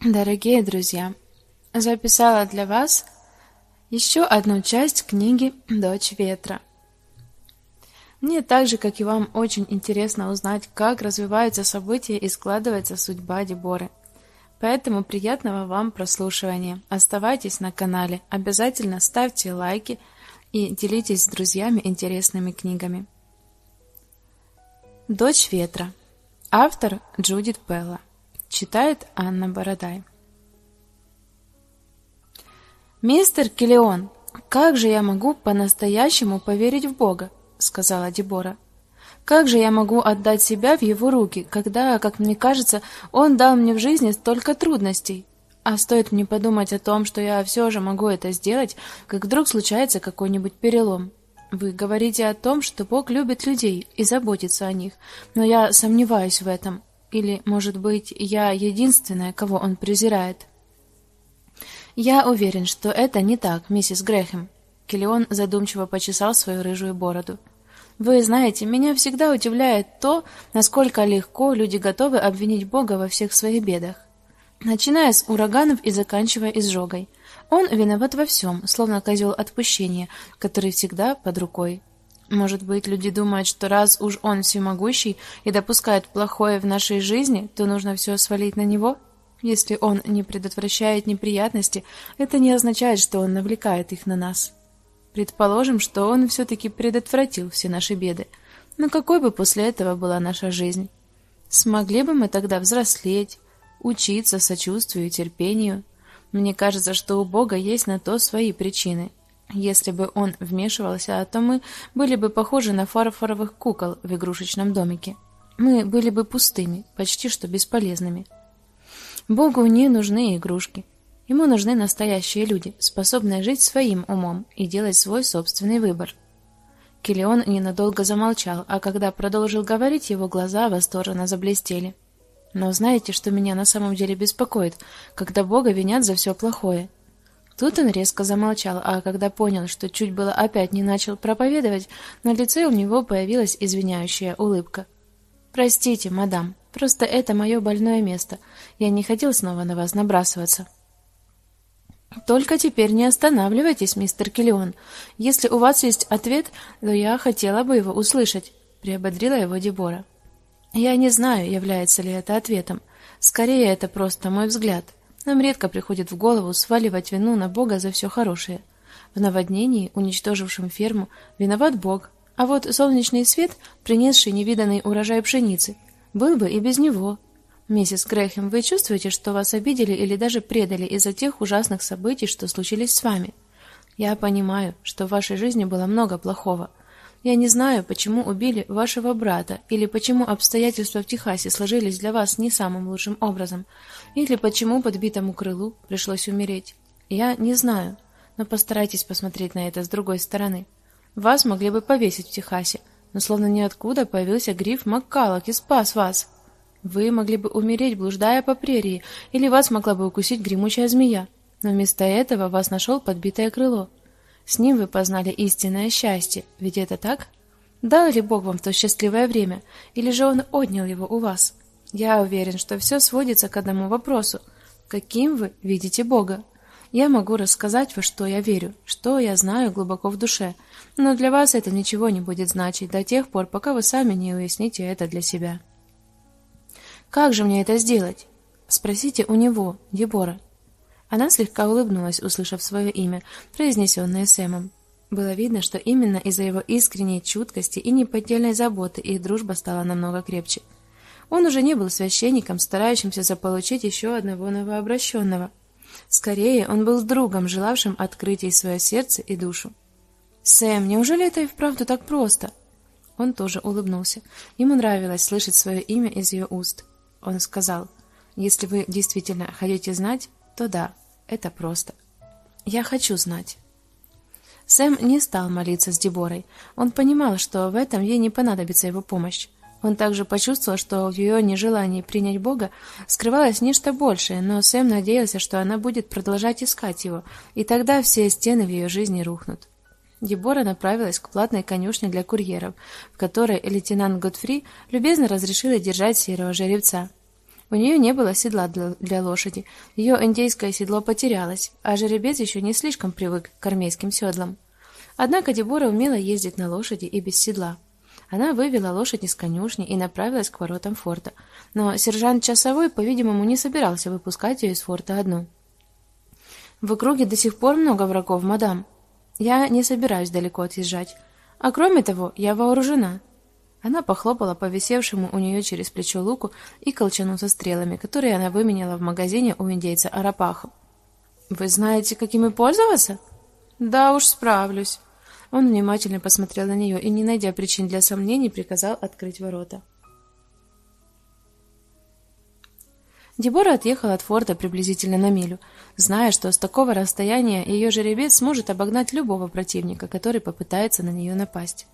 Дорогие друзья, записала для вас еще одну часть книги Дочь ветра. Мне так же, как и вам, очень интересно узнать, как развиваются события и складывается судьба Деборы. Поэтому приятного вам прослушивания. Оставайтесь на канале, обязательно ставьте лайки и делитесь с друзьями интересными книгами. Дочь ветра. Автор Джудит Пелла. Читает Анна Бородай. Мистер Килеон, как же я могу по-настоящему поверить в Бога, сказала Дебора. Как же я могу отдать себя в его руки, когда, как мне кажется, он дал мне в жизни столько трудностей? А стоит мне подумать о том, что я все же могу это сделать, как вдруг случается какой-нибудь перелом. Вы говорите о том, что Бог любит людей и заботится о них, но я сомневаюсь в этом. Или, может быть, я единственная, кого он презирает? Я уверен, что это не так, миссис Грэхэм. Киллион задумчиво почесал свою рыжую бороду. Вы знаете, меня всегда удивляет то, насколько легко люди готовы обвинить Бога во всех своих бедах, начиная с ураганов и заканчивая изжогой. Он виноват во всем, словно козел отпущения, который всегда под рукой. Может быть, люди думают, что раз уж он всемогущий и допускает плохое в нашей жизни, то нужно все свалить на него? Если он не предотвращает неприятности, это не означает, что он навлекает их на нас. Предположим, что он все таки предотвратил все наши беды. Но какой бы после этого была наша жизнь? Смогли бы мы тогда взрослеть, учиться сочувствию и терпению? Мне кажется, что у Бога есть на то свои причины. Если бы он вмешивался, то мы были бы похожи на фарфоровых кукол в игрушечном домике. Мы были бы пустыми, почти что бесполезными. Богу не нужны игрушки. Ему нужны настоящие люди, способные жить своим умом и делать свой собственный выбор. Килион ненадолго замолчал, а когда продолжил говорить, его глаза восторженно заблестели. Но знаете, что меня на самом деле беспокоит, когда Бога винят за все плохое? Тут он резко замолчал, а когда понял, что чуть было опять не начал проповедовать, на лице у него появилась извиняющая улыбка. Простите, мадам, просто это мое больное место. Я не хотел снова на вас набрасываться. Только теперь не останавливайтесь, мистер Киллион. Если у вас есть ответ, то я хотела бы его услышать, приободрила его Дебора. Я не знаю, является ли это ответом. Скорее, это просто мой взгляд. Нам редко приходит в голову сваливать вину на Бога за все хорошее. В наводнении, уничтожившем ферму, виноват Бог, а вот солнечный свет, принесший невиданный урожай пшеницы, был бы и без него. Миссис Грэхэм, вы чувствуете, что вас обидели или даже предали из-за тех ужасных событий, что случились с вами? Я понимаю, что в вашей жизни было много плохого. Я не знаю, почему убили вашего брата или почему обстоятельства в Техасе сложились для вас не самым лучшим образом, или почему подбитому крылу пришлось умереть. Я не знаю, но постарайтесь посмотреть на это с другой стороны. Вас могли бы повесить в Техасе, но словно ниоткуда появился гриф Маккалок и спас вас. Вы могли бы умереть, блуждая по прерии, или вас могла бы укусить гремучая змея, но вместо этого вас нашел подбитое крыло. С ним вы познали истинное счастье, ведь это так? Дал ли Бог вам то счастливое время, или же он отнял его у вас? Я уверен, что все сводится к одному вопросу: каким вы видите Бога? Я могу рассказать, во что я верю, что я знаю глубоко в душе, но для вас это ничего не будет значить до тех пор, пока вы сами не уясните это для себя. Как же мне это сделать? Спросите у него, Дебора. Она слегка улыбнулась, услышав свое имя, произнесенное Сэмом. Было видно, что именно из-за его искренней чуткости и неподдельной заботы их дружба стала намного крепче. Он уже не был священником, старающимся заполучить еще одного новообращенного. Скорее, он был другом, желавшим открыть ей свое сердце и душу. Сэм, неужели это и вправду так просто? Он тоже улыбнулся. Ему нравилось слышать свое имя из ее уст. Он сказал: "Если вы действительно хотите знать, то да, это просто. Я хочу знать. Сэм не стал молиться с Деборой. Он понимал, что в этом ей не понадобится его помощь. Он также почувствовал, что в ее нежелании принять Бога скрывалось нечто большее, но Сэм надеялся, что она будет продолжать искать его, и тогда все стены в ее жизни рухнут. Дебора направилась к платной конюшне для курьеров, в которой лейтенант Годфри любезно разрешила держать серого жеребца. У нее не было седла для, лошади, ее индейское седло потерялось, а жеребец еще не слишком привык к армейским седлам. Однако Дебора умела ездить на лошади и без седла. Она вывела лошадь из конюшни и направилась к воротам форта, но сержант часовой, по-видимому, не собирался выпускать ее из форта одну. В округе до сих пор много врагов, мадам. Я не собираюсь далеко отъезжать. А кроме того, я вооружена. Она похлопала по висевшему у нее через плечо луку и колчану со стрелами, которые она выменяла в магазине у индейца Арапаха. Вы знаете, какими пользоваться? Да уж, справлюсь. Он внимательно посмотрел на нее и, не найдя причин для сомнений, приказал открыть ворота. Дебора отъехала от форта приблизительно на милю, зная, что с такого расстояния ее жеребец сможет обогнать любого противника, который попытается на нее напасть.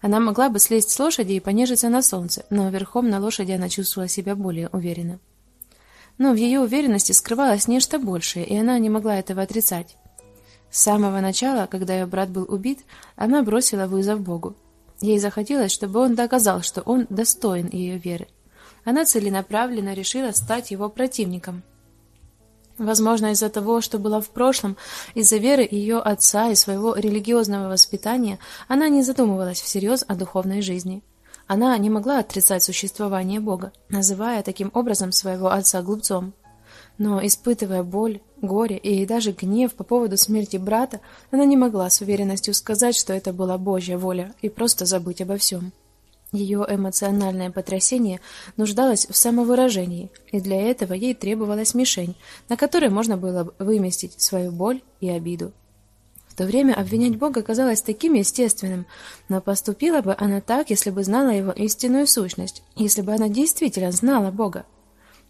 Она могла бы слезть с лошади и понежиться на солнце, но верхом на лошади она чувствовала себя более уверенно. Но в ее уверенности скрывалось нечто большее, и она не могла этого отрицать. С самого начала, когда ее брат был убит, она бросила вызов Богу. Ей захотелось, чтобы он доказал, что он достоин ее веры. Она целенаправленно решила стать его противником. Возможно, из-за того, что была в прошлом, из-за веры ее отца и своего религиозного воспитания, она не задумывалась всерьез о духовной жизни. Она не могла отрицать существование Бога, называя таким образом своего отца глупцом. Но испытывая боль, горе и даже гнев по поводу смерти брата, она не могла с уверенностью сказать, что это была Божья воля, и просто забыть обо всем. Ее эмоциональное потрясение нуждалось в самовыражении, и для этого ей требовалась мишень, на которой можно было выместить свою боль и обиду. В то время обвинять Бога казалось таким естественным, но поступила бы она так, если бы знала его истинную сущность, если бы она действительно знала Бога.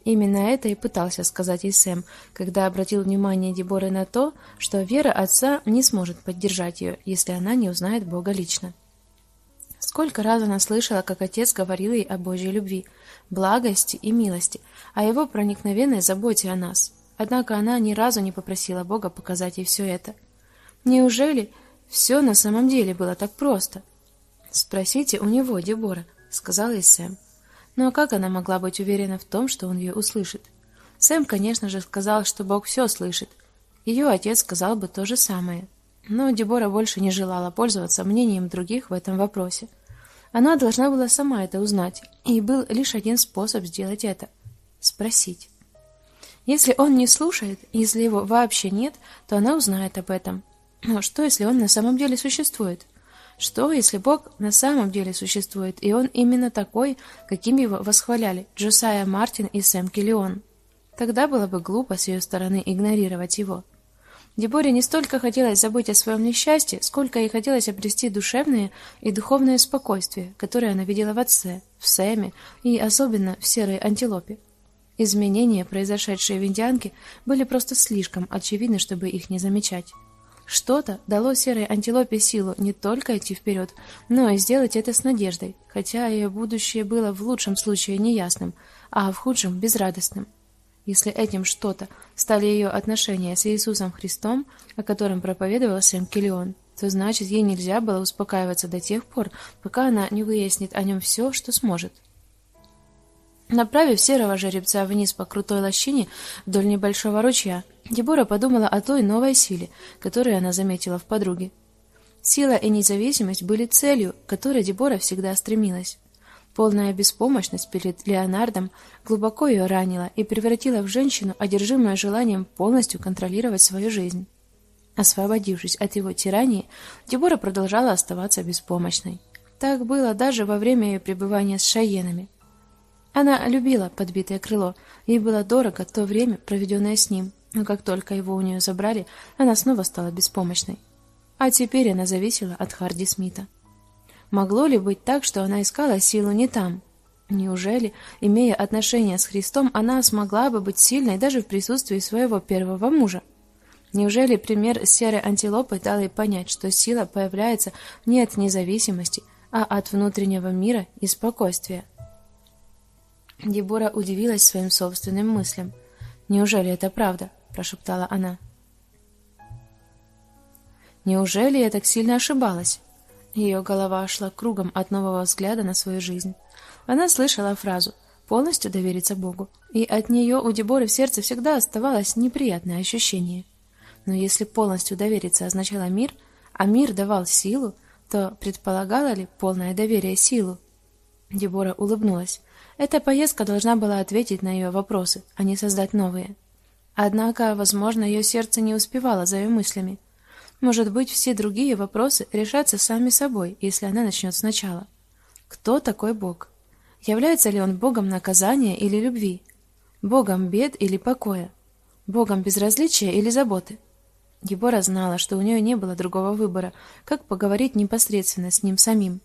Именно это и пытался сказать ей Сэм, когда обратил внимание Деборы на то, что вера отца не сможет поддержать ее, если она не узнает Бога лично. Сколько раз она слышала, как отец говорил ей о Божьей любви, благости и милости, о его проникновенной заботе о нас. Однако она ни разу не попросила Бога показать ей все это. Неужели все на самом деле было так просто? Спросите у него, Дебора, сказала ей Сэм. Но как она могла быть уверена в том, что он ее услышит? Сэм, конечно же, сказал, что Бог все слышит. Ее отец сказал бы то же самое. Но Дебора больше не желала пользоваться мнением других в этом вопросе. Она должна была сама это узнать, и был лишь один способ сделать это спросить. Если он не слушает, если его вообще нет, то она узнает об этом. Но что, если он на самом деле существует? Что, если Бог на самом деле существует, и он именно такой, каким его восхваляли Джосайя Мартин и Сэм Киллион? Тогда было бы глупо с ее стороны игнорировать его. Деборе не столько хотелось забыть о своем несчастье, сколько ей хотелось обрести душевное и духовное спокойствие, которое она видела в отце, в Сэме и особенно в серой антилопе. Изменения, произошедшие в Индианке, были просто слишком очевидны, чтобы их не замечать. Что-то дало серой антилопе силу не только идти вперед, но и сделать это с надеждой, хотя ее будущее было в лучшем случае неясным, а в худшем безрадостным. Если этим что-то стали ее отношения с Иисусом Христом, о котором проповедовал Сэм Киллион, то значит, ей нельзя было успокаиваться до тех пор, пока она не выяснит о нем все, что сможет. Направив серого жеребца вниз по крутой лощине вдоль небольшого ручья, Дебора подумала о той новой силе, которую она заметила в подруге. Сила и независимость были целью, к которой Дебора всегда стремилась. Полная беспомощность перед Леонардом глубоко ее ранила и превратила в женщину, одержимую желанием полностью контролировать свою жизнь. Освободившись от его тирании, Дебора продолжала оставаться беспомощной. Так было даже во время ее пребывания с шаенами. Она любила подбитое крыло, ей было дорого то время, проведенное с ним, но как только его у нее забрали, она снова стала беспомощной. А теперь она зависела от Харди Смита. Могло ли быть так, что она искала силу не там? Неужели, имея отношения с Христом, она смогла бы быть сильной даже в присутствии своего первого мужа? Неужели пример серой антилопы дал ей понять, что сила появляется не от независимости, а от внутреннего мира и спокойствия? Дебора удивилась своим собственным мыслям. "Неужели это правда?" прошептала она. "Неужели я так сильно ошибалась?" Ее голова шла кругом от нового взгляда на свою жизнь. Она слышала фразу: полностью довериться Богу, и от нее у Деборы в сердце всегда оставалось неприятное ощущение. Но если полностью довериться означало мир, а мир давал силу, то предполагало ли полное доверие силу? Дебора улыбнулась. Эта поездка должна была ответить на ее вопросы, а не создать новые. Однако, возможно, ее сердце не успевало за ее мыслями. Может быть, все другие вопросы решатся сами собой, если она начнет сначала. Кто такой Бог? Является ли он Богом наказания или любви? Богом бед или покоя? Богом безразличия или заботы? Дебора знала, что у нее не было другого выбора, как поговорить непосредственно с ним самим.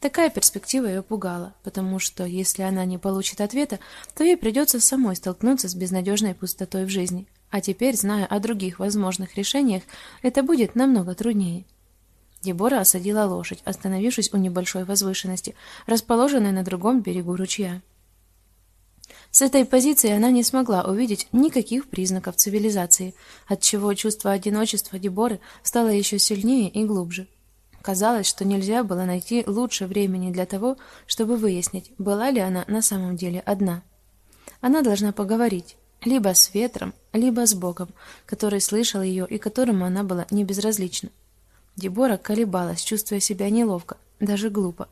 Такая перспектива ее пугала, потому что если она не получит ответа, то ей придется самой столкнуться с безнадежной пустотой в жизни. А теперь, зная о других возможных решениях, это будет намного труднее. Дебора осадила лошадь, остановившись у небольшой возвышенности, расположенной на другом берегу ручья. С этой позиции она не смогла увидеть никаких признаков цивилизации, отчего чувство одиночества Деборы стало еще сильнее и глубже. Казалось, что нельзя было найти лучше времени для того, чтобы выяснить, была ли она на самом деле одна. Она должна поговорить либо с ветром, либо с Богом, который слышал ее и которому она была не безразлична. Дебора колебалась, чувствуя себя неловко, даже глупо.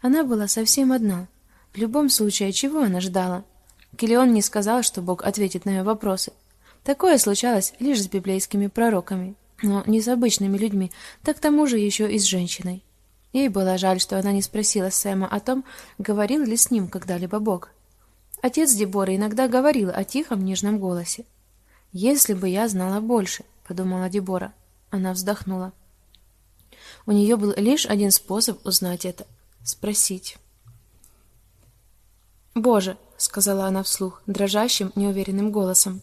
Она была совсем одна. В любом случае, чего она ждала? Килион не сказал, что Бог ответит на ее вопросы. Такое случалось лишь с библейскими пророками но не с обычными людьми, так к тому же еще и с женщиной. Ей было жаль, что она не спросила Сэма о том, говорил ли с ним когда-либо Бог. Отец Деборы иногда говорил о тихом нежном голосе. Если бы я знала больше, подумала Дебора. Она вздохнула. У нее был лишь один способ узнать это спросить. "Боже", сказала она вслух, дрожащим, неуверенным голосом.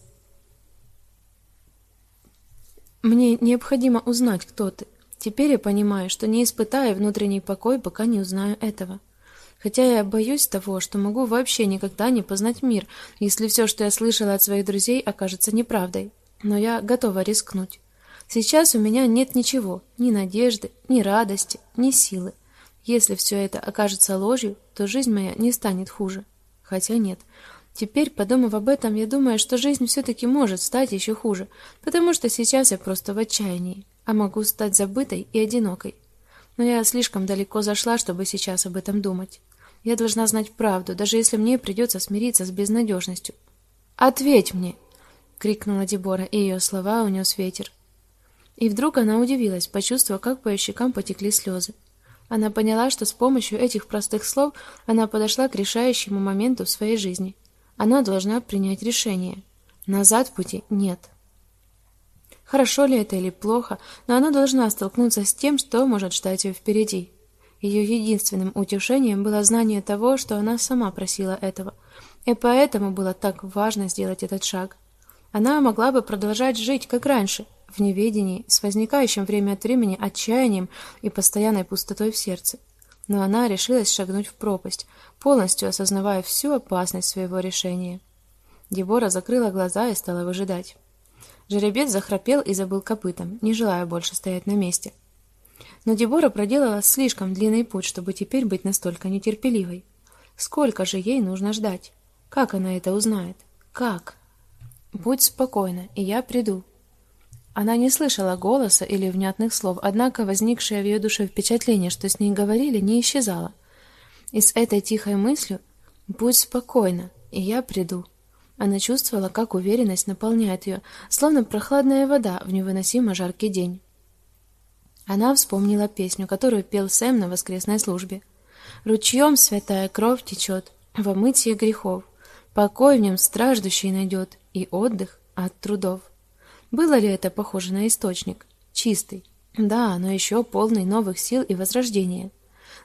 Мне необходимо узнать, кто ты. Теперь я понимаю, что не испытаю внутренний покой, пока не узнаю этого. Хотя я боюсь того, что могу вообще никогда не познать мир, если все, что я слышала от своих друзей, окажется неправдой. Но я готова рискнуть. Сейчас у меня нет ничего, ни надежды, ни радости, ни силы. Если все это окажется ложью, то жизнь моя не станет хуже. Хотя нет, Теперь, подумав об этом, я думаю, что жизнь все таки может стать еще хуже, потому что сейчас я просто в отчаянии, а могу стать забытой и одинокой. Но я слишком далеко зашла, чтобы сейчас об этом думать. Я должна знать правду, даже если мне придется смириться с безнадежностью. Ответь мне, крикнула Дебора, и ее слова унес ветер. И вдруг она удивилась, почувствовав, как по ее щекам потекли слезы. Она поняла, что с помощью этих простых слов она подошла к решающему моменту в своей жизни. Она должна принять решение. Назад пути нет. Хорошо ли это или плохо, но она должна столкнуться с тем, что может ждать ее впереди. Ее единственным утешением было знание того, что она сама просила этого, и поэтому было так важно сделать этот шаг. Она могла бы продолжать жить как раньше, в неведении, с возникающим время от времени отчаянием и постоянной пустотой в сердце но она решилась шагнуть в пропасть, полностью осознавая всю опасность своего решения. Дебора закрыла глаза и стала выжидать. Жеребец захрапел и забыл копытом, не желая больше стоять на месте. Но Дебора проделала слишком длинный путь, чтобы теперь быть настолько нетерпеливой. Сколько же ей нужно ждать? Как она это узнает? Как? Будь спокойна, и я приду, она не слышала голоса или внятных слов, однако возникшее в ее душе впечатление, что с ней говорили, не исчезало. И с этой тихой мыслью «Будь спокойна, и я приду». Она чувствовала, как уверенность наполняет ее, словно прохладная вода в невыносимо жаркий день. Она вспомнила песню, которую пел Сэм на воскресной службе. «Ручьем святая кровь течет в омытье грехов, покой в нем страждущий найдет и отдых от трудов». Было ли это похоже на источник? Чистый. Да, но еще полный новых сил и возрождения.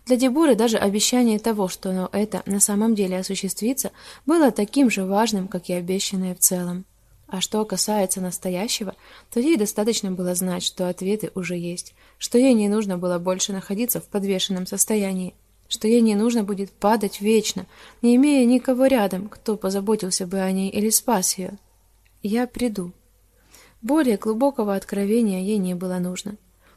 Для Деборы даже обещание того, что оно это на самом деле осуществится, было таким же важным, как и обещанное в целом. А что касается настоящего, то ей достаточно было знать, что ответы уже есть, что ей не нужно было больше находиться в подвешенном состоянии, что ей не нужно будет падать вечно, не имея никого рядом, кто позаботился бы о ней или спас ее. Я приду. Более глубокого откровения ей не было нужно.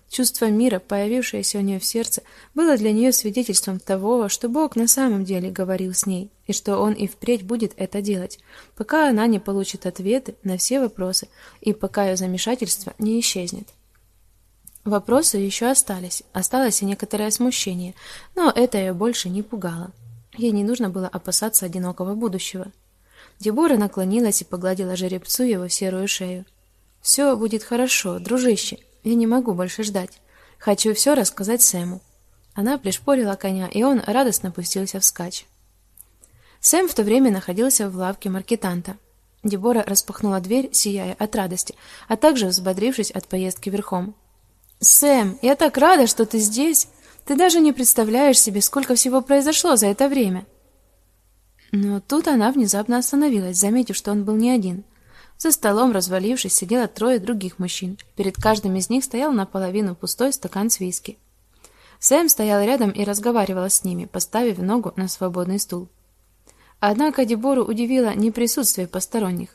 Чувство мира, появившееся у нее в сердце, было для нее свидетельством того, что Бог на самом деле говорил с ней, и что он и впредь будет это делать, пока она не получит ответы на все вопросы и пока ее замешательство не исчезнет. Вопросы еще остались, осталось и некоторое смущение, но это ее больше не пугало. Ей не нужно было опасаться одинокого будущего. Дебора наклонилась и погладила жеребцу его серую шею. «Все будет хорошо, дружище. Я не могу больше ждать. Хочу все рассказать Сэму. Она пришпорила коня, и он радостно пустился вскачь. Сэм в то время находился в лавке маркетанта. Дебора распахнула дверь, сияя от радости, а также взбодрившись от поездки верхом. Сэм, я так рада, что ты здесь. Ты даже не представляешь себе, сколько всего произошло за это время. Но тут она внезапно остановилась, заметив, что он был не один. За столом, развалившись, сидело трое других мужчин. Перед каждым из них стоял наполовину пустой стакан с виски. Сэм стоял рядом и разговаривал с ними, поставив ногу на свободный стул. Однако Дебору удивило не присутствие посторонних.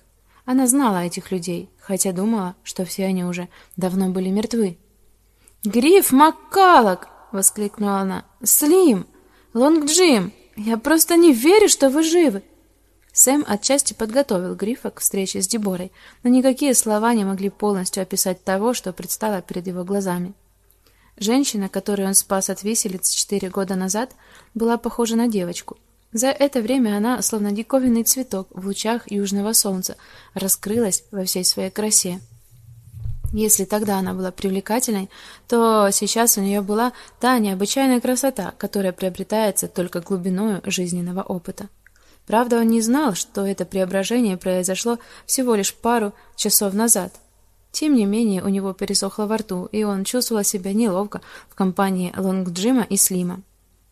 Она знала этих людей, хотя думала, что все они уже давно были мертвы. «Гриф Маккалок!» — воскликнула она. «Слим! Лонг Джим! Я просто не верю, что вы живы!» Сэм отчасти подготовил Грифа к встрече с Деборой, но никакие слова не могли полностью описать того, что предстало перед его глазами. Женщина, которую он спас от виселицы четыре года назад, была похожа на девочку. За это время она, словно диковинный цветок в лучах южного солнца, раскрылась во всей своей красе. Если тогда она была привлекательной, то сейчас у нее была та необычайная красота, которая приобретается только глубиной жизненного опыта. Правда, он не знал, что это преображение произошло всего лишь пару часов назад. Тем не менее, у него пересохло во рту, и он чувствовал себя неловко в компании Лонг Джима и Слима.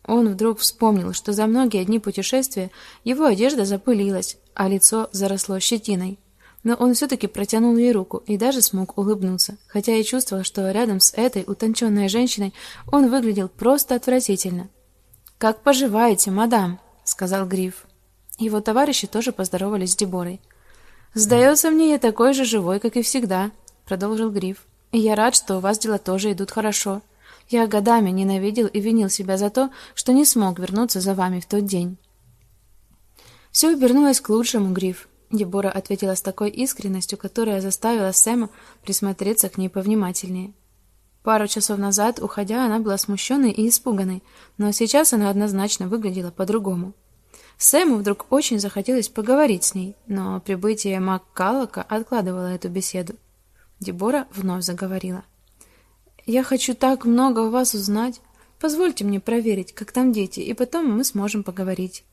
Он вдруг вспомнил, что за многие дни путешествия его одежда запылилась, а лицо заросло щетиной. Но он все-таки протянул ей руку и даже смог улыбнуться, хотя и чувствовал, что рядом с этой утонченной женщиной он выглядел просто отвратительно. «Как поживаете, мадам?» — сказал Гриф. Его товарищи тоже поздоровались с Деборой. «Сдается мне, я такой же живой, как и всегда», — продолжил Гриф. «И я рад, что у вас дела тоже идут хорошо. Я годами ненавидел и винил себя за то, что не смог вернуться за вами в тот день». «Все обернулось к лучшему, Гриф», — Дебора ответила с такой искренностью, которая заставила Сэма присмотреться к ней повнимательнее. Пару часов назад, уходя, она была смущенной и испуганной, но сейчас она однозначно выглядела по-другому. Сэму вдруг очень захотелось поговорить с ней, но прибытие Маккаллока откладывало эту беседу. Дебора вновь заговорила. «Я хочу так много у вас узнать. Позвольте мне проверить, как там дети, и потом мы сможем поговорить».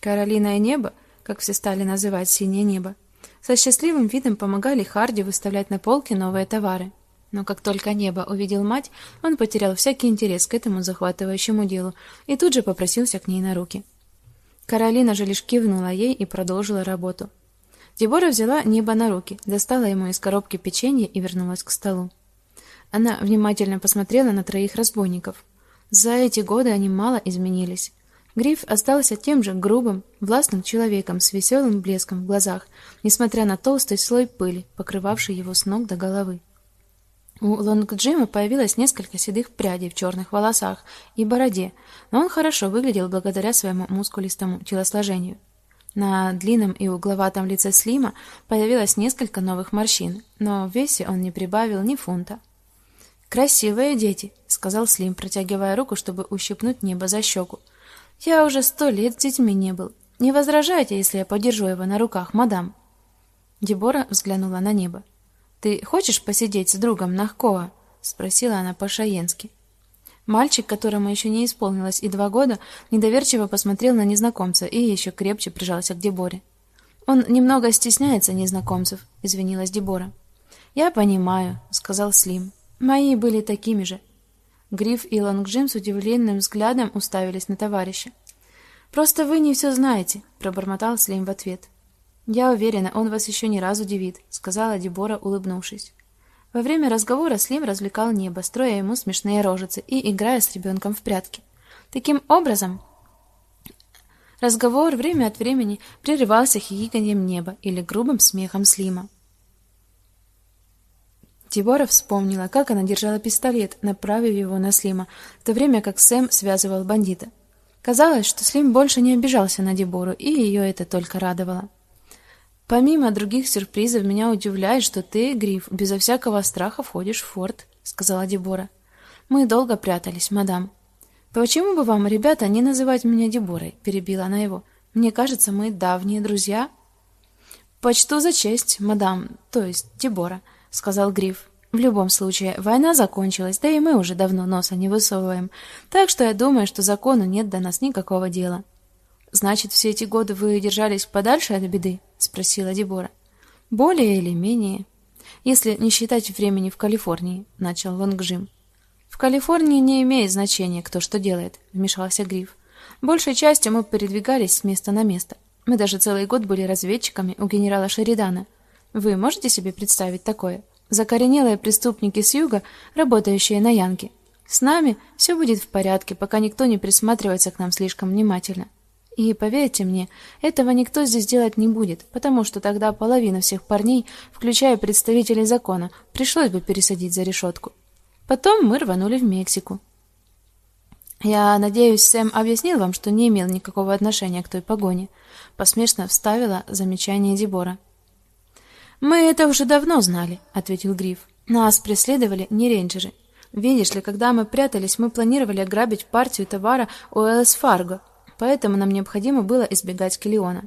Каролина и Небо, как все стали называть синее небо, со счастливым видом помогали Харди выставлять на полке новые товары. Но как только Небо увидел мать, он потерял всякий интерес к этому захватывающему делу и тут же попросился к ней на руки. Каролина же лишь кивнула ей и продолжила работу. Дебора взяла небо на руки, достала ему из коробки печенье и вернулась к столу. Она внимательно посмотрела на троих разбойников. За эти годы они мало изменились. Гриф остался тем же грубым, властным человеком с веселым блеском в глазах, несмотря на толстый слой пыли, покрывавший его с ног до головы. У Лонгджима появилось несколько седых прядей в черных волосах и бороде, но он хорошо выглядел благодаря своему мускулистому телосложению. На длинном и угловатом лице Слима появилось несколько новых морщин, но в весе он не прибавил ни фунта. «Красивые дети», — сказал Слим, протягивая руку, чтобы ущипнуть небо за щеку. «Я уже сто лет с детьми не был. Не возражайте, если я подержу его на руках, мадам?» Дебора взглянула на небо. Ты хочешь посидеть с другом Нахкова? спросила она по-шаенски. Мальчик, которому еще не исполнилось и два года, недоверчиво посмотрел на незнакомца и еще крепче прижался к Деборе. Он немного стесняется незнакомцев, извинилась Дебора. Я понимаю, сказал Слим. Мои были такими же. Гриф и Лонгджим с удивленным взглядом уставились на товарища. Просто вы не все знаете, пробормотал Слим в ответ. Я уверена, он вас еще не раз удивит, сказала Дебора, улыбнувшись. Во время разговора Слим развлекал небо, строя ему смешные рожицы и играя с ребенком в прятки. Таким образом, разговор время от времени прерывался хихиканьем неба или грубым смехом Слима. Тибора вспомнила, как она держала пистолет, направив его на Слима, в то время как Сэм связывал бандита. Казалось, что Слим больше не обижался на Дебору, и ее это только радовало. Помимо других сюрпризов, меня удивляет, что ты, Гриф, безо всякого страха входишь в форт, сказала Дебора. Мы долго прятались, мадам. Почему бы вам, ребята, не называть меня Деборой? перебила она его. Мне кажется, мы давние друзья. Почту за честь, мадам, то есть Дебора, сказал Гриф. В любом случае, война закончилась, да и мы уже давно носа не высовываем. Так что я думаю, что закону нет до нас никакого дела. Значит, все эти годы вы держались подальше от беды, спросила Дебора. Более или менее, если не считать времени в Калифорнии, начал Лонгжим. В Калифорнии не имеет значения, кто что делает, вмешался Гриф. Большей частью мы передвигались с места на место. Мы даже целый год были разведчиками у генерала Шеридана. Вы можете себе представить такое? Закоренелые преступники с юга, работающие на Янке. С нами все будет в порядке, пока никто не присматривается к нам слишком внимательно. И поверьте мне, этого никто здесь делать не будет, потому что тогда половина всех парней, включая представителей закона, пришлось бы пересадить за решетку. Потом мы рванули в Мексику. Я надеюсь, Сэм объяснил вам, что не имел никакого отношения к той погоне, посмешно вставила замечание Дебора. Мы это уже давно знали, ответил Гриф. Нас преследовали не рейнджеры. Видишь ли, когда мы прятались, мы планировали ограбить партию товара у Элс Фарго поэтому нам необходимо было избегать Килиона.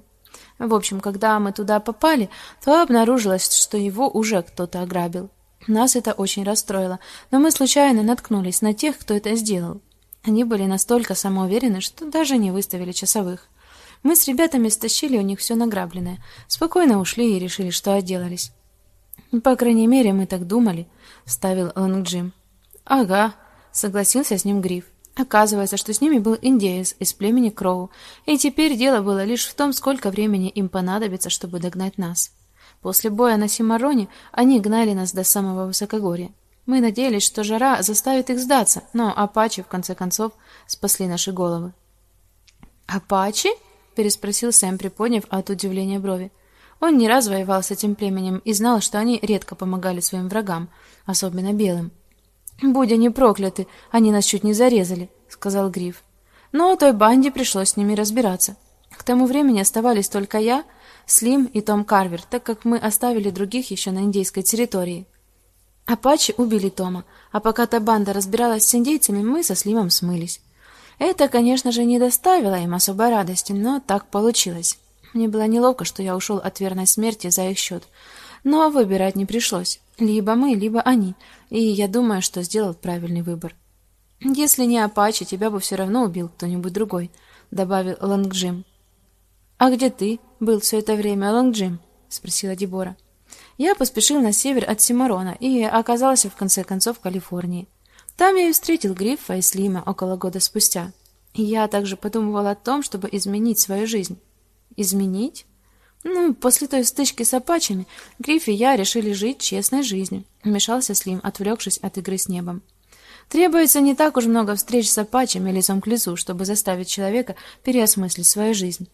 В общем, когда мы туда попали, то обнаружилось, что его уже кто-то ограбил. Нас это очень расстроило, но мы случайно наткнулись на тех, кто это сделал. Они были настолько самоуверены, что даже не выставили часовых. Мы с ребятами стащили у них все награбленное, спокойно ушли и решили, что отделались. По крайней мере, мы так думали, вставил Лонг Джим. Ага, согласился с ним Гриф. Оказывается, что с ними был индеец из племени Кроу, и теперь дело было лишь в том, сколько времени им понадобится, чтобы догнать нас. После боя на Симароне они гнали нас до самого высокогорья. Мы надеялись, что жара заставит их сдаться, но апачи в конце концов спасли наши головы. Апачи? переспросил Сэм, приподняв от удивления брови. Он не раз воевал с этим племенем и знал, что они редко помогали своим врагам, особенно белым. Будь они прокляты, они нас чуть не зарезали, сказал Гриф. Но той банде пришлось с ними разбираться. К тому времени оставались только я, Слим и Том Карвер, так как мы оставили других еще на индейской территории. Апачи убили Тома, а пока та банда разбиралась с индейцами, мы со Слимом смылись. Это, конечно же, не доставило им особой радости, но так получилось. Мне было неловко, что я ушел от верной смерти за их счет, но выбирать не пришлось. Либо мы, либо они. И я думаю, что сделал правильный выбор. Если не Апачи, тебя бы все равно убил кто-нибудь другой, добавил Лонгджим. А где ты был все это время, Лонгджим? спросила Дебора. Я поспешил на север от Симарона и оказался в конце концов в Калифорнии. Там я и встретил Гриффа и Слима около года спустя. Я также подумывал о том, чтобы изменить свою жизнь. Изменить? Ну, после той стычки с апачами Гриф и я решили жить честной жизнью. Вмешался Слим, отвлекшись от игры с небом. Требуется не так уж много встреч с апачами лицом к лицу, чтобы заставить человека переосмыслить свою жизнь.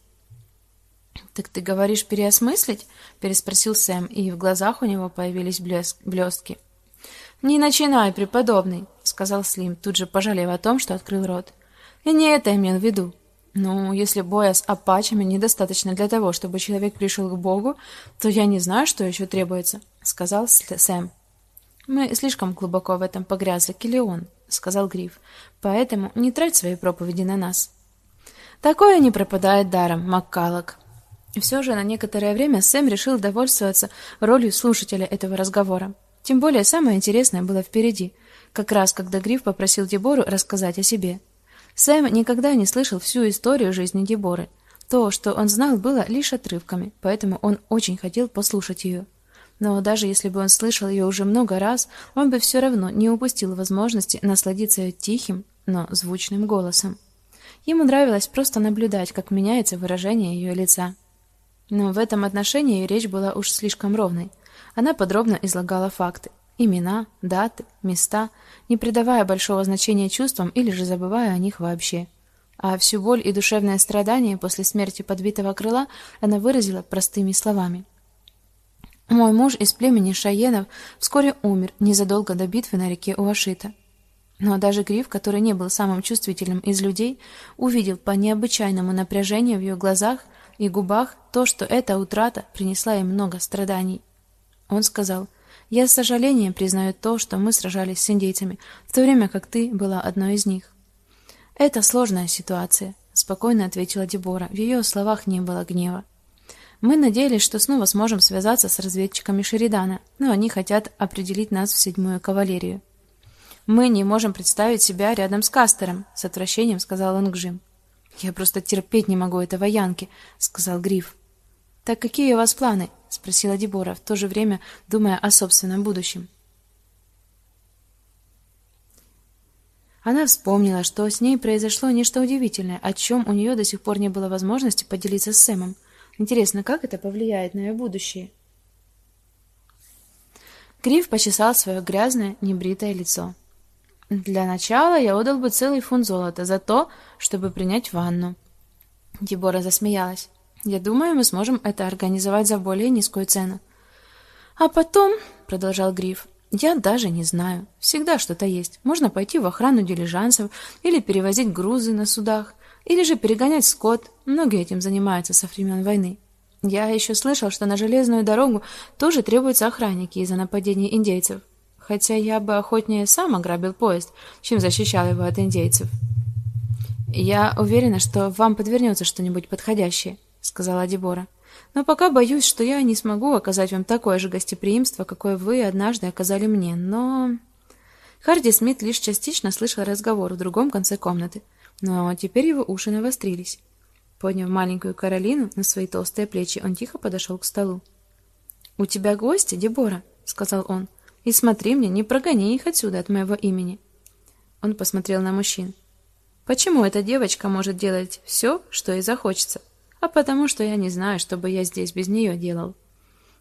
Так ты говоришь переосмыслить? переспросил Сэм, и в глазах у него появились блеск, блестки. Не начинай, преподобный, сказал Слим, тут же пожалев о том, что открыл рот. Я не это имел в виду. Ну, если боя с апачами недостаточно для того, чтобы человек пришел к Богу, то я не знаю, что еще требуется, сказал Сэм. Мы слишком глубоко в этом погрязли, Килион, сказал Гриф. Поэтому не трать свои проповеди на нас. Такое не пропадает даром, Маккалок. И все же на некоторое время Сэм решил довольствоваться ролью слушателя этого разговора. Тем более самое интересное было впереди, как раз когда Гриф попросил Дебору рассказать о себе. Сэм никогда не слышал всю историю жизни Деборы. То, что он знал, было лишь отрывками, поэтому он очень хотел послушать ее. Но даже если бы он слышал ее уже много раз, он бы все равно не упустил возможности насладиться ее тихим, но звучным голосом. Ему нравилось просто наблюдать, как меняется выражение ее лица. Но в этом отношении речь была уж слишком ровной. Она подробно излагала факты, имена, даты, места, не придавая большого значения чувствам или же забывая о них вообще. А всю боль и душевное страдание после смерти подбитого крыла она выразила простыми словами. Мой муж из племени Шаенов вскоре умер незадолго до битвы на реке Уашита. Но даже Гриф, который не был самым чувствительным из людей, увидел по необычайному напряжению в ее глазах и губах то, что эта утрата принесла им много страданий. Он сказал: "Я с сожалением признаю то, что мы сражались с индейцами, в то время как ты была одной из них. Это сложная ситуация", спокойно ответила Дебора. В ее словах не было гнева. Мы надеялись, что снова сможем связаться с разведчиками Шеридана, но они хотят определить нас в седьмую кавалерию. Мы не можем представить себя рядом с Кастером, с отвращением сказал Лонгжим. Я просто терпеть не могу этого Янки, сказал Гриф. Так какие у вас планы? спросила Дебора, в то же время думая о собственном будущем. Она вспомнила, что с ней произошло нечто удивительное, о чем у нее до сих пор не было возможности поделиться с Сэмом. Интересно, как это повлияет на ее будущее? Гриф почесал свое грязное, небритое лицо. Для начала я отдал бы целый фунт золота за то, чтобы принять ванну. Дебора засмеялась. Я думаю, мы сможем это организовать за более низкую цену. А потом, продолжал Гриф, я даже не знаю. Всегда что-то есть. Можно пойти в охрану дилижансов или перевозить грузы на судах, или же перегонять скот. Многие этим занимаются со времен войны. Я еще слышал, что на железную дорогу тоже требуются охранники из-за нападений индейцев хотя я бы охотнее сам ограбил поезд, чем защищал его от индейцев. Я уверена, что вам подвернется что-нибудь подходящее, сказала Дебора. Но пока боюсь, что я не смогу оказать вам такое же гостеприимство, какое вы однажды оказали мне. Но Харди Смит лишь частично слышал разговор в другом конце комнаты, но теперь его уши навострились. Подняв маленькую Каролину на свои толстые плечи, он тихо подошел к столу. "У тебя гости, Дебора", сказал он. И смотри мне, не прогони их отсюда от моего имени. Он посмотрел на мужчин. Почему эта девочка может делать все, что ей захочется? А потому что я не знаю, что бы я здесь без нее делал.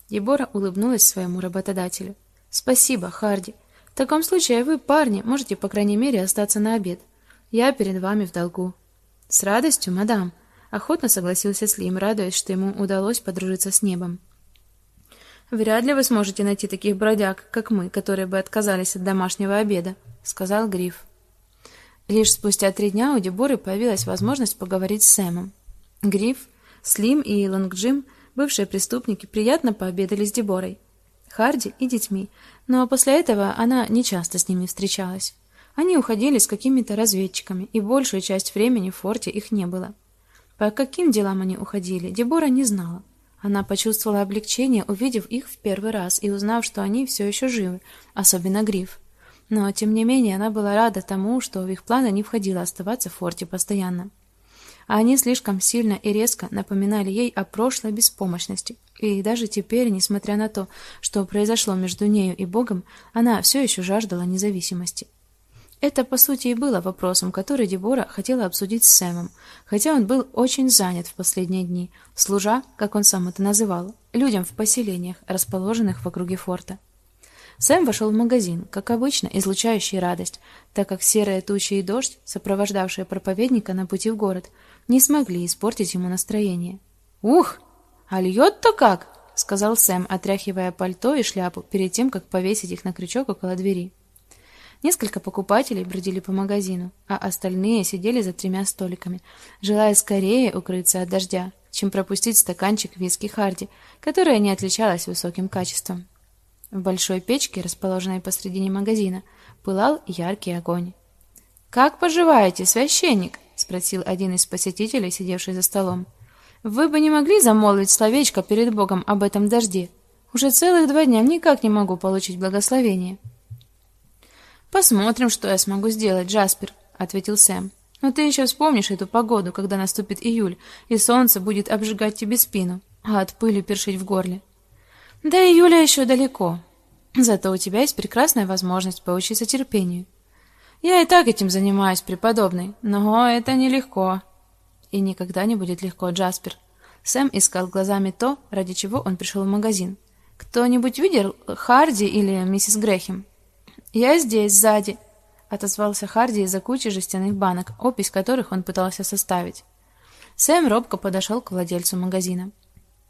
Ебора улыбнулась своему работодателю. Спасибо, Харди. В таком случае вы, парни, можете по крайней мере остаться на обед. Я перед вами в долгу. С радостью, мадам, охотно согласился Слим, радуясь, что ему удалось подружиться с небом. Вряд ли вы сможете найти таких бродяг, как мы, которые бы отказались от домашнего обеда, сказал Гриф. Лишь спустя три дня у Деборы появилась возможность поговорить с Сэмом. Гриф, Слим и Лонгджим, бывшие преступники, приятно пообедали с Деборой, Харди и детьми, но после этого она не часто с ними встречалась. Они уходили с какими-то разведчиками, и большую часть времени в форте их не было. По каким делам они уходили, Дебора не знала. Она почувствовала облегчение, увидев их в первый раз и узнав, что они все еще живы, особенно Гриф. Но тем не менее она была рада тому, что в их планы не входило оставаться в форте постоянно. А они слишком сильно и резко напоминали ей о прошлой беспомощности. И даже теперь, несмотря на то, что произошло между нею и Богом, она все еще жаждала независимости. Это, по сути, и было вопросом, который Дебора хотела обсудить с Сэмом, хотя он был очень занят в последние дни, служа, как он сам это называл, людям в поселениях, расположенных в округе форта. Сэм вошел в магазин, как обычно, излучающий радость, так как серые тучи и дождь, сопровождавшие проповедника на пути в город, не смогли испортить ему настроение. "Ух, а льет-то как", сказал Сэм, отряхивая пальто и шляпу перед тем, как повесить их на крючок около двери. Несколько покупателей бродили по магазину, а остальные сидели за тремя столиками, желая скорее укрыться от дождя, чем пропустить стаканчик виски Харди, которая не отличалась высоким качеством. В большой печке, расположенной посредине магазина, пылал яркий огонь. Как поживаете, священник? Спросил один из посетителей, сидевший за столом. Вы бы не могли замолвить словечко перед Богом об этом дожде? Уже целых два дня никак не могу получить благословение. Посмотрим, что я смогу сделать, Джаспер, ответил Сэм. Но ты еще вспомнишь эту погоду, когда наступит июль, и солнце будет обжигать тебе спину, а от пыли першить в горле. До июля еще далеко. Зато у тебя есть прекрасная возможность поучиться терпению. Я и так этим занимаюсь, преподобный, но это нелегко. И никогда не будет легко, Джаспер. Сэм искал глазами то, ради чего он пришел в магазин. Кто-нибудь видел Харди или миссис Грехем? Я здесь, сзади, отозвался Харди из-за кучи жестяных банок, опись которых он пытался составить. Сэм робко подошел к владельцу магазина.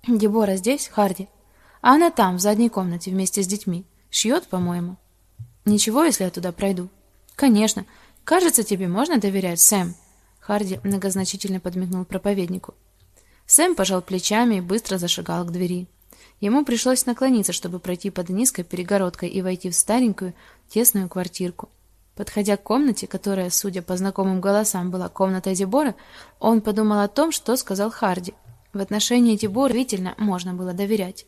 Дебора здесь, Харди. А она там, в задней комнате, вместе с детьми. Шьет, по-моему. Ничего, если я туда пройду? Конечно. Кажется, тебе можно доверять, Сэм. Харди многозначительно подмигнул проповеднику. Сэм пожал плечами и быстро зашагал к двери. Ему пришлось наклониться, чтобы пройти под низкой перегородкой и войти в старенькую, тесную квартирку. Подходя к комнате, которая, судя по знакомым голосам, была комнатой Дебора, он подумал о том, что сказал Харди. В отношении Деборы действительно можно было доверять.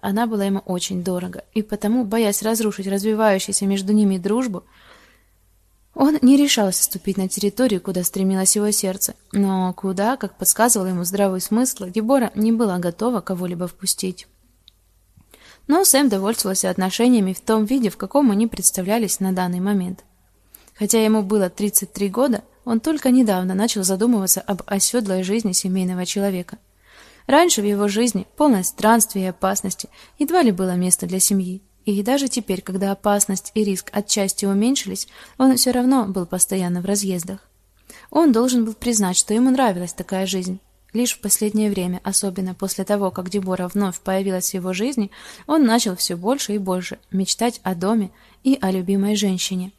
Она была ему очень дорога, и потому, боясь разрушить развивающуюся между ними дружбу, он не решался ступить на территорию, куда стремилось его сердце, но куда, как подсказывал ему здравый смысл, Дебора не была готова кого-либо впустить. Но Сэм довольствовался отношениями в том виде, в каком они представлялись на данный момент. Хотя ему было 33 года, он только недавно начал задумываться об оседлой жизни семейного человека. Раньше в его жизни, полной странствий и опасности, едва ли было место для семьи. И даже теперь, когда опасность и риск отчасти уменьшились, он все равно был постоянно в разъездах. Он должен был признать, что ему нравилась такая жизнь. Лишь в последнее время, особенно после того, как Дебора вновь появилась в его жизни, он начал все больше и больше мечтать о доме и о любимой женщине.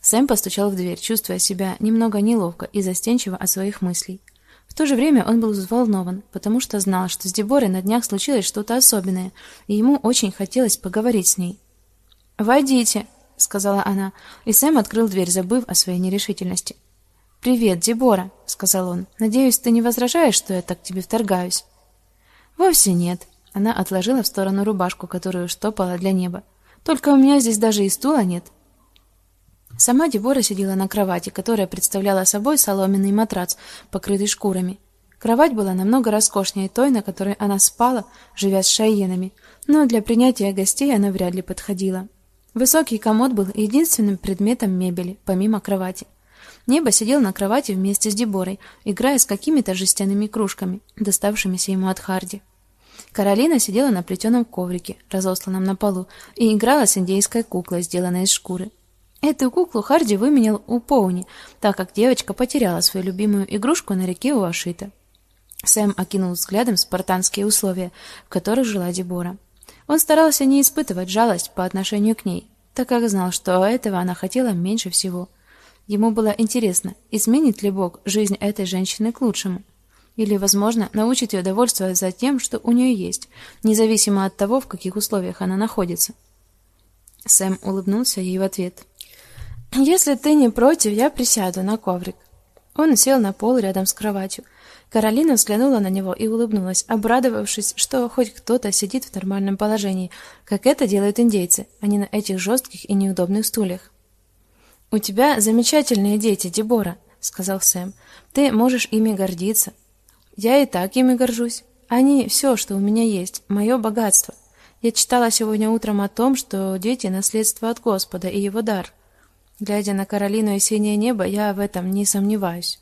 Сэм постучал в дверь, чувствуя себя немного неловко и застенчиво от своих мыслей. То же время он был взволнован, потому что знал, что с Деборой на днях случилось что-то особенное, и ему очень хотелось поговорить с ней. "Войдите", сказала она, и Сэм открыл дверь, забыв о своей нерешительности. "Привет, Дебора", сказал он. "Надеюсь, ты не возражаешь, что я так к тебе вторгаюсь?" "Вовсе нет", она отложила в сторону рубашку, которую штопала для неба. "Только у меня здесь даже и стула нет". Сама Дебора сидела на кровати, которая представляла собой соломенный матрац, покрытый шкурами. Кровать была намного роскошнее той, на которой она спала, живя с шайенами, но для принятия гостей она вряд ли подходила. Высокий комод был единственным предметом мебели, помимо кровати. Небо сидел на кровати вместе с Деборой, играя с какими-то жестяными кружками, доставшимися ему от Харди. Каролина сидела на плетеном коврике, разосланном на полу, и играла с индейской куклой, сделанной из шкуры. Эту куклу Харди выменял у Поуни, так как девочка потеряла свою любимую игрушку на реке Уашита. Сэм окинул взглядом спартанские условия, в которых жила Дебора. Он старался не испытывать жалость по отношению к ней, так как знал, что этого она хотела меньше всего. Ему было интересно, изменит ли Бог жизнь этой женщины к лучшему, или, возможно, научит ее довольствоваться тем, что у нее есть, независимо от того, в каких условиях она находится. Сэм улыбнулся ей в ответ. Если ты не против, я присяду на коврик. Он сел на пол рядом с кроватью. Каролина взглянула на него и улыбнулась, обрадовавшись, что хоть кто-то сидит в нормальном положении, как это делают индейцы, а не на этих жестких и неудобных стульях. У тебя замечательные дети, Дебора, сказал Сэм. Ты можешь ими гордиться. Я и так ими горжусь. Они все, что у меня есть, мое богатство. Я читала сегодня утром о том, что дети наследство от Господа и его дар. Глядя на Каролину и синее небо, я в этом не сомневаюсь.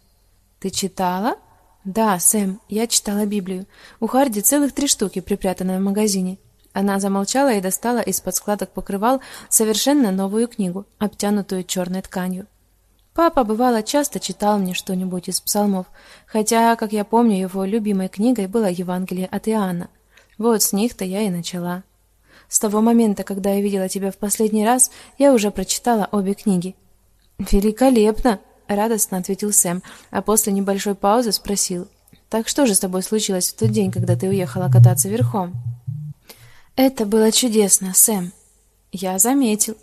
Ты читала? Да, Сэм, я читала Библию. У Харди целых три штуки припрятаны в магазине. Она замолчала и достала из-под складок покрывал совершенно новую книгу, обтянутую черной тканью. Папа бывало часто читал мне что-нибудь из псалмов, хотя, как я помню, его любимой книгой было Евангелие от Иоанна. Вот с них-то я и начала. С того момента, когда я видела тебя в последний раз, я уже прочитала обе книги. Великолепно, радостно ответил Сэм, а после небольшой паузы спросил: "Так что же с тобой случилось в тот день, когда ты уехала кататься верхом?" "Это было чудесно, Сэм. Я заметил.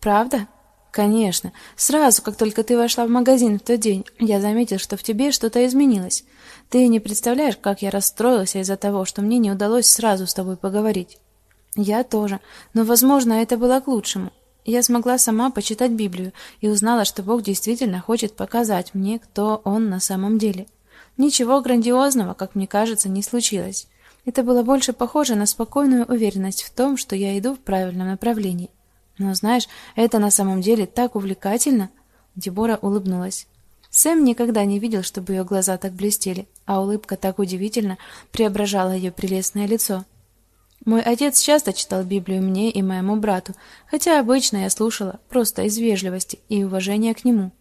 Правда?" Конечно. Сразу, как только ты вошла в магазин в тот день, я заметил, что в тебе что-то изменилось. Ты не представляешь, как я расстроился из-за того, что мне не удалось сразу с тобой поговорить. Я тоже, но, возможно, это было к лучшему. Я смогла сама почитать Библию и узнала, что Бог действительно хочет показать мне, кто он на самом деле. Ничего грандиозного, как мне кажется, не случилось. Это было больше похоже на спокойную уверенность в том, что я иду в правильном направлении. Но знаешь, это на самом деле так увлекательно. Дебора улыбнулась. Сэм никогда не видел, чтобы ее глаза так блестели, а улыбка так удивительно преображала ее прелестное лицо. Мой отец часто читал Библию мне и моему брату, хотя обычно я слушала просто из вежливости и уважения к нему.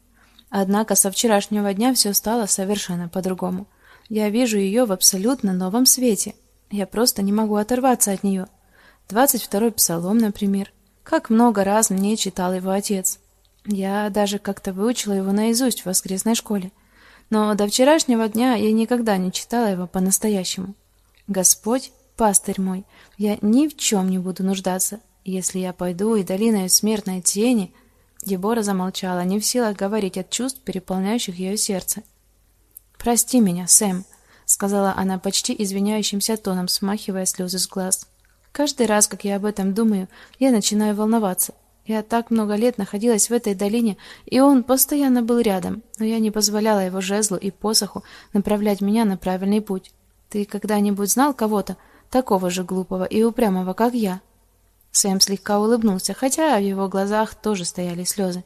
Однако со вчерашнего дня все стало совершенно по-другому. Я вижу ее в абсолютно новом свете. Я просто не могу оторваться от нее. Двадцать второй псалом, например. Как много раз мне читал его отец. Я даже как-то выучила его наизусть в воскресной школе. Но до вчерашнего дня я никогда не читала его по-настоящему. Господь, пастырь мой, я ни в чем не буду нуждаться. Если я пойду и долиной смертной тени, Дебора замолчала, не в силах говорить от чувств, переполняющих ее сердце. Прости меня, Сэм, сказала она почти извиняющимся тоном, смахивая слезы с глаз. Каждый раз, как я об этом думаю, я начинаю волноваться. Я так много лет находилась в этой долине, и он постоянно был рядом, но я не позволяла его жезлу и посоху направлять меня на правильный путь. Ты когда-нибудь знал кого-то такого же глупого и упрямого, как я? Сэм слегка улыбнулся, хотя в его глазах тоже стояли слезы.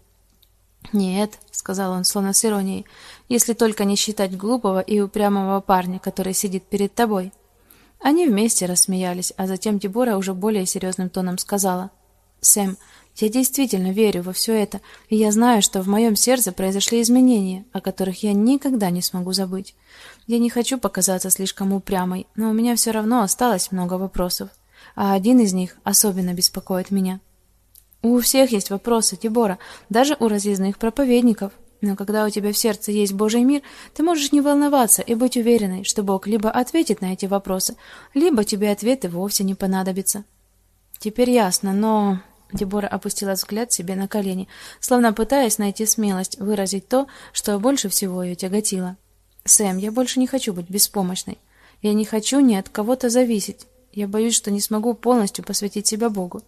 "Нет", сказал он словно с иронией. "Если только не считать глупого и упрямого парня, который сидит перед тобой". Они вместе рассмеялись, а затем Дебора уже более серьезным тоном сказала: "Сэм, я действительно верю во все это, и я знаю, что в моем сердце произошли изменения, о которых я никогда не смогу забыть. Я не хочу показаться слишком упрямой, но у меня все равно осталось много вопросов, а один из них особенно беспокоит меня. У всех есть вопросы, Дебора, даже у разъездных проповедников. Но когда у тебя в сердце есть Божий мир, ты можешь не волноваться и быть уверенной, что Бог либо ответит на эти вопросы, либо тебе ответы вовсе не понадобятся. Теперь ясно, но Дебора опустила взгляд себе на колени, словно пытаясь найти смелость выразить то, что больше всего ее тяготило. Сэм, я больше не хочу быть беспомощной. Я не хочу ни от кого-то зависеть. Я боюсь, что не смогу полностью посвятить себя Богу.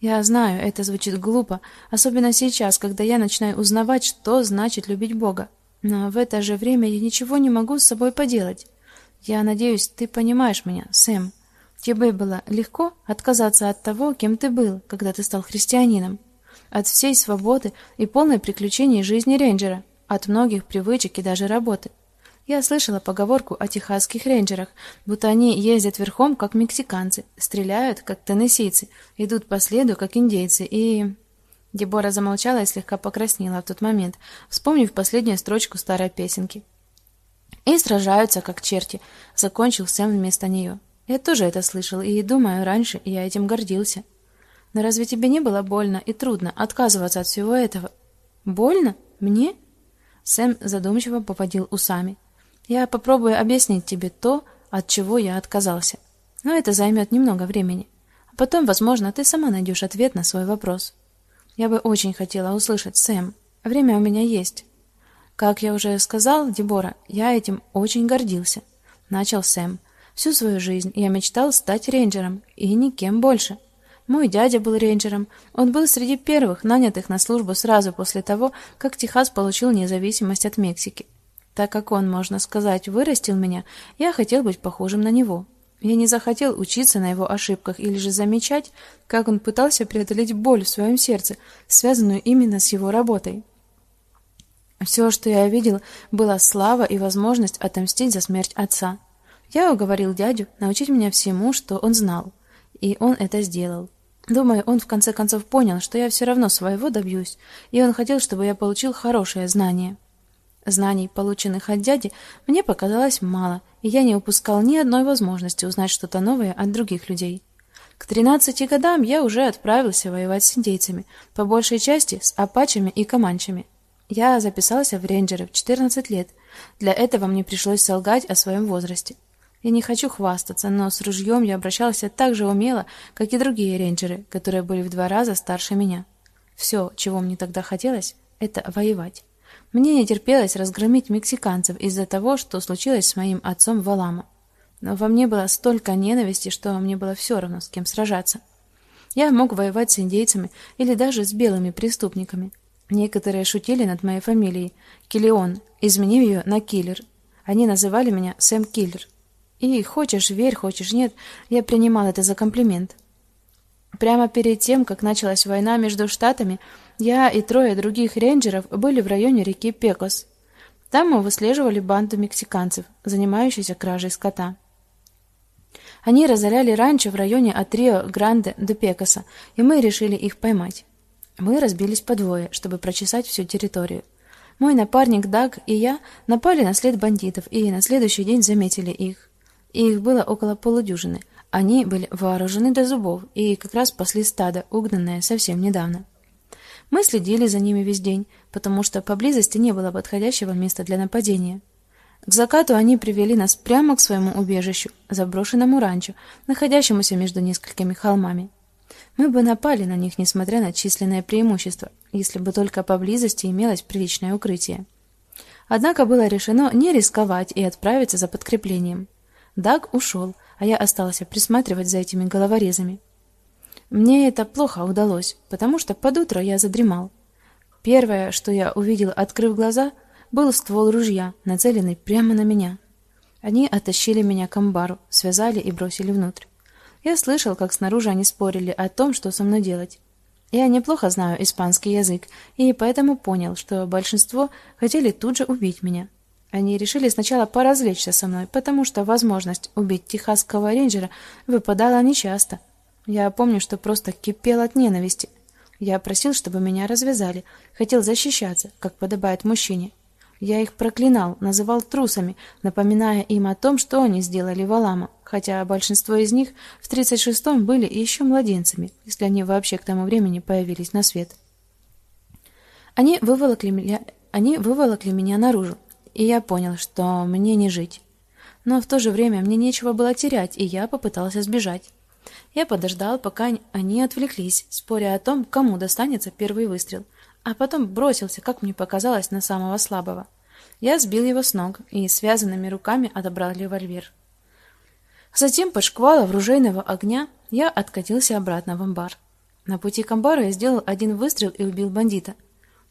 Я знаю, это звучит глупо, особенно сейчас, когда я начинаю узнавать, что значит любить Бога. Но в это же время я ничего не могу с собой поделать. Я надеюсь, ты понимаешь меня, Сэм. Тебе было легко отказаться от того, кем ты был, когда ты стал христианином, от всей свободы и полной приключений жизни рейнджера, от многих привычек и даже работы. Я слышала поговорку о техасских рейнджерах, будто они ездят верхом, как мексиканцы, стреляют, как теннессийцы, идут по следу, как индейцы, и Дебора замолчала и слегка покраснела в тот момент, вспомнив последнюю строчку старой песенки. И сражаются, как черти, закончил Сэм вместо нее. Я тоже это слышал, и думаю, раньше я этим гордился. Но разве тебе не было больно и трудно отказываться от всего этого? Больно? Мне? Сэм задумчиво поводил усами. Я попробую объяснить тебе то, от чего я отказался. Но это займет немного времени. А потом, возможно, ты сама найдешь ответ на свой вопрос. Я бы очень хотела услышать, Сэм. Время у меня есть. Как я уже сказал, Дебора, я этим очень гордился, начал Сэм. Всю свою жизнь я мечтал стать рейнджером и никем больше. Мой дядя был рейнджером. Он был среди первых нанятых на службу сразу после того, как Техас получил независимость от Мексики. Так как он, можно сказать, вырастил меня, я хотел быть похожим на него. Я не захотел учиться на его ошибках или же замечать, как он пытался преодолеть боль в своем сердце, связанную именно с его работой. Все, что я видел, была слава и возможность отомстить за смерть отца. Я уговорил дядю научить меня всему, что он знал, и он это сделал. Думаю, он в конце концов понял, что я все равно своего добьюсь, и он хотел, чтобы я получил хорошее знание. Знаний, полученных от дяди, мне показалось мало, и я не упускал ни одной возможности узнать что-то новое от других людей. К тринадцати годам я уже отправился воевать с индейцами, по большей части с апачами и команчами. Я записался в рейнджеры в 14 лет. Для этого мне пришлось солгать о своем возрасте. Я не хочу хвастаться, но с ружьем я обращался так же умело, как и другие рейнджеры, которые были в два раза старше меня. Все, чего мне тогда хотелось это воевать. Мне не терпелось разгромить мексиканцев из-за того, что случилось с моим отцом в Аламо. Но во мне было столько ненависти, что мне было все равно с кем сражаться. Я мог воевать с индейцами или даже с белыми преступниками. Некоторые шутили над моей фамилией Киллион, изменив ее на Киллер. Они называли меня Сэм Киллер. И хочешь верь, хочешь нет, я принимал это за комплимент. Прямо перед тем, как началась война между штатами, я и трое других рейнджеров были в районе реки Пекос. Там мы выслеживали банду мексиканцев, занимающуюся кражей скота. Они разоряли ранчо в районе от Рио-Гранде до Пекоса, и мы решили их поймать. Мы разбились по двое, чтобы прочесать всю территорию. Мой напарник Даг и я напали на след бандитов и на следующий день заметили их. Их было около полудюжины, Они были вооружены до зубов и как раз пасли стадо, угнанное совсем недавно. Мы следили за ними весь день, потому что поблизости не было подходящего места для нападения. К закату они привели нас прямо к своему убежищу, заброшенному ранчо, находящемуся между несколькими холмами. Мы бы напали на них, несмотря на численное преимущество, если бы только поблизости имелось приличное укрытие. Однако было решено не рисковать и отправиться за подкреплением. Даг ушел, а я осталась присматривать за этими головорезами. Мне это плохо удалось, потому что под утро я задремал. Первое, что я увидел, открыв глаза, был ствол ружья, нацеленный прямо на меня. Они оттащили меня к амбару, связали и бросили внутрь. Я слышал, как снаружи они спорили о том, что со мной делать. Я неплохо знаю испанский язык, и поэтому понял, что большинство хотели тут же убить меня. Они решили сначала поразвлечься со мной, потому что возможность убить техасского рейнджера выпадала нечасто. Я помню, что просто кипел от ненависти. Я просил, чтобы меня развязали, хотел защищаться, как подобает мужчине. Я их проклинал, называл трусами, напоминая им о том, что они сделали в Алама, хотя большинство из них в 36-м были еще младенцами, если они вообще к тому времени появились на свет. Они выволокли меня, они выволокли меня наружу, и я понял, что мне не жить. Но в то же время мне нечего было терять, и я попытался сбежать. Я подождал, пока они отвлеклись, споря о том, кому достанется первый выстрел, а потом бросился, как мне показалось, на самого слабого. Я сбил его с ног и связанными руками отобрал револьвер. Затем под шквалом ружейного огня я откатился обратно в амбар. На пути к амбару я сделал один выстрел и убил бандита.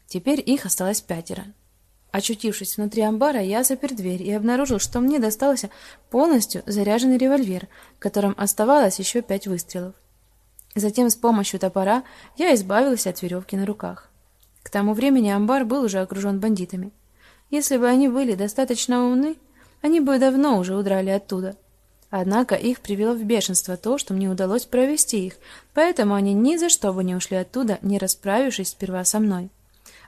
Теперь их осталось пятеро. Очутившись внутри амбара, я запер дверь и обнаружил, что мне достался полностью заряженный револьвер, в котором оставалось еще пять выстрелов. Затем с помощью топора я избавился от веревки на руках. К тому времени амбар был уже окружен бандитами. Если бы они были достаточно умны, они бы давно уже удрали оттуда. Однако их привело в бешенство то, что мне удалось провести их, поэтому они ни за что бы не ушли оттуда, не расправившись сперва со мной.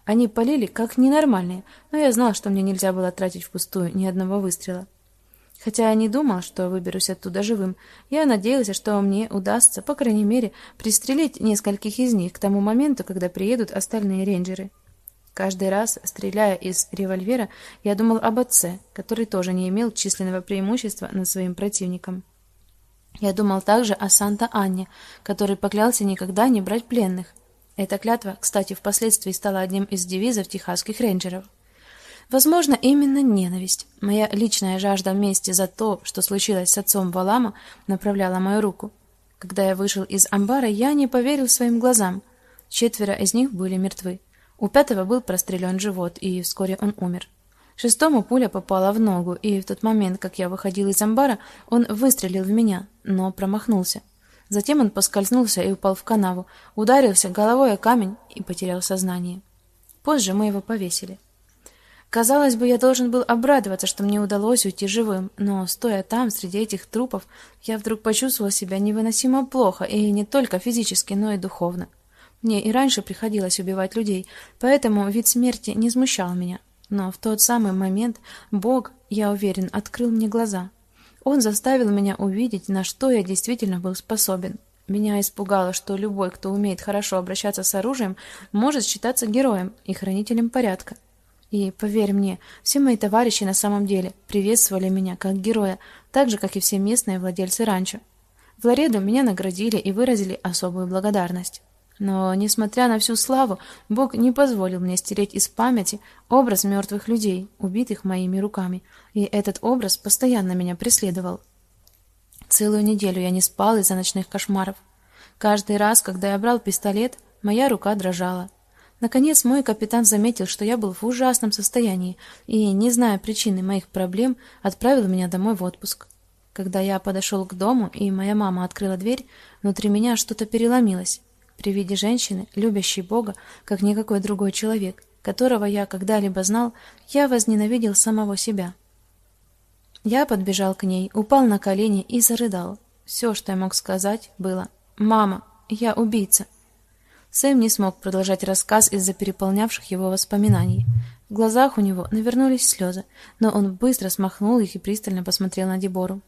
Они полили как ненормальные, но я знал, что мне нельзя было тратить впустую ни одного выстрела. Хотя я не думал, что выберусь оттуда живым, я надеялся, что мне удастся, по крайней мере, пристрелить нескольких из них к тому моменту, когда приедут остальные рейнджеры. Каждый раз, стреляя из револьвера, я думал об отце, который тоже не имел численного преимущества над своим противником. Я думал также о Санта-Анне, который поклялся никогда не брать пленных. Эта клятва, кстати, впоследствии стала одним из девизов техасских рейнджеров. Возможно, именно ненависть, моя личная жажда мести за то, что случилось с отцом Валама, направляла мою руку. Когда я вышел из амбара, я не поверил своим глазам. Четверо из них были мертвы. У пятого был прострелен живот, и вскоре он умер. Шестому пуля попала в ногу, и в тот момент, как я выходил из амбара, он выстрелил в меня, но промахнулся. Затем он поскользнулся и упал в канаву, ударился головой о камень и потерял сознание. Позже мы его повесили. Казалось бы, я должен был обрадоваться, что мне удалось уйти живым, но стоя там среди этих трупов, я вдруг почувствовал себя невыносимо плохо, и не только физически, но и духовно. Мне и раньше приходилось убивать людей, поэтому вид смерти не смущал меня. Но в тот самый момент Бог, я уверен, открыл мне глаза. Он заставил меня увидеть, на что я действительно был способен. Меня испугало, что любой, кто умеет хорошо обращаться с оружием, может считаться героем и хранителем порядка. И поверь мне, все мои товарищи на самом деле приветствовали меня как героя, так же как и все местные владельцы ранчо. В Ларедо меня наградили и выразили особую благодарность. Но, несмотря на всю славу, Бог не позволил мне стереть из памяти образ мертвых людей, убитых моими руками, и этот образ постоянно меня преследовал. Целую неделю я не спал из-за ночных кошмаров. Каждый раз, когда я брал пистолет, моя рука дрожала. Наконец мой капитан заметил, что я был в ужасном состоянии и, не зная причины моих проблем, отправил меня домой в отпуск. Когда я подошел к дому и моя мама открыла дверь, внутри меня что-то переломилось. При виде женщины, любящей Бога, как никакой другой человек, которого я когда-либо знал, я возненавидел самого себя. Я подбежал к ней, упал на колени и зарыдал. Все, что я мог сказать, было: "Мама, я убийца". Сэм не смог продолжать рассказ из-за переполнявших его воспоминаний. В глазах у него навернулись слезы, но он быстро смахнул их и пристально посмотрел на Дебору.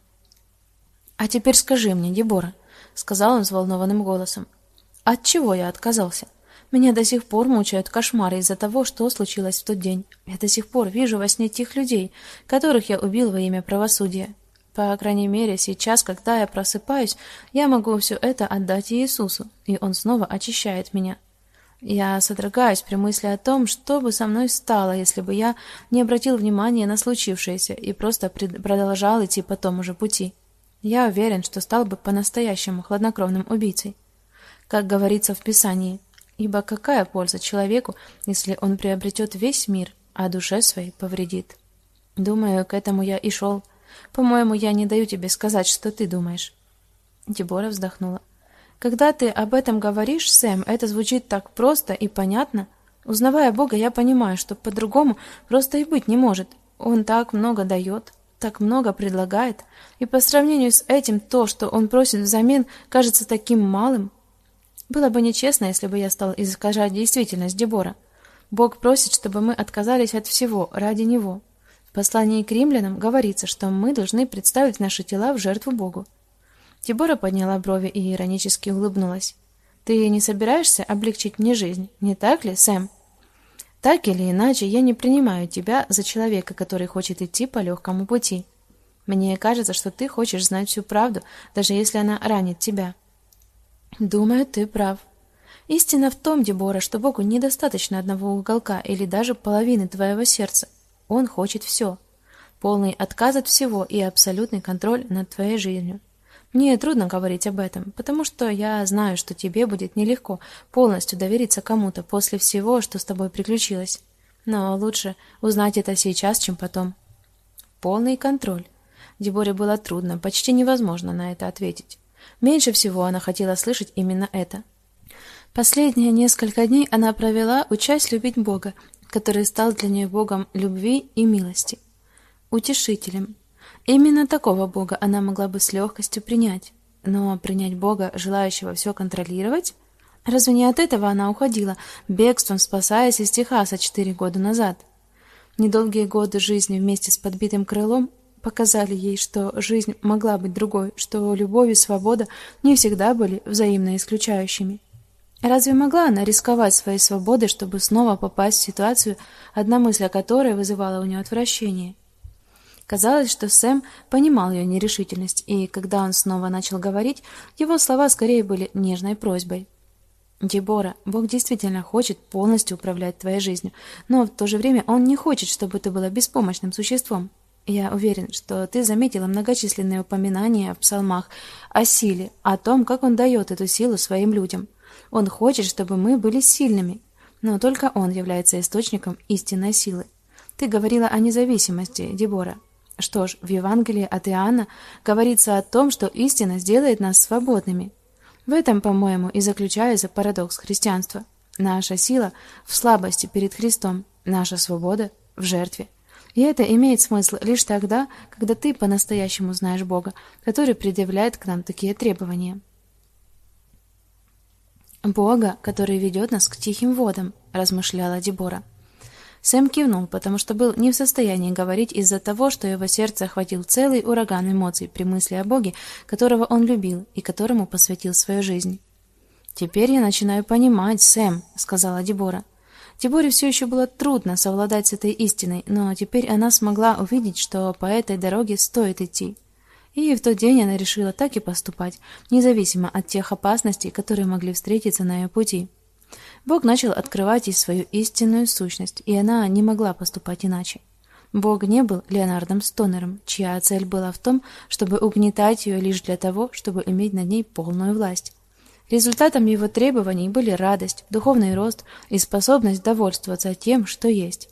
А теперь скажи мне, Дебора, сказал он взволнованным голосом. От чего я отказался? Меня до сих пор мучают кошмары из-за того, что случилось в тот день. Я до сих пор вижу во сне тех людей, которых я убил во имя правосудия. По крайней мере, сейчас, когда я просыпаюсь, я могу все это отдать Иисусу, и он снова очищает меня. Я содрогаюсь при мысли о том, что бы со мной стало, если бы я не обратил внимания на случившееся и просто продолжал идти по тому же пути. Я уверен, что стал бы по-настоящему хладнокровным убийцей. Как говорится в Писании, ибо какая польза человеку, если он приобретет весь мир, а душе своей повредит? Думаю, к этому я и шел. По-моему, я не даю тебе сказать, что ты думаешь. Дебора вздохнула. Когда ты об этом говоришь, Сэм, это звучит так просто и понятно. Узнавая Бога, я понимаю, что по-другому просто и быть не может. Он так много дает, так много предлагает, и по сравнению с этим то, что он просит взамен, кажется таким малым. Было бы нечестно, если бы я стал искажать действительность Дебора. Бог просит, чтобы мы отказались от всего ради него. В послании к римлянам говорится, что мы должны представить наши тела в жертву Богу. Тибора подняла брови и иронически улыбнулась. Ты не собираешься облегчить мне жизнь, не так ли, Сэм? Так или иначе, я не принимаю тебя за человека, который хочет идти по легкому пути. Мне кажется, что ты хочешь знать всю правду, даже если она ранит тебя. Думаю, ты прав. Истина в том, Дебора, что Богу недостаточно одного уголка или даже половины твоего сердца. Он хочет все. Полный отказ от всего и абсолютный контроль над твоей жизнью. Мне трудно говорить об этом, потому что я знаю, что тебе будет нелегко полностью довериться кому-то после всего, что с тобой приключилось. Но лучше узнать это сейчас, чем потом. Полный контроль. Деборе было трудно, почти невозможно на это ответить. Меньше всего она хотела слышать именно это. Последние несколько дней она провела, учась любить Бога, который стал для нее Богом любви и милости, утешителем, Именно такого Бога она могла бы с легкостью принять. Но принять Бога, желающего все контролировать, разве не от этого она уходила, бегством спасаясь из Техаса четыре года назад? Недолгие годы жизни вместе с подбитым крылом показали ей, что жизнь могла быть другой, что любовь и свобода не всегда были взаимно исключающими. Разве могла она рисковать своей свободой, чтобы снова попасть в ситуацию, одна мысль о которой вызывала у нее отвращение? Казалось, что Сэм понимал ее нерешительность, и когда он снова начал говорить, его слова скорее были нежной просьбой. Дебора, Бог действительно хочет полностью управлять твоей жизнью, но в то же время он не хочет, чтобы ты была беспомощным существом. Я уверен, что ты заметила многочисленные упоминания в псалмах о силе, о том, как он дает эту силу своим людям. Он хочет, чтобы мы были сильными, но только он является источником истинной силы. Ты говорила о независимости, Дебора. Что ж, в Евангелии от Иоанна говорится о том, что истина сделает нас свободными. В этом, по-моему, и заключается парадокс христианства. Наша сила в слабости перед Христом, наша свобода в жертве. И это имеет смысл лишь тогда, когда ты по-настоящему знаешь Бога, который предъявляет к нам такие требования. Бога, который ведет нас к тихим водам, размышляла Дебора. Сэм кивнул, потому что был не в состоянии говорить из-за того, что его сердце охватил целый ураган эмоций при мысли о Боге, которого он любил и которому посвятил свою жизнь. Теперь я начинаю понимать, Сэм, сказала Дебора. Деборе все еще было трудно совладать с этой истиной, но теперь она смогла увидеть, что по этой дороге стоит идти. И в тот день она решила так и поступать, независимо от тех опасностей, которые могли встретиться на ее пути. Бог начал открывать ей свою истинную сущность, и она не могла поступать иначе. Бог не был Леонардом Стонером, чья цель была в том, чтобы угнетать ее лишь для того, чтобы иметь над ней полную власть. Результатом его требований были радость, духовный рост и способность довольствоваться тем, что есть.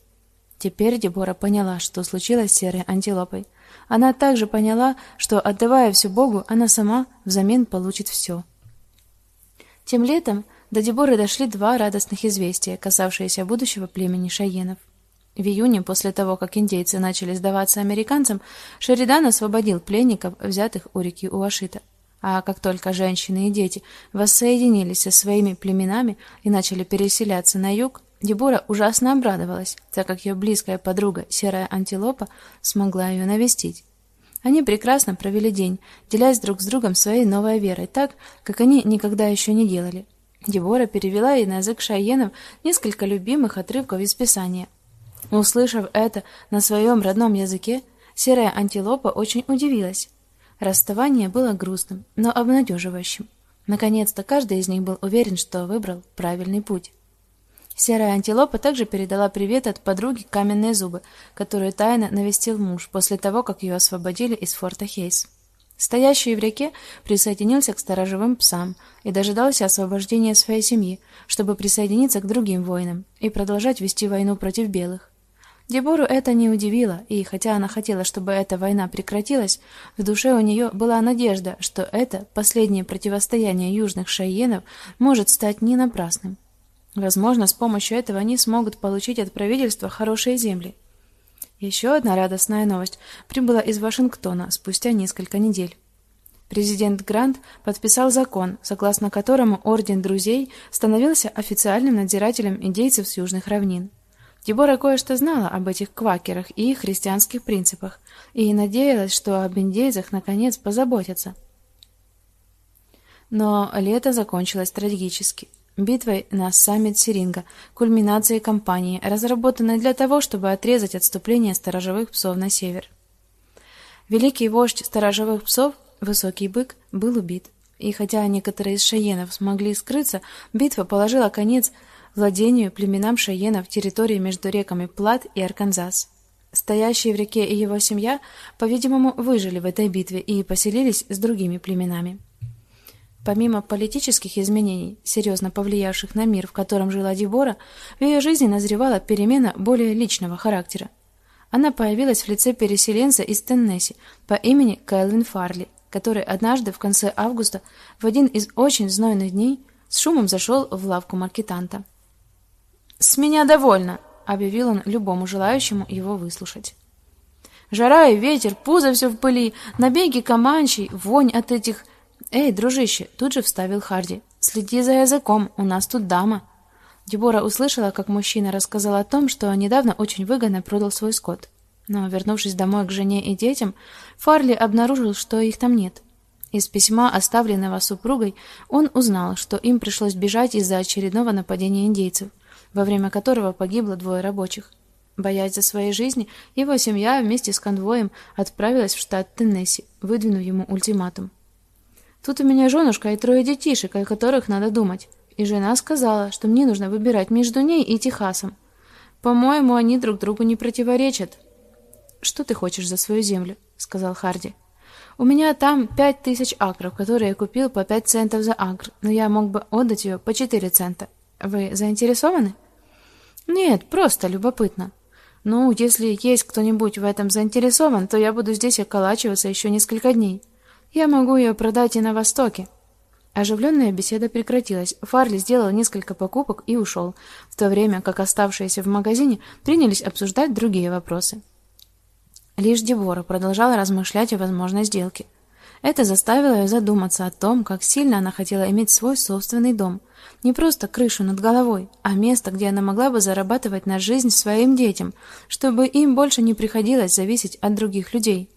Теперь Дебора поняла, что случилось с серой антилопой. Она также поняла, что отдавая все Богу, она сама взамен получит все. Тем летом до Деборы дошли два радостных известия, касавшиеся будущего племени Шайенов. В июне, после того, как индейцы начали сдаваться американцам, Шеридан освободил пленников, взятых у реки Уашита. А как только женщины и дети воссоединились со своими племенами и начали переселяться на юг, Дебора ужасно обрадовалась, так как ее близкая подруга, серая антилопа, смогла ее навестить. Они прекрасно провели день, делясь друг с другом своей новой верой, так, как они никогда еще не делали. Дебора перевела ей на язык шайенов несколько любимых отрывков из Писания. Услышав это на своем родном языке, серая антилопа очень удивилась. Расставание было грустным, но обнадеживающим. Наконец-то каждый из них был уверен, что выбрал правильный путь. Серая антилопа также передала привет от подруги Каменные зубы, которую тайно навестил муж после того, как ее освободили из форта Хейс. Стоящий в реке присоединился к сторожевым псам и дожидался освобождения своей семьи, чтобы присоединиться к другим воинам и продолжать вести войну против белых. Дебору это не удивило, и хотя она хотела, чтобы эта война прекратилась, в душе у нее была надежда, что это последнее противостояние южных шайенов может стать не напрасным. Возможно, с помощью этого они смогут получить от правительства хорошие земли. Еще одна радостная новость прибыла из Вашингтона спустя несколько недель. Президент Грант подписал закон, согласно которому Орден Друзей становился официальным надзирателем индейцев с южных равнин. Дебора кое-что знала об этих квакерах и их христианских принципах и надеялась, что об индейцах наконец позаботятся. Но лето закончилось трагически битвой на саммит Сиринга, кульминацией кампании, разработанной для того, чтобы отрезать отступление сторожевых псов на север. Великий вождь сторожевых псов, высокий бык, был убит. И хотя некоторые из шаенов смогли скрыться, битва положила конец владению племенам шаенов территории между реками Плат и Арканзас. Стоящий в реке и его семья, по-видимому, выжили в этой битве и поселились с другими племенами. Помимо политических изменений, серьезно повлиявших на мир, в котором жила Дебора, в ее жизни назревала перемена более личного характера. Она появилась в лице переселенца из Теннесси по имени Кэлвин Фарли, который однажды в конце августа в один из очень знойных дней с шумом зашел в лавку маркетанта. "С меня довольно", объявил он любому желающему его выслушать. Жара и ветер, пузо все в пыли, набеги команчей, вонь от этих Эй, дружище, тут же вставил Харди. Следи за языком, у нас тут дама. Дебора услышала, как мужчина рассказал о том, что недавно очень выгодно продал свой скот. Но, вернувшись домой к жене и детям, Фарли обнаружил, что их там нет. Из письма, оставленного супругой, он узнал, что им пришлось бежать из-за очередного нападения индейцев, во время которого погибло двое рабочих. Боясь за свои жизни, его семья вместе с конвоем отправилась в штат Теннесси, выдвинув ему ультиматум. Тут у меня женушка и трое детишек, о которых надо думать. И жена сказала, что мне нужно выбирать между ней и Техасом. По-моему, они друг другу не противоречат. Что ты хочешь за свою землю, сказал Харди. У меня там пять тысяч акров, которые я купил по пять центов за акр, но я мог бы отдать ее по четыре цента. Вы заинтересованы? Нет, просто любопытно. Ну, если есть кто-нибудь в этом заинтересован, то я буду здесь околачиваться еще несколько дней. Я могу ее продать и на Востоке. Оживленная беседа прекратилась. Фарли сделал несколько покупок и ушел, в то время как оставшиеся в магазине принялись обсуждать другие вопросы. Лишь Девора продолжала размышлять о возможной сделке. Это заставило ее задуматься о том, как сильно она хотела иметь свой собственный дом, не просто крышу над головой, а место, где она могла бы зарабатывать на жизнь своим детям, чтобы им больше не приходилось зависеть от других людей.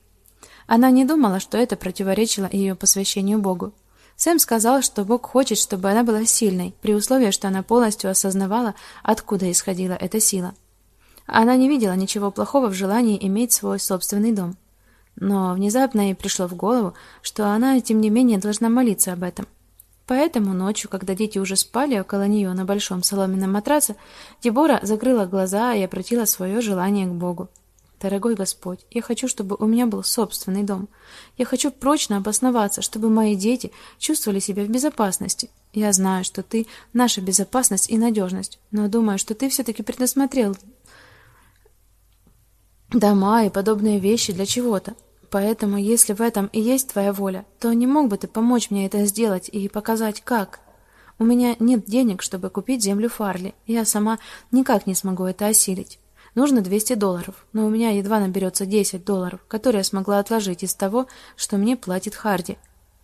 Она не думала, что это противоречило ее посвящению Богу. Сэм сказал, что Бог хочет, чтобы она была сильной, при условии, что она полностью осознавала, откуда исходила эта сила. Она не видела ничего плохого в желании иметь свой собственный дом. Но внезапно ей пришло в голову, что она тем не менее должна молиться об этом. Поэтому ночью, когда дети уже спали около нее на большом соломенном матраце, Дебора закрыла глаза и обратила свое желание к Богу. Дорогой Господь, я хочу, чтобы у меня был собственный дом. Я хочу прочно обосноваться, чтобы мои дети чувствовали себя в безопасности. Я знаю, что ты наша безопасность и надежность, но думаю, что ты все таки предусмотрел дома и подобные вещи для чего-то. Поэтому, если в этом и есть твоя воля, то не мог бы ты помочь мне это сделать и показать как? У меня нет денег, чтобы купить землю Фарли. Я сама никак не смогу это осилить. Нужно 200 долларов, но у меня едва наберется 10 долларов, которые я смогла отложить из того, что мне платит Харди.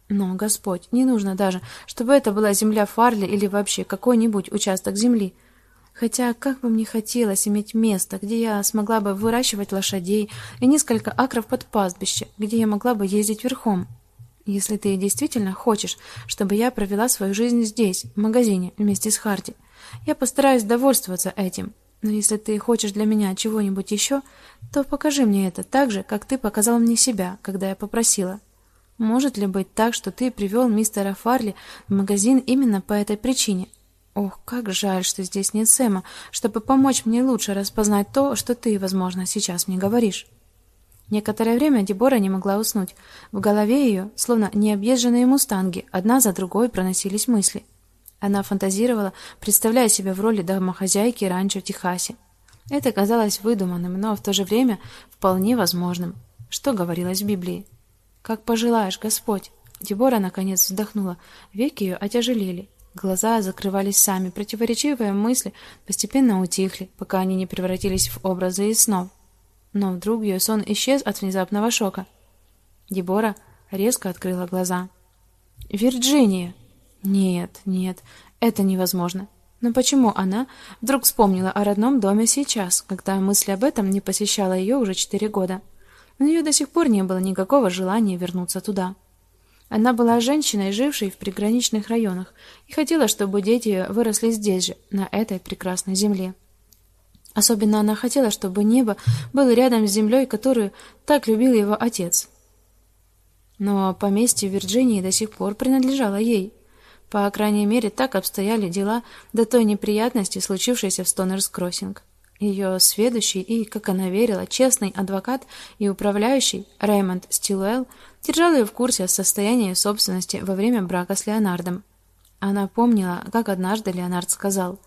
Но, Господь, не нужно даже, чтобы это была земля Фарли или вообще какой-нибудь участок земли. Хотя как бы мне хотелось иметь место, где я смогла бы выращивать лошадей и несколько акров под пастбище, где я могла бы ездить верхом. Если ты действительно хочешь, чтобы я провела свою жизнь здесь, в магазине, вместе с Харди, я постараюсь довольствоваться этим. Но если ты хочешь для меня чего-нибудь еще, то покажи мне это так же, как ты показал мне себя, когда я попросила. Может ли быть так, что ты привел мистера Фарли в магазин именно по этой причине? Ох, как жаль, что здесь нет Сэма, чтобы помочь мне лучше распознать то, что ты, возможно, сейчас мне говоришь. Некоторое время Дебора не могла уснуть. В голове ее, словно необъезженные мустанги, одна за другой проносились мысли. Она фантазировала, представляя себя в роли домохозяйки ранчо в Техасе. Это казалось выдуманным, но в то же время вполне возможным. Что говорилось в Библии? Как пожелаешь, Господь. Дебора наконец вздохнула. Веки ее отяжелели. Глаза закрывались сами, противоречивые мысли постепенно утихли, пока они не превратились в образы из снов. Но вдруг ее сон исчез от внезапного шока. Дебора резко открыла глаза. Вирджиния. Нет, нет, это невозможно. Но почему она вдруг вспомнила о родном доме сейчас, когда мысль об этом не посещала ее уже четыре года? У нее до сих пор не было никакого желания вернуться туда. Она была женщиной, жившей в приграничных районах, и хотела, чтобы дети выросли здесь же, на этой прекрасной земле. Особенно она хотела, чтобы небо было рядом с землей, которую так любил его отец. Но поместье в Вирджинии до сих пор принадлежало ей. По крайней мере, так обстояли дела до той неприятности, случившейся в Стонерс-Кроссинг. Ее сведущий и, как она верила, честный адвокат и управляющий Реймонд Стилуэлл держал ее в курсе о состоянии собственности во время брака с Леонардом. Она помнила, как однажды Леонард сказал: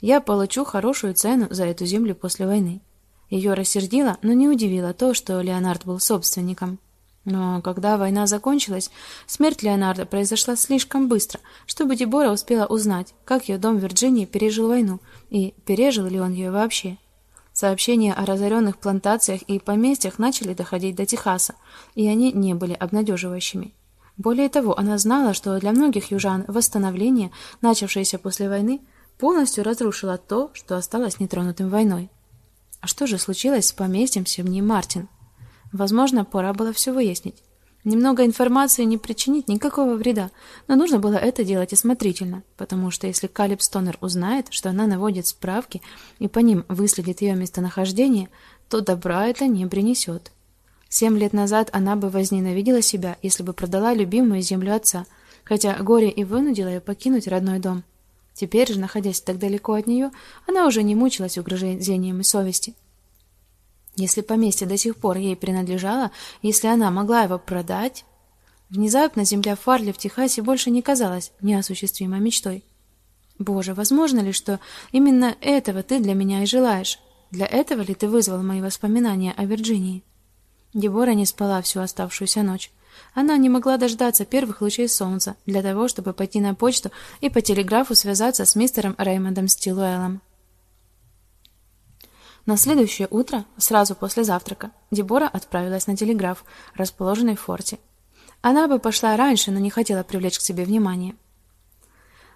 "Я получу хорошую цену за эту землю после войны". Ее рассердило, но не удивило то, что Леонард был собственником. Но когда война закончилась, смерть Леонарда произошла слишком быстро, чтобы Дебора успела узнать, как ее дом в Вирджинии пережил войну и пережил ли он ее вообще. Сообщения о разоренных плантациях и поместьях начали доходить до Техаса, и они не были обнадеживающими. Более того, она знала, что для многих южан восстановление, начавшееся после войны, полностью разрушило то, что осталось нетронутым войной. А что же случилось с поместьем семьи Мартин? Возможно, пора было все выяснить. Немного информации не причинит никакого вреда, но нужно было это делать осмотрительно, потому что если Калиб Стонер узнает, что она наводит справки и по ним выследит ее местонахождение, то добра это не принесет. Семь лет назад она бы возненавидела себя, если бы продала любимую землю отца, хотя горе и вынудило ее покинуть родной дом. Теперь же, находясь так далеко от нее, она уже не мучилась угрызениями совести. Если поместье до сих пор ей принадлежало, если она могла его продать, внезапно земля Фарли в Техасе больше не казалась неосуществимой мечтой. Боже, возможно ли, что именно этого ты для меня и желаешь? Для этого ли ты вызвал мои воспоминания о Вирджинии? Дебора не спала всю оставшуюся ночь. Она не могла дождаться первых лучей солнца для того, чтобы пойти на почту и по телеграфу связаться с мистером Реймондом Стилуэллом. На следующее утро, сразу после завтрака, Дебора отправилась на телеграф, расположенный в форте. Она бы пошла раньше, но не хотела привлечь к себе внимание.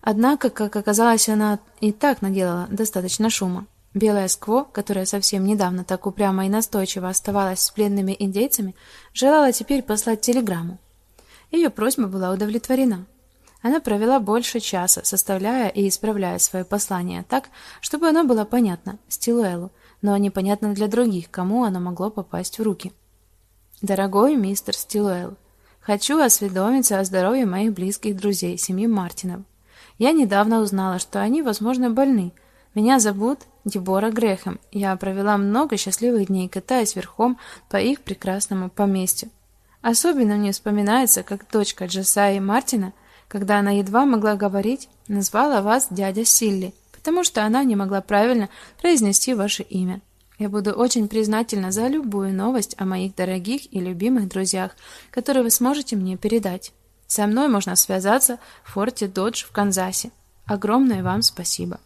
Однако, как оказалось, она и так наделала достаточно шума. Белая скво, которая совсем недавно так упрямо и настойчиво оставалась с пленными индейцами, желала теперь послать телеграмму. Ее просьба была удовлетворена. Она провела больше часа, составляя и исправляя свое послание так, чтобы оно было понятно Стилуэлу, но непонятно для других, кому оно могло попасть в руки. Дорогой мистер Стилуэлл, хочу осведомиться о здоровье моих близких друзей, семьи Мартинов. Я недавно узнала, что они, возможно, больны. Меня зовут Дебора Грехем. Я провела много счастливых дней, катаясь верхом по их прекрасному поместью. Особенно мне вспоминается, как дочка Джесаи Мартина, когда она едва могла говорить, назвала вас дядя Силли потому что она не могла правильно произнести ваше имя. Я буду очень признательна за любую новость о моих дорогих и любимых друзьях, которые вы сможете мне передать. Со мной можно связаться в форте Додж в Канзасе. Огромное вам спасибо.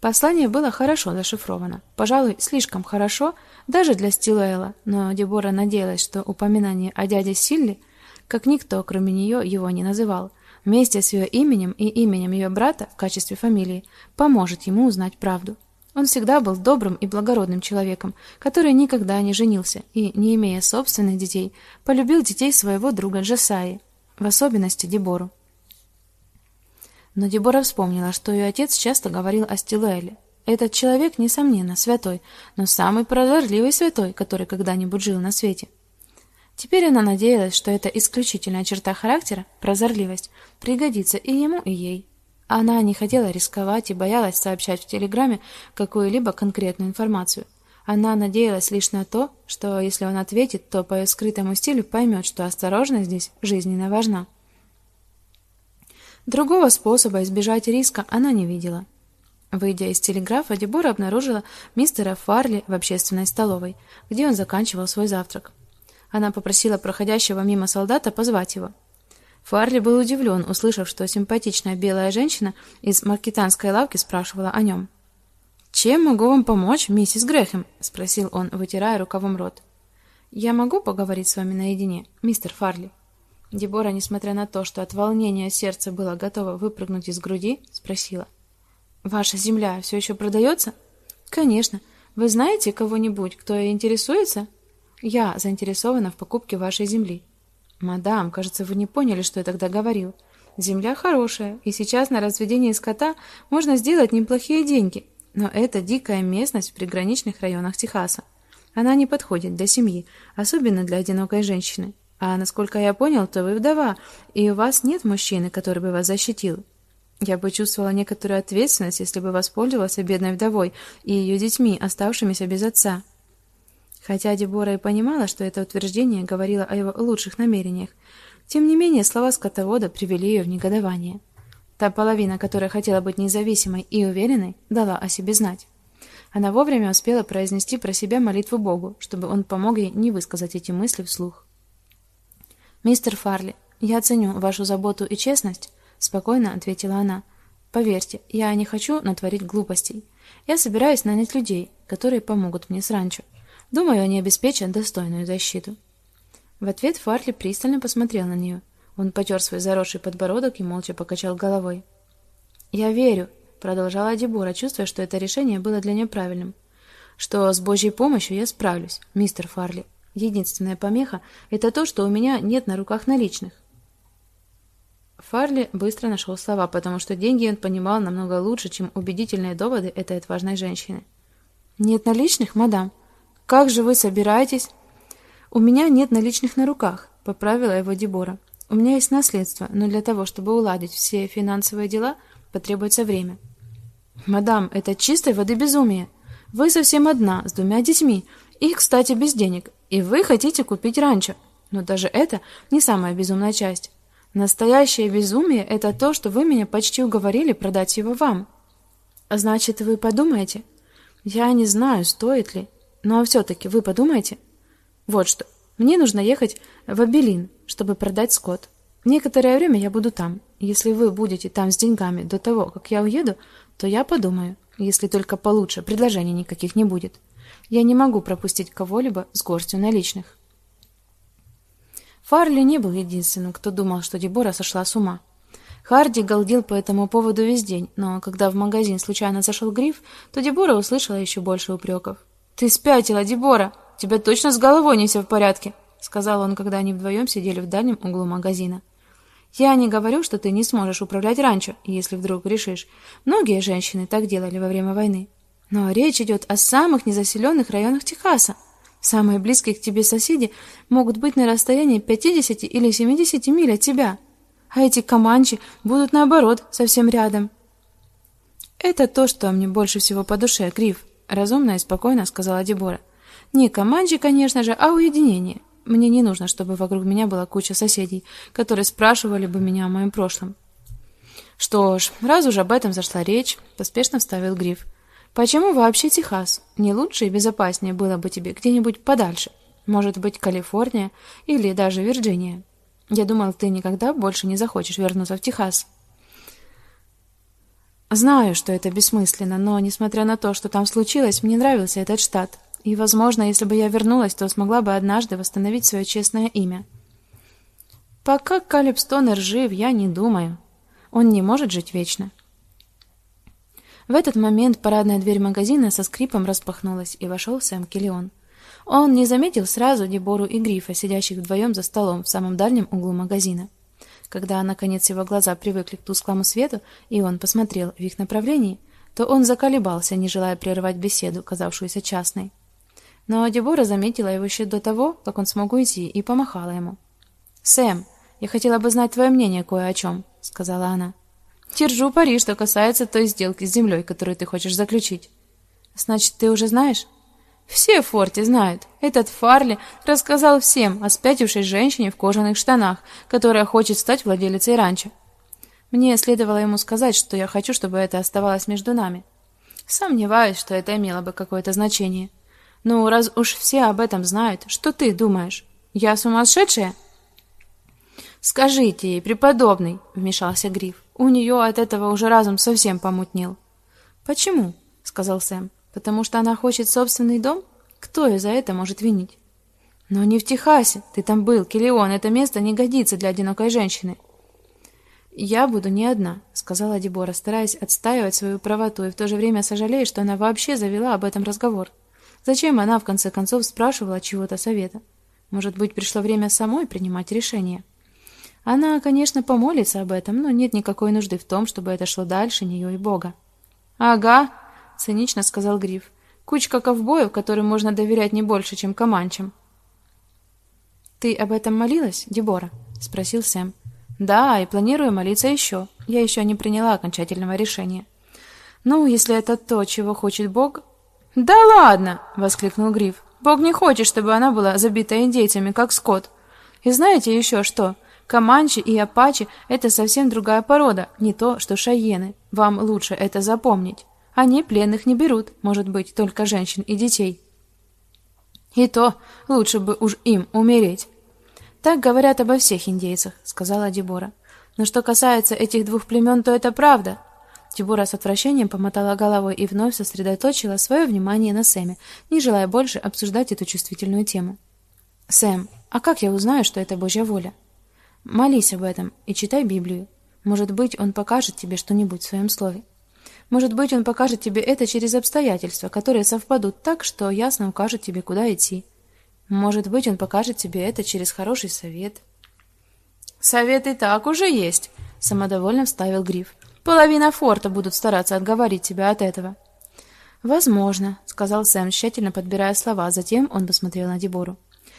Послание было хорошо зашифровано. Пожалуй, слишком хорошо даже для Стилуэла, но Дебора надеялась, что упоминание о дяде Силли, как никто, кроме нее, его не называл, вместе с ее именем и именем ее брата в качестве фамилии поможет ему узнать правду. Он всегда был добрым и благородным человеком, который никогда не женился и, не имея собственных детей, полюбил детей своего друга Джасаи, в особенности Дебору. Но Дебора вспомнила, что ее отец часто говорил о Стилуэле. Этот человек, несомненно, святой, но самый прозорливый святой, который когда-нибудь жил на свете. Теперь она надеялась, что эта исключительная черта характера, прозорливость, пригодится и ему, и ей. Она не хотела рисковать и боялась сообщать в телеграмме какую-либо конкретную информацию. Она надеялась лишь на то, что если он ответит, то по скрытому стилю поймет, что осторожность здесь жизненно важна. Другого способа избежать риска она не видела. Выйдя из телеграфа, Дебора обнаружила мистера Фарли в общественной столовой, где он заканчивал свой завтрак. Она попросила проходящего мимо солдата позвать его. Фарли был удивлен, услышав, что симпатичная белая женщина из маркетанской лавки спрашивала о нем. "Чем могу вам помочь, миссис Грэхэм?" спросил он, вытирая рукавом рот. "Я могу поговорить с вами наедине, мистер Фарли?" Дебора, несмотря на то, что от волнения сердце было готово выпрыгнуть из груди, спросила: "Ваша земля все еще продается?» "Конечно. Вы знаете кого-нибудь, кто интересуется?" Я заинтересована в покупке вашей земли. Мадам, кажется, вы не поняли, что я тогда говорил. Земля хорошая, и сейчас на разведении скота можно сделать неплохие деньги. Но это дикая местность в приграничных районах Техаса. Она не подходит для семьи, особенно для одинокой женщины. А насколько я понял, то вы вдова, и у вас нет мужчины, который бы вас защитил. Я бы чувствовала некоторую ответственность, если бы воспользовался бедной вдовой и ее детьми, оставшимися без отца. Хотя Дебора и понимала, что это утверждение говорило о его лучших намерениях, тем не менее слова скотовода привели ее в негодование. Та половина, которая хотела быть независимой и уверенной, дала о себе знать. Она вовремя успела произнести про себя молитву Богу, чтобы он помог ей не высказать эти мысли вслух. Мистер Фарли, я ценю вашу заботу и честность, спокойно ответила она. Поверьте, я не хочу натворить глупостей. Я собираюсь нанять людей, которые помогут мне с ранчо. Думаю, они обеспечат достойную защиту. В ответ Фарли пристально посмотрел на нее. Он потер свой заросший подбородок и молча покачал головой. "Я верю", продолжала Дебора, чувствуя, что это решение было для нее правильным. "Что с Божьей помощью я справлюсь, мистер Фарли. Единственная помеха это то, что у меня нет на руках наличных". Фарли быстро нашел слова, потому что деньги он понимал намного лучше, чем убедительные доводы этой отважной женщины. "Нет наличных, мадам?" Как же вы собираетесь? У меня нет наличных на руках, поправила его Дебора. У меня есть наследство, но для того, чтобы уладить все финансовые дела, потребуется время. Мадам, это чистой воды безумие. Вы совсем одна с двумя детьми, и, кстати, без денег, и вы хотите купить ранчо. Но даже это не самая безумная часть. Настоящее безумие это то, что вы меня почти уговорили продать его вам. А значит, вы подумаете? Я не знаю, стоит ли. Но все таки вы подумайте. Вот что. Мне нужно ехать в Абелин, чтобы продать скот. Некоторое время я буду там. Если вы будете там с деньгами до того, как я уеду, то я подумаю, если только получше, предложений никаких не будет. Я не могу пропустить кого-либо с горстью наличных. Фарли не был единственным, кто думал, что Дебора сошла с ума. Харди галдел по этому поводу весь день, но когда в магазин случайно зашел Гриф, то Дебора услышала еще больше упреков. Ты спятила, Дебора. Тебя точно с головой не все в порядке, сказал он, когда они вдвоем сидели в дальнем углу магазина. Я не говорю, что ты не сможешь управлять ранчо, если вдруг решишь. Многие женщины так делали во время войны. Но речь идет о самых незаселенных районах Техаса. Самые близкие к тебе соседи могут быть на расстоянии 50 или 70 миль от тебя. А эти команчи будут наоборот, совсем рядом. Это то, что мне больше всего по душе, Гриф разумно и спокойно сказала Дебора. Не команде, конечно же, а уединение. Мне не нужно, чтобы вокруг меня была куча соседей, которые спрашивали бы меня о моем прошлом. Что ж, раз уже об этом зашла речь, поспешно вставил Гриф. Почему вообще Техас? Не лучше и безопаснее было бы тебе где-нибудь подальше? Может быть, Калифорния или даже Вирджиния? Я думал, ты никогда больше не захочешь вернуться в Техас. Знаю, что это бессмысленно, но несмотря на то, что там случилось, мне нравился этот штат. И, возможно, если бы я вернулась, то смогла бы однажды восстановить свое честное имя. Пока Калеб Стонер жив, я не думаю. Он не может жить вечно. В этот момент парадная дверь магазина со скрипом распахнулась, и вошел Сэм Киллион. Он не заметил сразу Дебору и Грифа, сидящих вдвоем за столом в самом дальнем углу магазина. Когда наконец его глаза привыкли к тусклому свету, и он посмотрел в их направлении, то он заколебался, не желая прерывать беседу, казавшуюся частной. Но Дебора заметила его еще до того, как он смог уйти, и помахала ему. "Сэм, я хотела бы знать твое мнение кое о чем», — сказала она. "Держу пари, что касается той сделки с землей, которую ты хочешь заключить. Значит, ты уже знаешь?" Все в форте знают. Этот Фарли рассказал всем о спятившей женщине в кожаных штанах, которая хочет стать владелицей ранчо. Мне следовало ему сказать, что я хочу, чтобы это оставалось между нами. Сомневаюсь, что это имело бы какое-то значение. Ну, раз уж все об этом знают, что ты думаешь? Я сумасшедшая? Скажите ей, преподобный, вмешался Гриф. У нее от этого уже разум совсем помутнел. Почему? сказал Сэм. Потому что она хочет собственный дом? Кто ее за это может винить? Но не в Техасе. Ты там был, Килион. Это место не годится для одинокой женщины. Я буду не одна, сказала Дебора, стараясь отстаивать свою правоту и в то же время сожалея, что она вообще завела об этом разговор. Зачем она в конце концов спрашивала чего-то совета? Может быть, пришло время самой принимать решение. Она, конечно, помолится об этом, но нет никакой нужды в том, чтобы это шло дальше нее и Бога. Ага, цинично сказал Гриф. Кучка ковбоев, которым можно доверять не больше, чем команчам. Ты об этом молилась, Дебора? спросил Сэм. Да, и планирую молиться еще. Я еще не приняла окончательного решения. Ну, если это то, чего хочет Бог. Да ладно, воскликнул Гриф. Бог не хочет, чтобы она была забита индейцами, как скот. И знаете еще что? Команчи и апачи это совсем другая порода, не то, что шайены. Вам лучше это запомнить. Они пленных не берут, может быть, только женщин и детей. И то лучше бы уж им умереть. Так говорят обо всех индейцах, сказала Дебора. Но что касается этих двух племен, то это правда. Дебора с отвращением помотала головой и вновь сосредоточила свое внимание на Сэме, не желая больше обсуждать эту чувствительную тему. Сэм, а как я узнаю, что это Божья воля? Молись об этом и читай Библию. Может быть, он покажет тебе что-нибудь в своем слове. Может быть, он покажет тебе это через обстоятельства, которые совпадут так, что ясно укажет тебе, куда идти. Может быть, он покажет тебе это через хороший совет. Совет и так уже есть, самодовольно вставил Гриф. Половина форта будут стараться отговорить тебя от этого. Возможно, сказал Сэм, тщательно подбирая слова, затем он посмотрел на Дебору.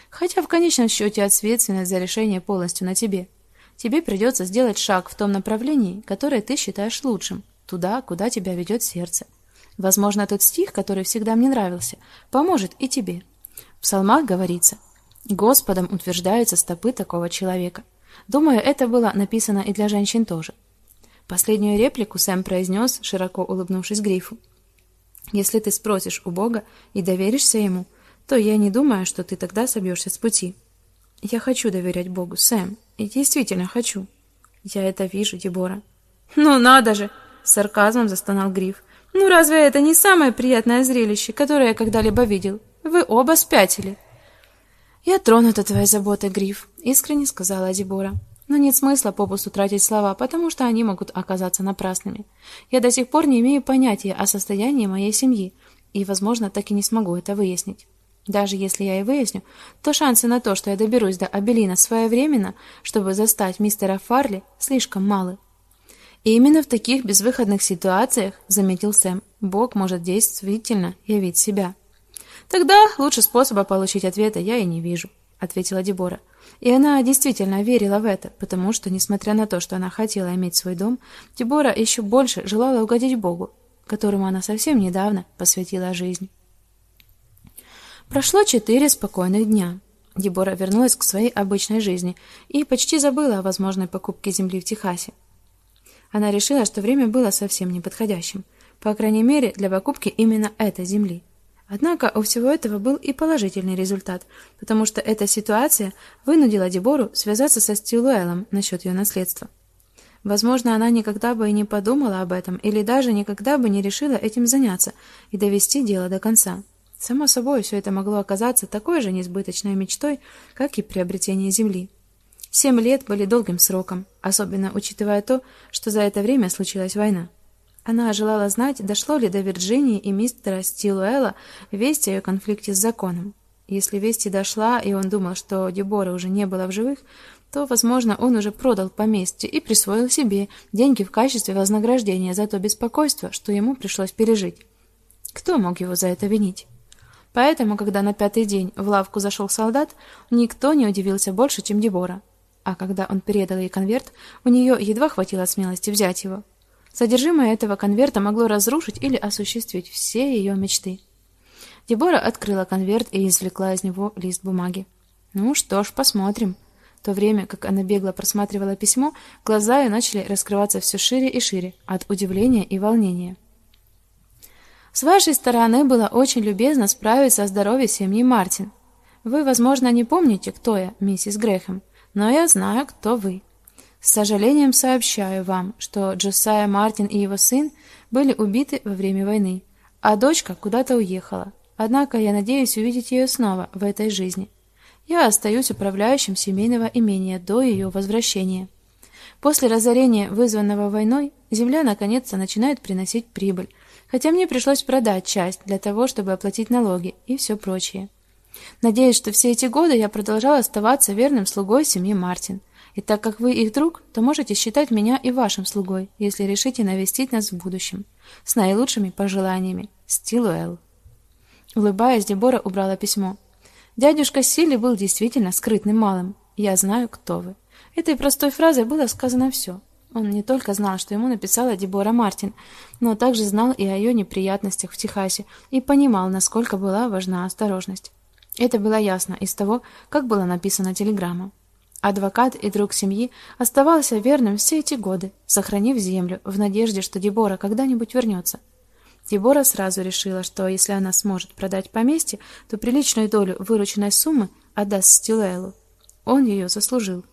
Хотя в конечном счете ответственность за решение полностью на тебе. Тебе придется сделать шаг в том направлении, которое ты считаешь лучшим туда, куда тебя ведет сердце. Возможно, тот стих, который всегда мне нравился, поможет и тебе. В псалмах говорится: Господом утверждаются стопы такого человека. Думаю, это было написано и для женщин тоже. Последнюю реплику Сэм произнес, широко улыбнувшись Грифу. Если ты спросишь у Бога и доверишься ему, то я не думаю, что ты тогда собьешься с пути. Я хочу доверять Богу, Сэм, и действительно хочу. Я это вижу, Дебора. Ну надо же, сарказмом застонал Гриф. Ну разве это не самое приятное зрелище, которое я когда-либо видел? Вы оба спятили. Я тронута твоей заботой, Гриф, искренне сказала Дебора. Но нет смысла попусту тратить слова, потому что они могут оказаться напрасными. Я до сих пор не имею понятия о состоянии моей семьи, и, возможно, так и не смогу это выяснить. Даже если я и выясню, то шансы на то, что я доберусь до Абелина своевременно, чтобы застать мистера Фарли, слишком малы. И именно в таких безвыходных ситуациях, заметил Сэм, Бог может действительно явить себя. Тогда лучше способа получить ответа я и не вижу, ответила Дебора. И она действительно верила в это, потому что, несмотря на то, что она хотела иметь свой дом, Дебора еще больше желала угодить Богу, которому она совсем недавно посвятила жизнь. Прошло четыре спокойных дня. Дебора вернулась к своей обычной жизни и почти забыла о возможной покупке земли в Техасе. Она решила, что время было совсем неподходящим, по крайней мере, для покупки именно этой земли. Однако у всего этого был и положительный результат, потому что эта ситуация вынудила Дебору связаться со Стилуэлом насчет ее наследства. Возможно, она никогда бы и не подумала об этом, или даже никогда бы не решила этим заняться и довести дело до конца. Само собой, все это могло оказаться такой же несбыточной мечтой, как и приобретение земли. Семь лет были долгим сроком, особенно учитывая то, что за это время случилась война. Она желала знать, дошло ли до Вирджинии и мистера Стилуэла весть о ее конфликте с законом. Если весть и дошла, и он думал, что Дебора уже не было в живых, то, возможно, он уже продал поместье и присвоил себе деньги в качестве вознаграждения за то беспокойство, что ему пришлось пережить. Кто мог его за это винить? Поэтому, когда на пятый день в лавку зашел солдат, никто не удивился больше, чем Дебора. А когда он передал ей конверт, у нее едва хватило смелости взять его. Содержимое этого конверта могло разрушить или осуществить все ее мечты. Дебора открыла конверт и извлекла из него лист бумаги. Ну что ж, посмотрим. В то время, как она бегло просматривала письмо, глаза ее начали раскрываться все шире и шире от удивления и волнения. С вашей стороны было очень любезно справиться о здоровье семьи Мартин. Вы, возможно, не помните, кто я, миссис Грэхэм, но я знаю, кто вы. С сожалением сообщаю вам, что Джосайя Мартин и его сын были убиты во время войны, а дочка куда-то уехала. Однако я надеюсь увидеть ее снова в этой жизни. Я остаюсь управляющим семейного имения до ее возвращения. После разорения, вызванного войной, земля наконец-то начинает приносить прибыль, хотя мне пришлось продать часть для того, чтобы оплатить налоги и все прочее. Надеюсь, что все эти годы я продолжал оставаться верным слугой семьи Мартин. И так как вы их друг, то можете считать меня и вашим слугой, если решите навестить нас в будущем. С наилучшими пожеланиями. Стилуэлл. Улыбаясь, Дебора убрала письмо. Дядюшка Силли был действительно скрытным малым. Я знаю, кто вы. Этой простой фразой было сказано все. Он не только знал, что ему написала Дебора Мартин, но также знал и о ее неприятностях в Техасе и понимал, насколько была важна осторожность. Это было ясно из того, как была написана телеграмма. Адвокат и друг семьи оставался верным все эти годы, сохранив землю в надежде, что Дебора когда-нибудь вернется. Дебора сразу решила, что если она сможет продать поместье, то приличную долю вырученной суммы отдаст Стилуэлу. Он ее заслужил.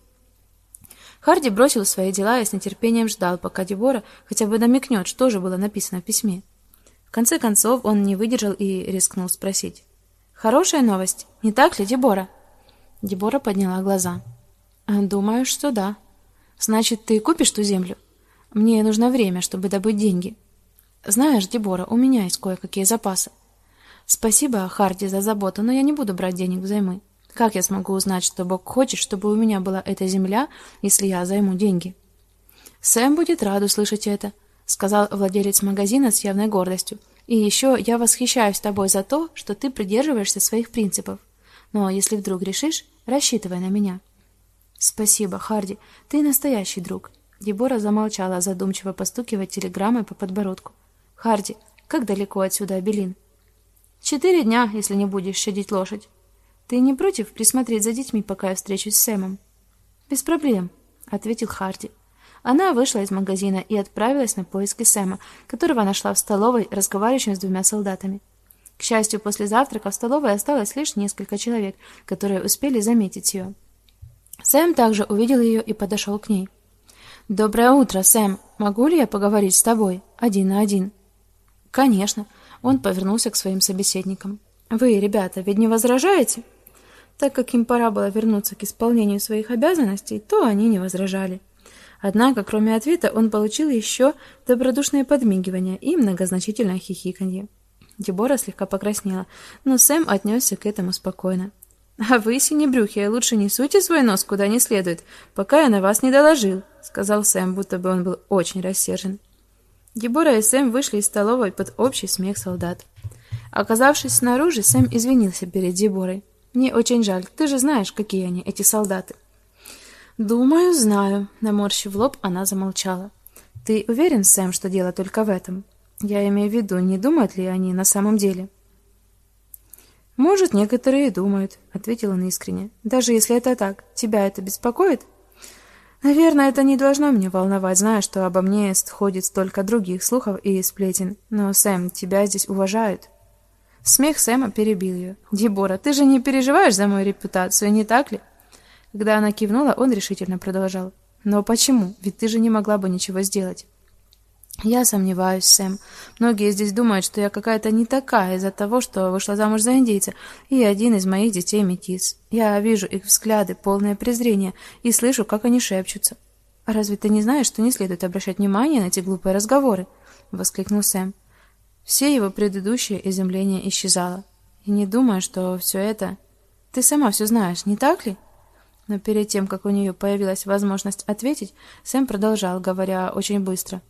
Харди бросил свои дела и с нетерпением ждал, пока Дебора хотя бы намекнет, что же было написано в письме. В конце концов он не выдержал и рискнул спросить: "Хорошая новость, не так ли, Дебора?" Дебора подняла глаза. "Думаю, что да. Значит, ты купишь ту землю? Мне нужно время, чтобы добыть деньги. Знаешь, Дебора, у меня есть кое-какие запасы. Спасибо, Харди, за заботу, но я не буду брать денег взаймы. Как я смогу узнать, что Бог хочет, чтобы у меня была эта земля, если я займу деньги? Сэм будет рад услышать это, сказал владелец магазина с явной гордостью. И еще я восхищаюсь тобой за то, что ты придерживаешься своих принципов. Но если вдруг решишь, рассчитывай на меня. Спасибо, Харди. Ты настоящий друг. Дебора замолчала, задумчиво постукивая телеграммой по подбородку. Харди, как далеко отсюда Абелин? Четыре дня, если не будешь щадить лошадь. Ты не против присмотреть за детьми, пока я встречусь с Сэмом? Без проблем, ответил Харди. Она вышла из магазина и отправилась на поиски Сэма, которого нашла в столовой, разговаривающим с двумя солдатами. К счастью, после завтрака в столовой осталось лишь несколько человек, которые успели заметить ее. Сэм также увидел ее и подошел к ней. Доброе утро, Сэм. Могу ли я поговорить с тобой один на один? Конечно. Он повернулся к своим собеседникам. Вы, ребята, ведь не возражаете? Так как им пора было вернуться к исполнению своих обязанностей, то они не возражали. Однако, кроме ответа, он получил еще добродушное подмигивание и многозначительное хихиканье. Дебора слегка покраснела, но Сэм отнесся к этому спокойно. А вы, синебрюхи, лучше не суйте свой нос куда не следует, пока я на вас не доложил, сказал Сэм, будто бы он был очень рассержен. Дебора и Сэм вышли из столовой под общий смех солдат. Оказавшись снаружи, Сэм извинился перед Деборой. Мне очень жаль. Ты же знаешь, какие они, эти солдаты. Думаю, знаю, наморщив лоб, она замолчала. Ты уверен, Сэм, что дело только в этом? Я имею в виду, не думают ли они на самом деле? Может, некоторые думают, ответил он искренне. Даже если это так, тебя это беспокоит? Наверное, это не должно меня волновать, зная, что обо мне ходит столько других слухов и сплетен. Но, Сэм, тебя здесь уважают. Смех Сэма перебил ее. "Дебора, ты же не переживаешь за мою репутацию, не так ли?" Когда она кивнула, он решительно продолжал: "Но почему? Ведь ты же не могла бы ничего сделать". Я сомневаюсь, Сэм. Многие здесь думают, что я какая-то не такая из-за того, что вышла замуж за индейца, и один из моих детей метис. Я вижу их взгляды, полное презрение, и слышу, как они шепчутся. А разве ты не знаешь, что не следует обращать внимание на эти глупые разговоры? воскликнул Сэм. Все его предыдущее изумление исчезало. И не думаю, что все это ты сама все знаешь, не так ли? Но перед тем, как у нее появилась возможность ответить, Сэм продолжал, говоря очень быстро.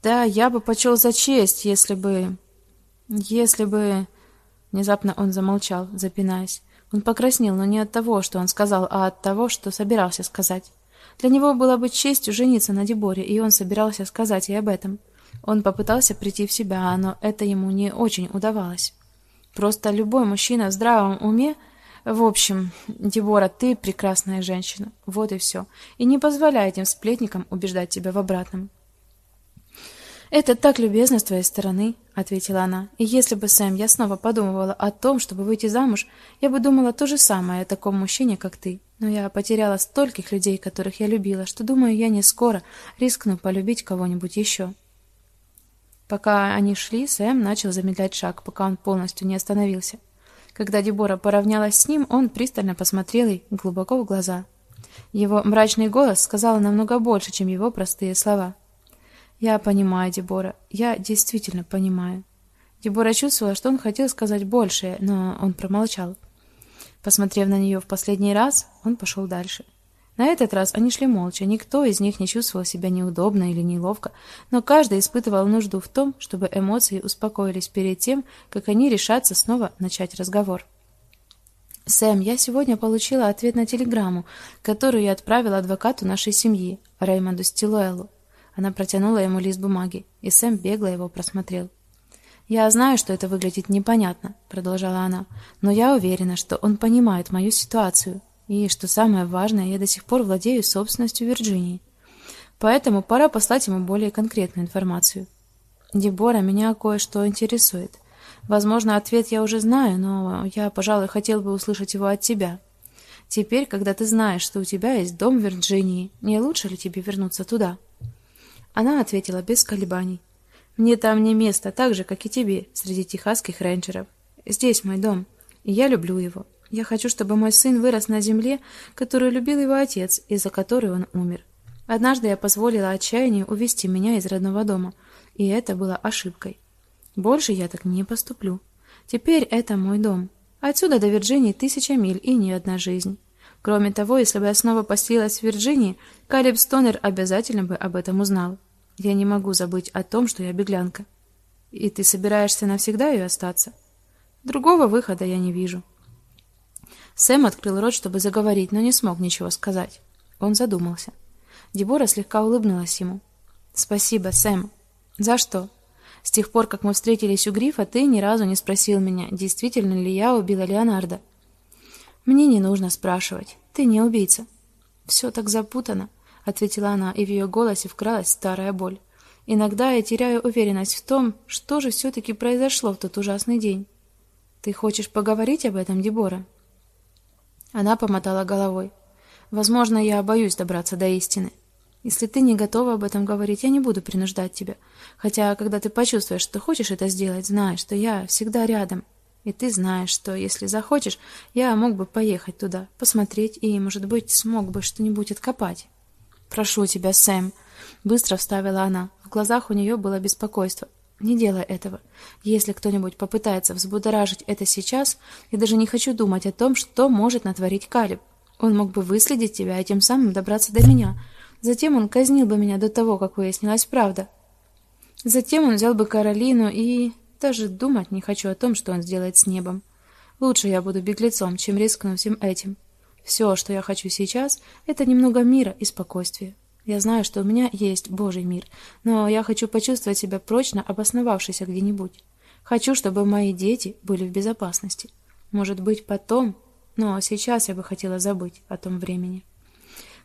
Да, я бы почел за честь, если бы... Если бы... Внезапно он замолчал, запинаясь. Он покраснел, но не от того, что он сказал, а от того, что собирался сказать. Для него было бы честью жениться на Деборе, и он собирался сказать ей об этом. Он попытался прийти в себя, но это ему не очень удавалось. Просто любой мужчина в здравом уме... В общем, Дебора, ты прекрасная женщина. Вот и все. И не позволяй этим сплетникам убеждать тебя в обратном. Это так любезно с твоей стороны, ответила она. И если бы Сэм я снова подумывала о том, чтобы выйти замуж, я бы думала то же самое о таком мужчине, как ты. Но я потеряла стольких людей, которых я любила, что думаю, я не скоро рискну полюбить кого-нибудь еще. Пока они шли, Сэм начал замедлять шаг, пока он полностью не остановился. Когда Дебора поравнялась с ним, он пристально посмотрел ей глубоко в глаза. Его мрачный голос сказал намного больше, чем его простые слова. Я понимаю, Дебора. Я действительно понимаю. Дебора чувствовала, что он хотел сказать большее, но он промолчал. Посмотрев на нее в последний раз, он пошел дальше. На этот раз они шли молча, никто из них не чувствовал себя неудобно или неловко, но каждый испытывал нужду в том, чтобы эмоции успокоились перед тем, как они решатся снова начать разговор. Сэм, я сегодня получила ответ на телеграмму, которую я отправила адвокату нашей семьи, Реймонду Стилуэллу. Она протянула ему лист бумаги, и Сэм бегло его просмотрел. Я знаю, что это выглядит непонятно, продолжала она, но я уверена, что он понимает мою ситуацию, и что самое важное, я до сих пор владею собственностью Вирджинии. Поэтому пора послать ему более конкретную информацию. Дебора, меня кое-что интересует. Возможно, ответ я уже знаю, но я, пожалуй, хотел бы услышать его от тебя. Теперь, когда ты знаешь, что у тебя есть дом в Вирджинии, не лучше ли тебе вернуться туда? Она ответила без колебаний. Мне там не место, так же, как и тебе, среди техасских рейнджеров. Здесь мой дом, и я люблю его. Я хочу, чтобы мой сын вырос на земле, которую любил его отец и за которой он умер. Однажды я позволила отчаянию увести меня из родного дома, и это было ошибкой. Больше я так не поступлю. Теперь это мой дом. Отсюда до Вирджинии тысяча миль и ни одна жизнь. Кроме того, если бы я снова поселилась в Вирджинии, Калиб Стонер обязательно бы об этом узнал. Я не могу забыть о том, что я беглянка. И ты собираешься навсегда ее остаться? Другого выхода я не вижу. Сэм открыл рот, чтобы заговорить, но не смог ничего сказать. Он задумался. Дебора слегка улыбнулась ему. Спасибо, Сэм. За что? С тех пор, как мы встретились у Грифа, ты ни разу не спросил меня, действительно ли я убила Леонардо. Мне не нужно спрашивать. Ты не убийца. «Все так запутано, ответила она, и в ее голосе вкралась старая боль. Иногда я теряю уверенность в том, что же все таки произошло в тот ужасный день. Ты хочешь поговорить об этом, Дебора? Она помотала головой. Возможно, я боюсь добраться до истины. Если ты не готова об этом говорить, я не буду принуждать тебя. Хотя, когда ты почувствуешь, что хочешь это сделать, знай, что я всегда рядом и ты знаешь, что если захочешь, я мог бы поехать туда, посмотреть и, может быть, смог бы что-нибудь откопать. Прошу тебя, Сэм, быстро вставила она. В глазах у нее было беспокойство. Не делай этого. Если кто-нибудь попытается взбудоражить это сейчас, я даже не хочу думать о том, что может натворить Калиб. Он мог бы выследить тебя и тем самым добраться до меня. Затем он казнил бы меня до того, как выяснилась правда. Затем он взял бы Каролину и даже думать не хочу о том, что он сделает с небом. Лучше я буду беглецом, чем рискну всем этим. Все, что я хочу сейчас, это немного мира и спокойствия. Я знаю, что у меня есть Божий мир, но я хочу почувствовать себя прочно обосновавшейся где-нибудь. Хочу, чтобы мои дети были в безопасности. Может быть, потом, но сейчас я бы хотела забыть о том времени.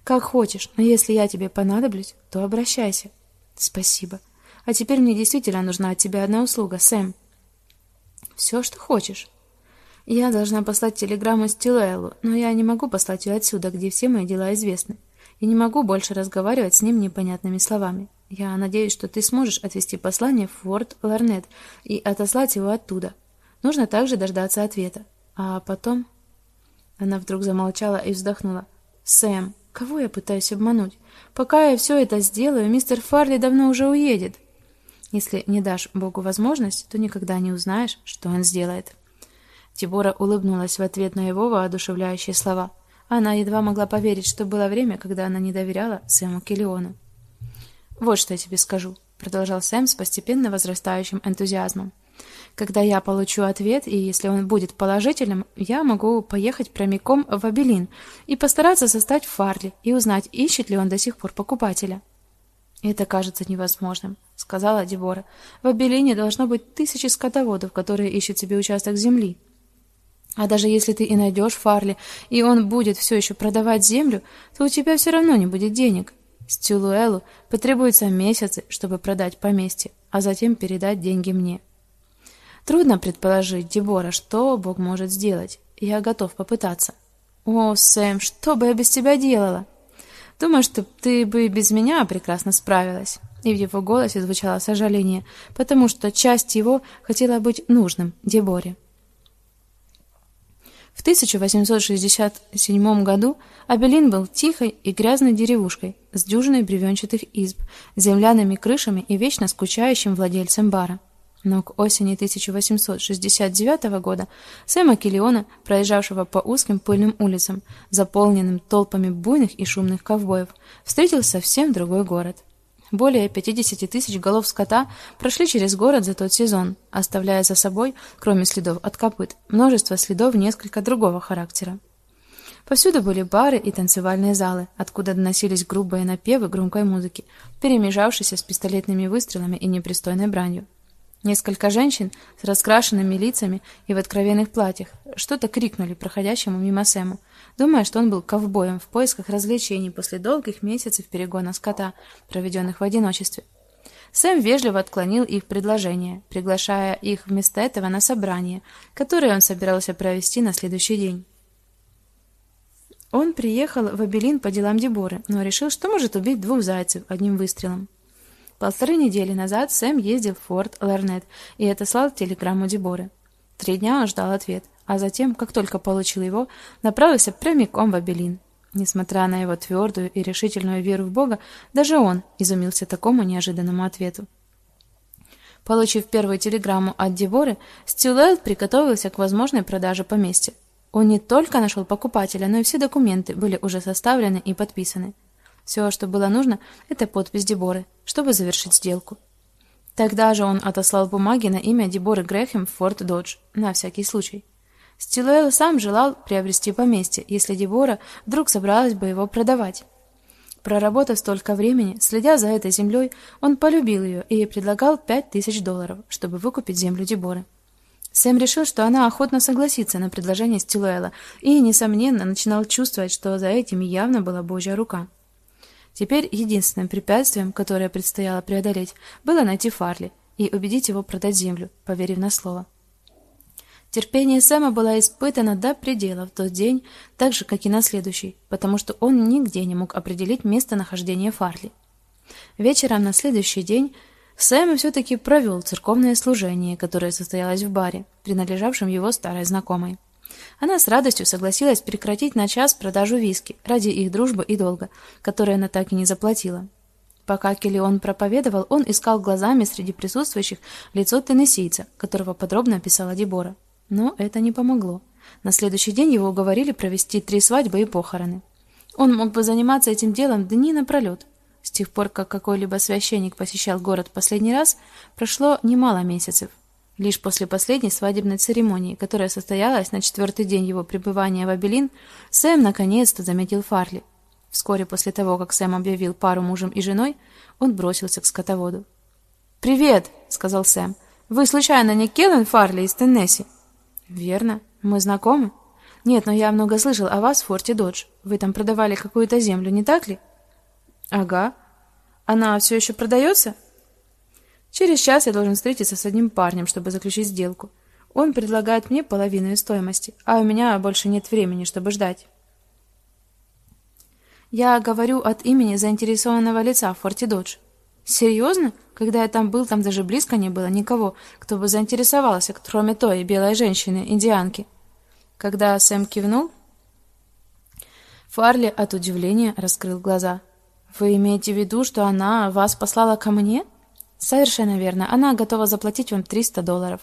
Как хочешь, но если я тебе понадоблюсь, то обращайся. Спасибо. А теперь мне действительно нужна от тебя одна услуга, Сэм. Все, что хочешь. Я должна послать телеграмму Стилуэлу, но я не могу послать ее отсюда, где все мои дела известны. И не могу больше разговаривать с ним непонятными словами. Я надеюсь, что ты сможешь отвезти послание в Форт Ларнет и отослать его оттуда. Нужно также дождаться ответа. А потом она вдруг замолчала и вздохнула. Сэм, кого я пытаюсь обмануть? Пока я все это сделаю, мистер Фарли давно уже уедет. Если не дашь Богу возможность, то никогда не узнаешь, что он сделает. Тибора улыбнулась в ответ на его воодушевляющие слова. Она едва могла поверить, что было время, когда она не доверяла Сэму Киллиону. Вот что я тебе скажу, продолжал Сэм с постепенно возрастающим энтузиазмом. Когда я получу ответ, и если он будет положительным, я могу поехать прямиком в Абелин и постараться застать Фарли и узнать, ищет ли он до сих пор покупателя. Это кажется невозможным, сказала Дебора. В Абелине должно быть тысячи скотоводов, которые ищут себе участок земли. А даже если ты и найдешь Фарли, и он будет все еще продавать землю, то у тебя все равно не будет денег. Стюлуэлу потребуются месяцы, чтобы продать поместье, а затем передать деньги мне. Трудно предположить, Дебора, что Бог может сделать. Я готов попытаться. О, Сэм, что бы я без тебя делала? Думаю, что ты бы без меня прекрасно справилась. И в его голосе звучало сожаление, потому что часть его хотела быть нужным Деборе. В 1867 году Абелин был тихой и грязной деревушкой с дюжиной бревенчатых изб, земляными крышами и вечно скучающим владельцем бара. Но к осени 1869 года Сэма Киллиона, проезжавшего по узким пыльным улицам, заполненным толпами буйных и шумных ковбоев, встретил совсем другой город. Более 50 тысяч голов скота прошли через город за тот сезон, оставляя за собой, кроме следов от копыт, множество следов несколько другого характера. Повсюду были бары и танцевальные залы, откуда доносились грубые напевы громкой музыки, перемежавшиеся с пистолетными выстрелами и непристойной бранью. Несколько женщин с раскрашенными лицами и в откровенных платьях что-то крикнули проходящему мимо Сэму, думая, что он был ковбоем в поисках развлечений после долгих месяцев перегона скота, проведенных в одиночестве. Сэм вежливо отклонил их предложение, приглашая их вместо этого на собрание, которое он собирался провести на следующий день. Он приехал в Абелин по делам Деборы, но решил, что может убить двух зайцев одним выстрелом. Полторы недели назад Сэм ездил в Форт Ларнет и отослал телеграмму Деборы. Три дня он ждал ответ, а затем, как только получил его, направился прямиком в Абелин. Несмотря на его твердую и решительную веру в Бога, даже он изумился такому неожиданному ответу. Получив первую телеграмму от Деборы, Стюлел приготовился к возможной продаже поместья. Он не только нашел покупателя, но и все документы были уже составлены и подписаны. Все, что было нужно, это подпись Деборы, чтобы завершить сделку. Тогда же он отослал бумаги на имя Деборы Грэхэм в Форт Додж, на всякий случай. Стилуэлл сам желал приобрести поместье, если Дебора вдруг собралась бы его продавать. Проработав столько времени, следя за этой землей, он полюбил ее и предлагал пять тысяч долларов, чтобы выкупить землю Деборы. Сэм решил, что она охотно согласится на предложение Стилуэла, и несомненно начинал чувствовать, что за этим явно была Божья рука. Теперь единственным препятствием, которое предстояло преодолеть, было найти Фарли и убедить его продать землю, поверив на слово. Терпение Сэма было испытано до предела в тот день, так же как и на следующий, потому что он нигде не мог определить местонахождение Фарли. Вечером на следующий день Сэм все таки провел церковное служение, которое состоялось в баре, принадлежавшем его старой знакомой. Она с радостью согласилась прекратить на час продажу виски ради их дружбы и долга, который она так и не заплатила. Пока Келлион проповедовал, он искал глазами среди присутствующих лицо теннессийца, которого подробно описала Дебора. Но это не помогло. На следующий день его уговорили провести три свадьбы и похороны. Он мог бы заниматься этим делом дни напролет. С тех пор, как какой-либо священник посещал город последний раз, прошло немало месяцев. Лишь после последней свадебной церемонии, которая состоялась на четвертый день его пребывания в Абелин, Сэм наконец-то заметил Фарли. Вскоре после того, как Сэм объявил пару мужем и женой, он бросился к скотоводу. "Привет", сказал Сэм. "Вы случайно не Келлен Фарли из Теннесси?" "Верно. Мы знакомы?" "Нет, но я много слышал о вас в Форте Додж. Вы там продавали какую-то землю, не так ли?" "Ага. Она все еще продается?» Через час я должен встретиться с одним парнем, чтобы заключить сделку. Он предлагает мне половину стоимости, а у меня больше нет времени, чтобы ждать. Я говорю от имени заинтересованного лица в Форте Додж. Серьезно? Когда я там был, там даже близко не было никого, кто бы заинтересовался, кроме той белой женщины, индианки. Когда Сэм кивнул, Фарли от удивления раскрыл глаза. Вы имеете в виду, что она вас послала ко мне? Совершенно верно. Она готова заплатить вам 300 долларов.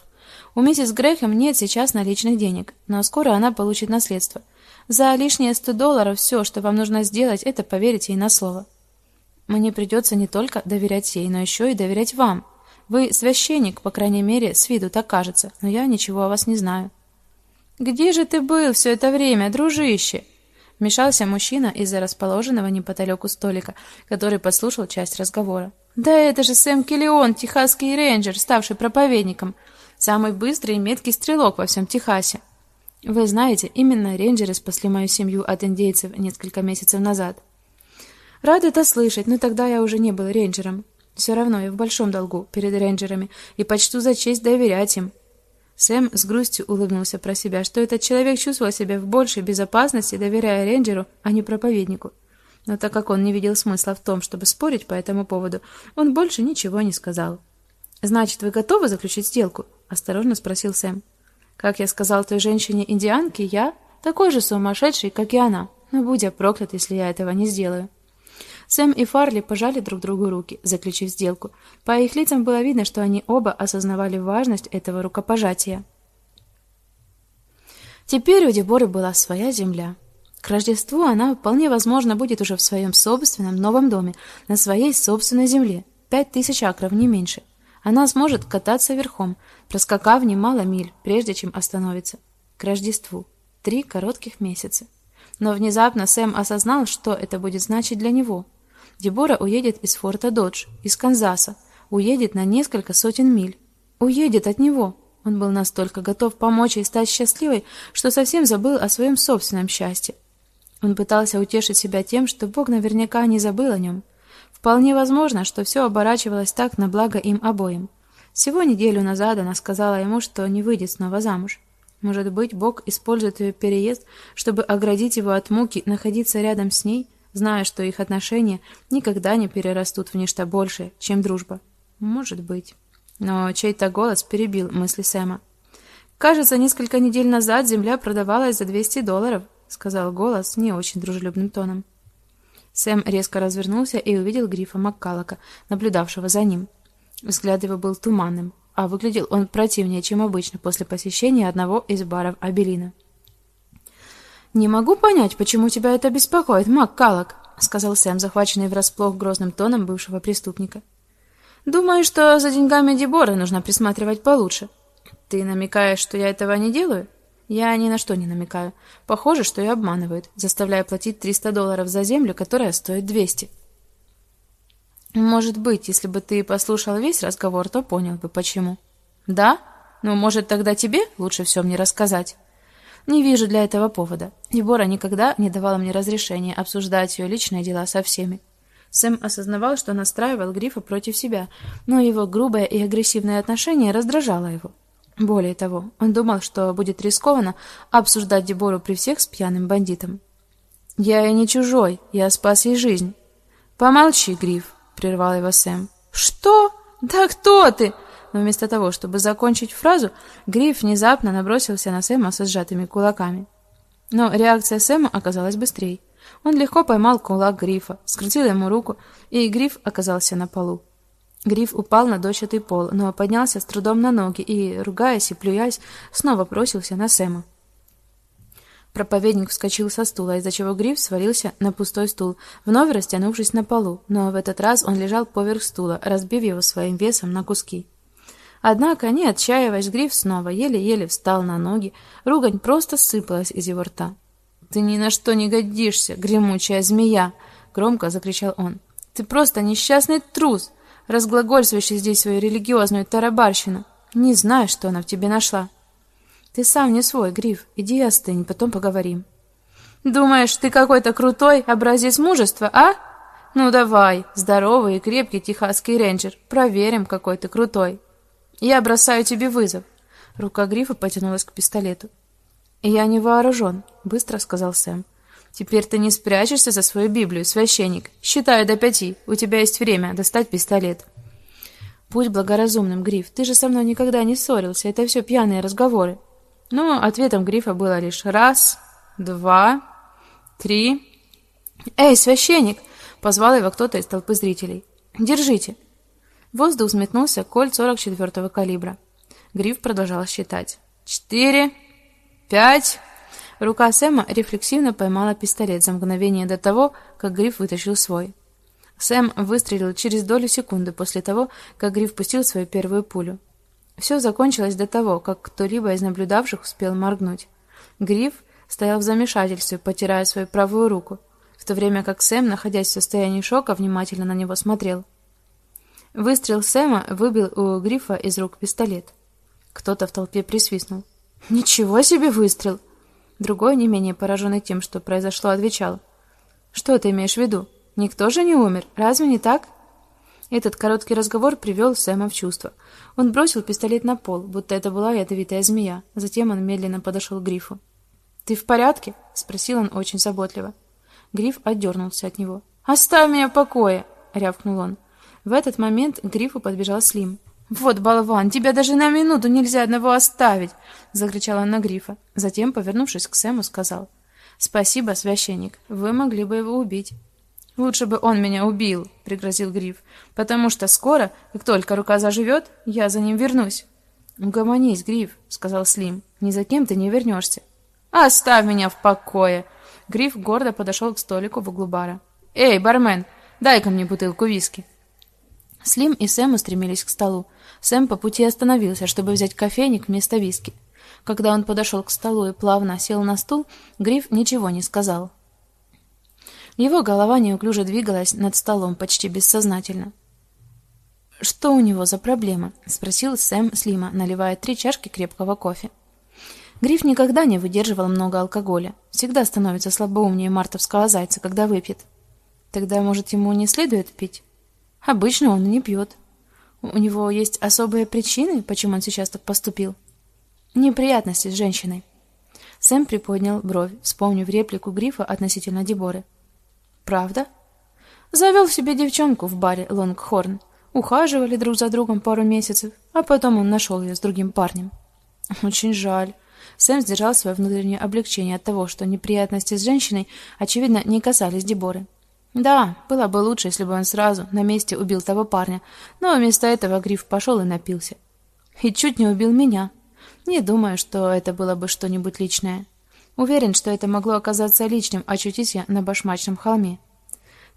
У миссис Грэхэм нет сейчас наличных денег, но скоро она получит наследство. За лишние 100 долларов все, что вам нужно сделать, это поверить ей на слово. Мне придется не только доверять ей, но еще и доверять вам. Вы священник, по крайней мере, с виду так кажется, но я ничего о вас не знаю. Где же ты был все это время, дружище? Вмешался мужчина из-за расположенного неподалеку столика, который подслушал часть разговора. Да это же Сэм Киллион, техасский рейнджер, ставший проповедником, самый быстрый и меткий стрелок во всем Техасе. Вы знаете, именно рейнджеры спасли мою семью от индейцев несколько месяцев назад. Рад это слышать, но тогда я уже не был рейнджером. Все равно я в большом долгу перед рейнджерами и почту за честь доверять им. Сэм с грустью улыбнулся про себя, что этот человек чувствовал себя в большей безопасности, доверяя рейнджеру, а не проповеднику. Но так как он не видел смысла в том, чтобы спорить по этому поводу, он больше ничего не сказал. Значит, вы готовы заключить сделку? осторожно спросил Сэм. Как я сказал той женщине-индианке, я такой же сумасшедший, как и она. Но будь я проклят, если я этого не сделаю. Сэм и Фарли пожали друг другу руки, заключив сделку. По их лицам было видно, что они оба осознавали важность этого рукопожатия. Теперь у Деборы была своя земля. К Рождеству она вполне возможно будет уже в своем собственном новом доме, на своей собственной земле. Пять тысяч акров, не меньше. Она сможет кататься верхом, проскакав немало миль, прежде чем остановиться. К Рождеству. Три коротких месяца. Но внезапно Сэм осознал, что это будет значить для него. Дебора уедет из форта Додж, из Канзаса, уедет на несколько сотен миль. Уедет от него. Он был настолько готов помочь ей стать счастливой, что совсем забыл о своем собственном счастье. Он пытался утешить себя тем, что Бог наверняка не забыл о нем. Вполне возможно, что все оборачивалось так на благо им обоим. Всего неделю назад она сказала ему, что не выйдет снова замуж. Может быть, Бог использует ее переезд, чтобы оградить его от муки находиться рядом с ней, зная, что их отношения никогда не перерастут в нечто большее, чем дружба. Может быть. Но чей-то голос перебил мысли Сэма. Кажется, несколько недель назад земля продавалась за 200 долларов, сказал голос не очень дружелюбным тоном. Сэм резко развернулся и увидел Грифа Маккалока, наблюдавшего за ним. Взгляд его был туманным, а выглядел он противнее, чем обычно после посещения одного из баров Абелина. Не могу понять, почему тебя это беспокоит, Маккалок, сказал Сэм, захваченный врасплох грозным тоном бывшего преступника. Думаю, что за деньгами Деборы нужно присматривать получше. Ты намекаешь, что я этого не делаю? Я ни на что не намекаю. Похоже, что и обманывают, заставляя платить 300 долларов за землю, которая стоит 200. Может быть, если бы ты послушал весь разговор, то понял бы почему. Да? Ну, может, тогда тебе лучше все мне рассказать. Не вижу для этого повода. Ебора никогда не давала мне разрешения обсуждать ее личные дела со всеми. Сэм осознавал, что настраивал Грифа против себя, но его грубое и агрессивное отношение раздражало его. Более того, он думал, что будет рискованно обсуждать Дебору при всех с пьяным бандитом. Я и не чужой, я спас ей жизнь. Помолчи, Гриф, прервал его Сэм. Что? Да кто ты? Но вместо того, чтобы закончить фразу, Гриф внезапно набросился на Сэма со сжатыми кулаками. Но реакция Сэма оказалась быстрее. Он легко поймал кулак Грифа, скрутил ему руку, и Гриф оказался на полу. Гриф упал на дощатый пол, но поднялся с трудом на ноги и, ругаясь и плюясь, снова бросился на Сэма. Проповедник вскочил со стула, из-за чего Гриф свалился на пустой стул, вновь растянувшись на полу, но в этот раз он лежал поверх стула, разбив его своим весом на куски. Однако, не отчаиваясь, Гриф снова еле-еле встал на ноги, ругань просто сыпалась из его рта. «Ты ни на что не годишься, гремучая змея!» — громко закричал он. «Ты просто несчастный трус!» разглагольствующий здесь свою религиозную тарабарщину. Не знаю, что она в тебе нашла. Ты сам не свой, Гриф. Иди остынь, потом поговорим. Думаешь, ты какой-то крутой образец мужества, а? Ну давай, здоровый и крепкий техасский рейнджер. Проверим, какой ты крутой. Я бросаю тебе вызов. Рука Грифа потянулась к пистолету. Я не вооружен», — быстро сказал Сэм. Теперь ты не спрячешься за свою Библию, священник. Считаю до пяти. У тебя есть время достать пистолет. Будь благоразумным, Гриф. Ты же со мной никогда не ссорился. Это все пьяные разговоры. Но ответом Грифа было лишь раз, два, три. Эй, священник! Позвал его кто-то из толпы зрителей. Держите. В воздух взметнулся кольт 44-го калибра. Гриф продолжал считать. Четыре, пять. Рука Сэма рефлексивно поймала пистолет за мгновение до того, как Гриф вытащил свой. Сэм выстрелил через долю секунды после того, как Гриф пустил свою первую пулю. Все закончилось до того, как кто-либо из наблюдавших успел моргнуть. Гриф стоял в замешательстве, потирая свою правую руку, в то время как Сэм, находясь в состоянии шока, внимательно на него смотрел. Выстрел Сэма выбил у Грифа из рук пистолет. Кто-то в толпе присвистнул. «Ничего себе выстрел!» Другой, не менее пораженный тем, что произошло, отвечал. «Что ты имеешь в виду? Никто же не умер, разве не так?» Этот короткий разговор привел Сэма в чувство. Он бросил пистолет на пол, будто это была ядовитая змея. Затем он медленно подошел к Грифу. «Ты в порядке?» — спросил он очень заботливо. Гриф отдернулся от него. «Оставь меня в покое!» — рявкнул он. В этот момент к Грифу подбежал Слим. Вот болван, тебя даже на минуту нельзя одного оставить, закричала она Грифа. Затем, повернувшись к Сэму, сказал: "Спасибо, священник. Вы могли бы его убить". Лучше бы он меня убил, пригрозил Гриф, потому что скоро, как только рука заживет, я за ним вернусь. "Угомонись, Гриф", сказал Слим. "Ни за кем ты не вернешься». "Оставь меня в покое". Гриф гордо подошел к столику в углу бара. "Эй, бармен, дай-ка мне бутылку виски". Слим и Сэм устремились к столу. Сэм по пути остановился, чтобы взять кофейник вместо виски. Когда он подошел к столу и плавно сел на стул, Гриф ничего не сказал. Его голова неуклюже двигалась над столом почти бессознательно. Что у него за проблема? спросил Сэм Слима, наливая три чашки крепкого кофе. Гриф никогда не выдерживал много алкоголя. Всегда становится слабоумнее мартовского зайца, когда выпьет. Тогда, может, ему не следует пить? Обычно он не пьет. У него есть особые причины, почему он сейчас так поступил. Неприятности с женщиной. Сэм приподнял бровь, вспомнив реплику Грифа относительно Деборы. Правда? Завел себе девчонку в баре Лонгхорн. Ухаживали друг за другом пару месяцев, а потом он нашел ее с другим парнем. Очень жаль. Сэм сдержал свое внутреннее облегчение от того, что неприятности с женщиной, очевидно, не касались Деборы. Да, было бы лучше, если бы он сразу на месте убил того парня, но вместо этого Гриф пошел и напился. И чуть не убил меня. Не думаю, что это было бы что-нибудь личное. Уверен, что это могло оказаться личным, очутись я на башмачном холме.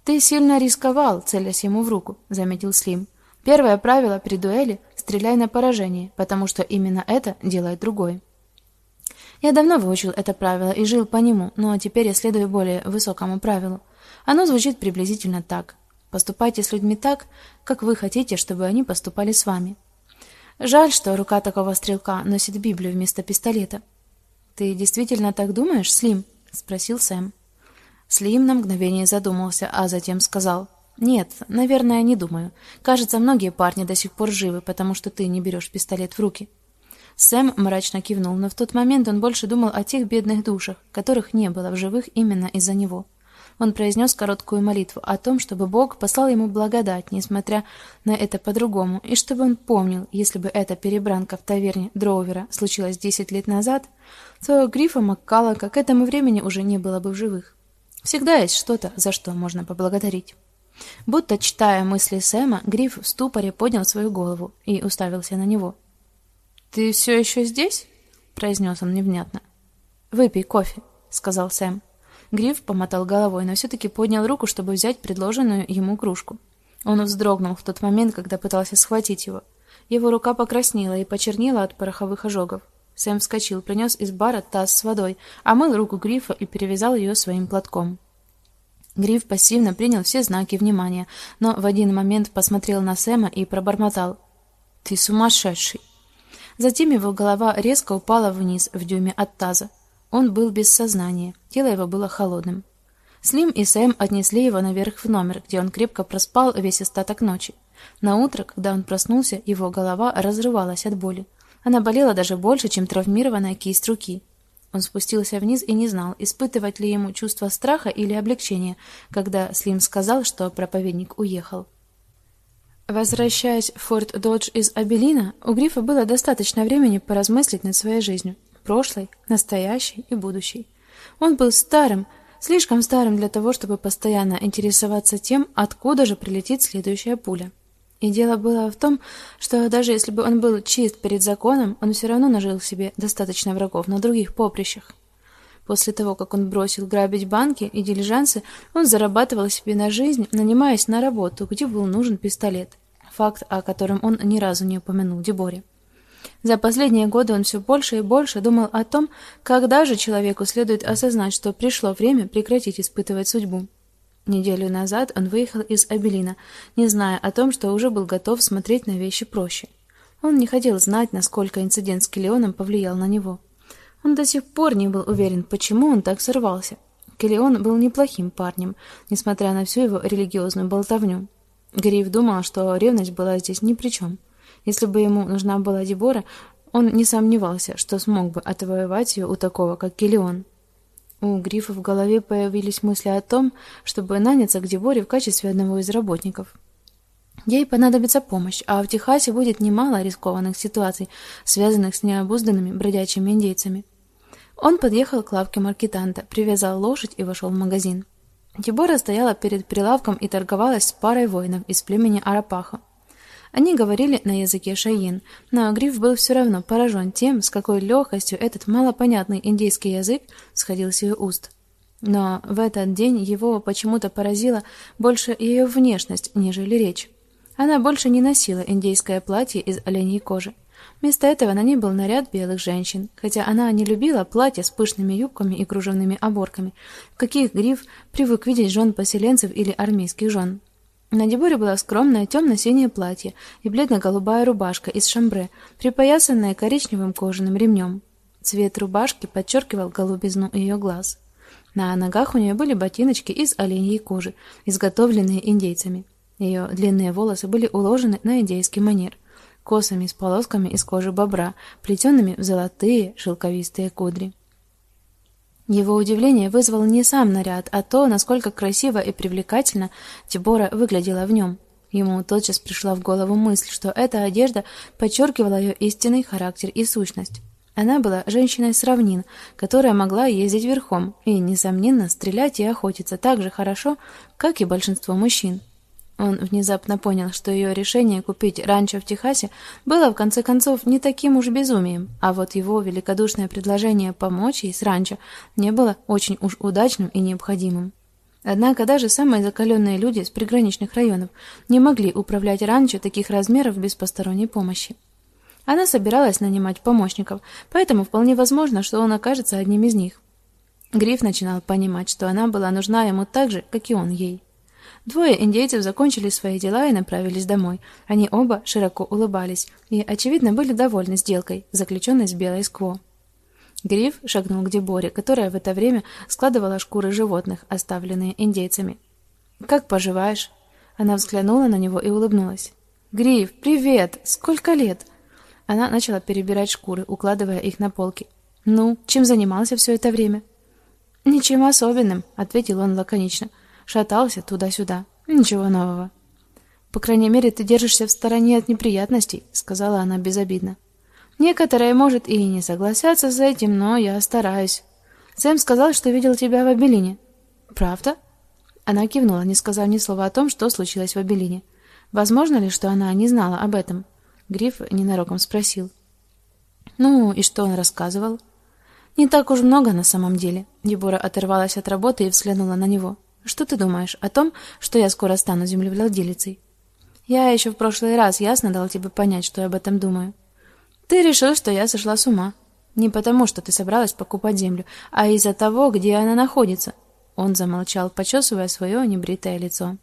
Ты сильно рисковал, целясь ему в руку, заметил Слим. Первое правило при дуэли стреляй на поражение, потому что именно это делает другой. Я давно выучил это правило и жил по нему, но теперь я следую более высокому правилу. Оно звучит приблизительно так: поступайте с людьми так, как вы хотите, чтобы они поступали с вами. Жаль, что рука такого стрелка носит Библию вместо пистолета. Ты действительно так думаешь, Слим? спросил Сэм. Слим на мгновение задумался, а затем сказал: "Нет, наверное, не думаю. Кажется, многие парни до сих пор живы, потому что ты не берешь пистолет в руки". Сэм мрачно кивнул, но в тот момент он больше думал о тех бедных душах, которых не было в живых именно из-за него он произнес короткую молитву о том, чтобы Бог послал ему благодать, несмотря на это по-другому, и чтобы он помнил, если бы эта перебранка в таверне Дроувера случилась десять лет назад, то Грифа Маккаллока к этому времени уже не было бы в живых. Всегда есть что-то, за что можно поблагодарить. Будто читая мысли Сэма, Гриф в ступоре поднял свою голову и уставился на него. "Ты все еще здесь?" произнес он невнятно. "Выпей кофе", сказал Сэм. Гриф помотал головой, но все таки поднял руку, чтобы взять предложенную ему кружку. Он вздрогнул в тот момент, когда пытался схватить его. Его рука покраснела и почернела от пороховых ожогов. Сэм вскочил, принес из бара таз с водой, омыл руку Грифа и перевязал ее своим платком. Гриф пассивно принял все знаки внимания, но в один момент посмотрел на Сэма и пробормотал: "Ты сумасшедший!" Затем его голова резко упала вниз в дюйме от таза. Он был без сознания, тело его было холодным. Слим и Сэм отнесли его наверх в номер, где он крепко проспал весь остаток ночи. На утро, когда он проснулся, его голова разрывалась от боли. Она болела даже больше, чем травмированная кисть руки. Он спустился вниз и не знал, испытывать ли ему чувство страха или облегчения, когда Слим сказал, что проповедник уехал. Возвращаясь в Форт Додж из Абелина, у Грифа было достаточно времени поразмыслить над своей жизнью, прошлой, настоящей и будущей. Он был старым, слишком старым для того, чтобы постоянно интересоваться тем, откуда же прилетит следующая пуля. И дело было в том, что даже если бы он был чист перед законом, он все равно нажил себе достаточно врагов на других поприщах. После того, как он бросил грабить банки и дилижансы, он зарабатывал себе на жизнь, нанимаясь на работу, где был нужен пистолет. Факт, о котором он ни разу не упомянул Деборе. За последние годы он все больше и больше думал о том, когда же человеку следует осознать, что пришло время прекратить испытывать судьбу. Неделю назад он выехал из Абелина, не зная о том, что уже был готов смотреть на вещи проще. Он не хотел знать, насколько инцидент с Келеоном повлиял на него. Он до сих пор не был уверен, почему он так сорвался. Келеон был неплохим парнем, несмотря на всю его религиозную болтовню. Гриф думал, что ревность была здесь ни при чем. Если бы ему нужна была Дебора, он не сомневался, что смог бы отвоевать ее у такого, как Келеон. У Грифа в голове появились мысли о том, чтобы наняться к Деборе в качестве одного из работников. Ей понадобится помощь, а в Техасе будет немало рискованных ситуаций, связанных с необузданными бродячими индейцами. Он подъехал к лавке маркетанта, привязал лошадь и вошел в магазин. Дебора стояла перед прилавком и торговалась с парой воинов из племени Арапаха. Они говорили на языке шайин, но Гриф был все равно поражен тем, с какой легкостью этот малопонятный индейский язык сходил с ее уст. Но в этот день его почему-то поразила больше ее внешность, нежели речь. Она больше не носила индейское платье из оленьей кожи. Вместо этого на ней был наряд белых женщин, хотя она не любила платья с пышными юбками и кружевными оборками, каких Гриф привык видеть жен поселенцев или армейских жен. На Деборе было скромное темно-синее платье и бледно-голубая рубашка из шамбре, припоясанная коричневым кожаным ремнем. Цвет рубашки подчеркивал голубизну ее глаз. На ногах у нее были ботиночки из оленьей кожи, изготовленные индейцами. Ее длинные волосы были уложены на индейский манер, косами с полосками из кожи бобра, плетенными в золотые шелковистые кудри. Его удивление вызвал не сам наряд, а то, насколько красиво и привлекательно Тибора выглядела в нем. Ему тотчас пришла в голову мысль, что эта одежда подчеркивала ее истинный характер и сущность. Она была женщиной с равнин, которая могла ездить верхом и, несомненно, стрелять и охотиться так же хорошо, как и большинство мужчин. Он внезапно понял, что ее решение купить ранчо в Техасе было в конце концов не таким уж безумием, а вот его великодушное предложение помочь ей с ранчо не было очень уж удачным и необходимым. Однако даже самые закаленные люди с приграничных районов не могли управлять ранчо таких размеров без посторонней помощи. Она собиралась нанимать помощников, поэтому вполне возможно, что он окажется одним из них. Гриф начинал понимать, что она была нужна ему так же, как и он ей. Двое индейцев закончили свои дела и направились домой. Они оба широко улыбались и, очевидно, были довольны сделкой, заключенной с белой скво. Гриф шагнул к Деборе, которая в это время складывала шкуры животных, оставленные индейцами. «Как поживаешь?» Она взглянула на него и улыбнулась. «Гриф, привет! Сколько лет?» Она начала перебирать шкуры, укладывая их на полки. «Ну, чем занимался все это время?» «Ничем особенным», — ответил он лаконично шатался туда-сюда. Ничего нового. По крайней мере, ты держишься в стороне от неприятностей, сказала она безобидно. Некоторые, может, и не согласятся с этим, но я стараюсь. Сэм сказал, что видел тебя в Абелине. Правда? Она кивнула, не сказав ни слова о том, что случилось в Абелине. Возможно ли, что она не знала об этом? Гриф ненароком спросил. Ну, и что он рассказывал? Не так уж много на самом деле. Дебора оторвалась от работы и взглянула на него. Что ты думаешь о том, что я скоро стану землевладелицей? Я еще в прошлый раз ясно дал тебе понять, что я об этом думаю. Ты решил, что я сошла с ума. Не потому, что ты собралась покупать землю, а из-за того, где она находится. Он замолчал, почесывая свое небритое лицо.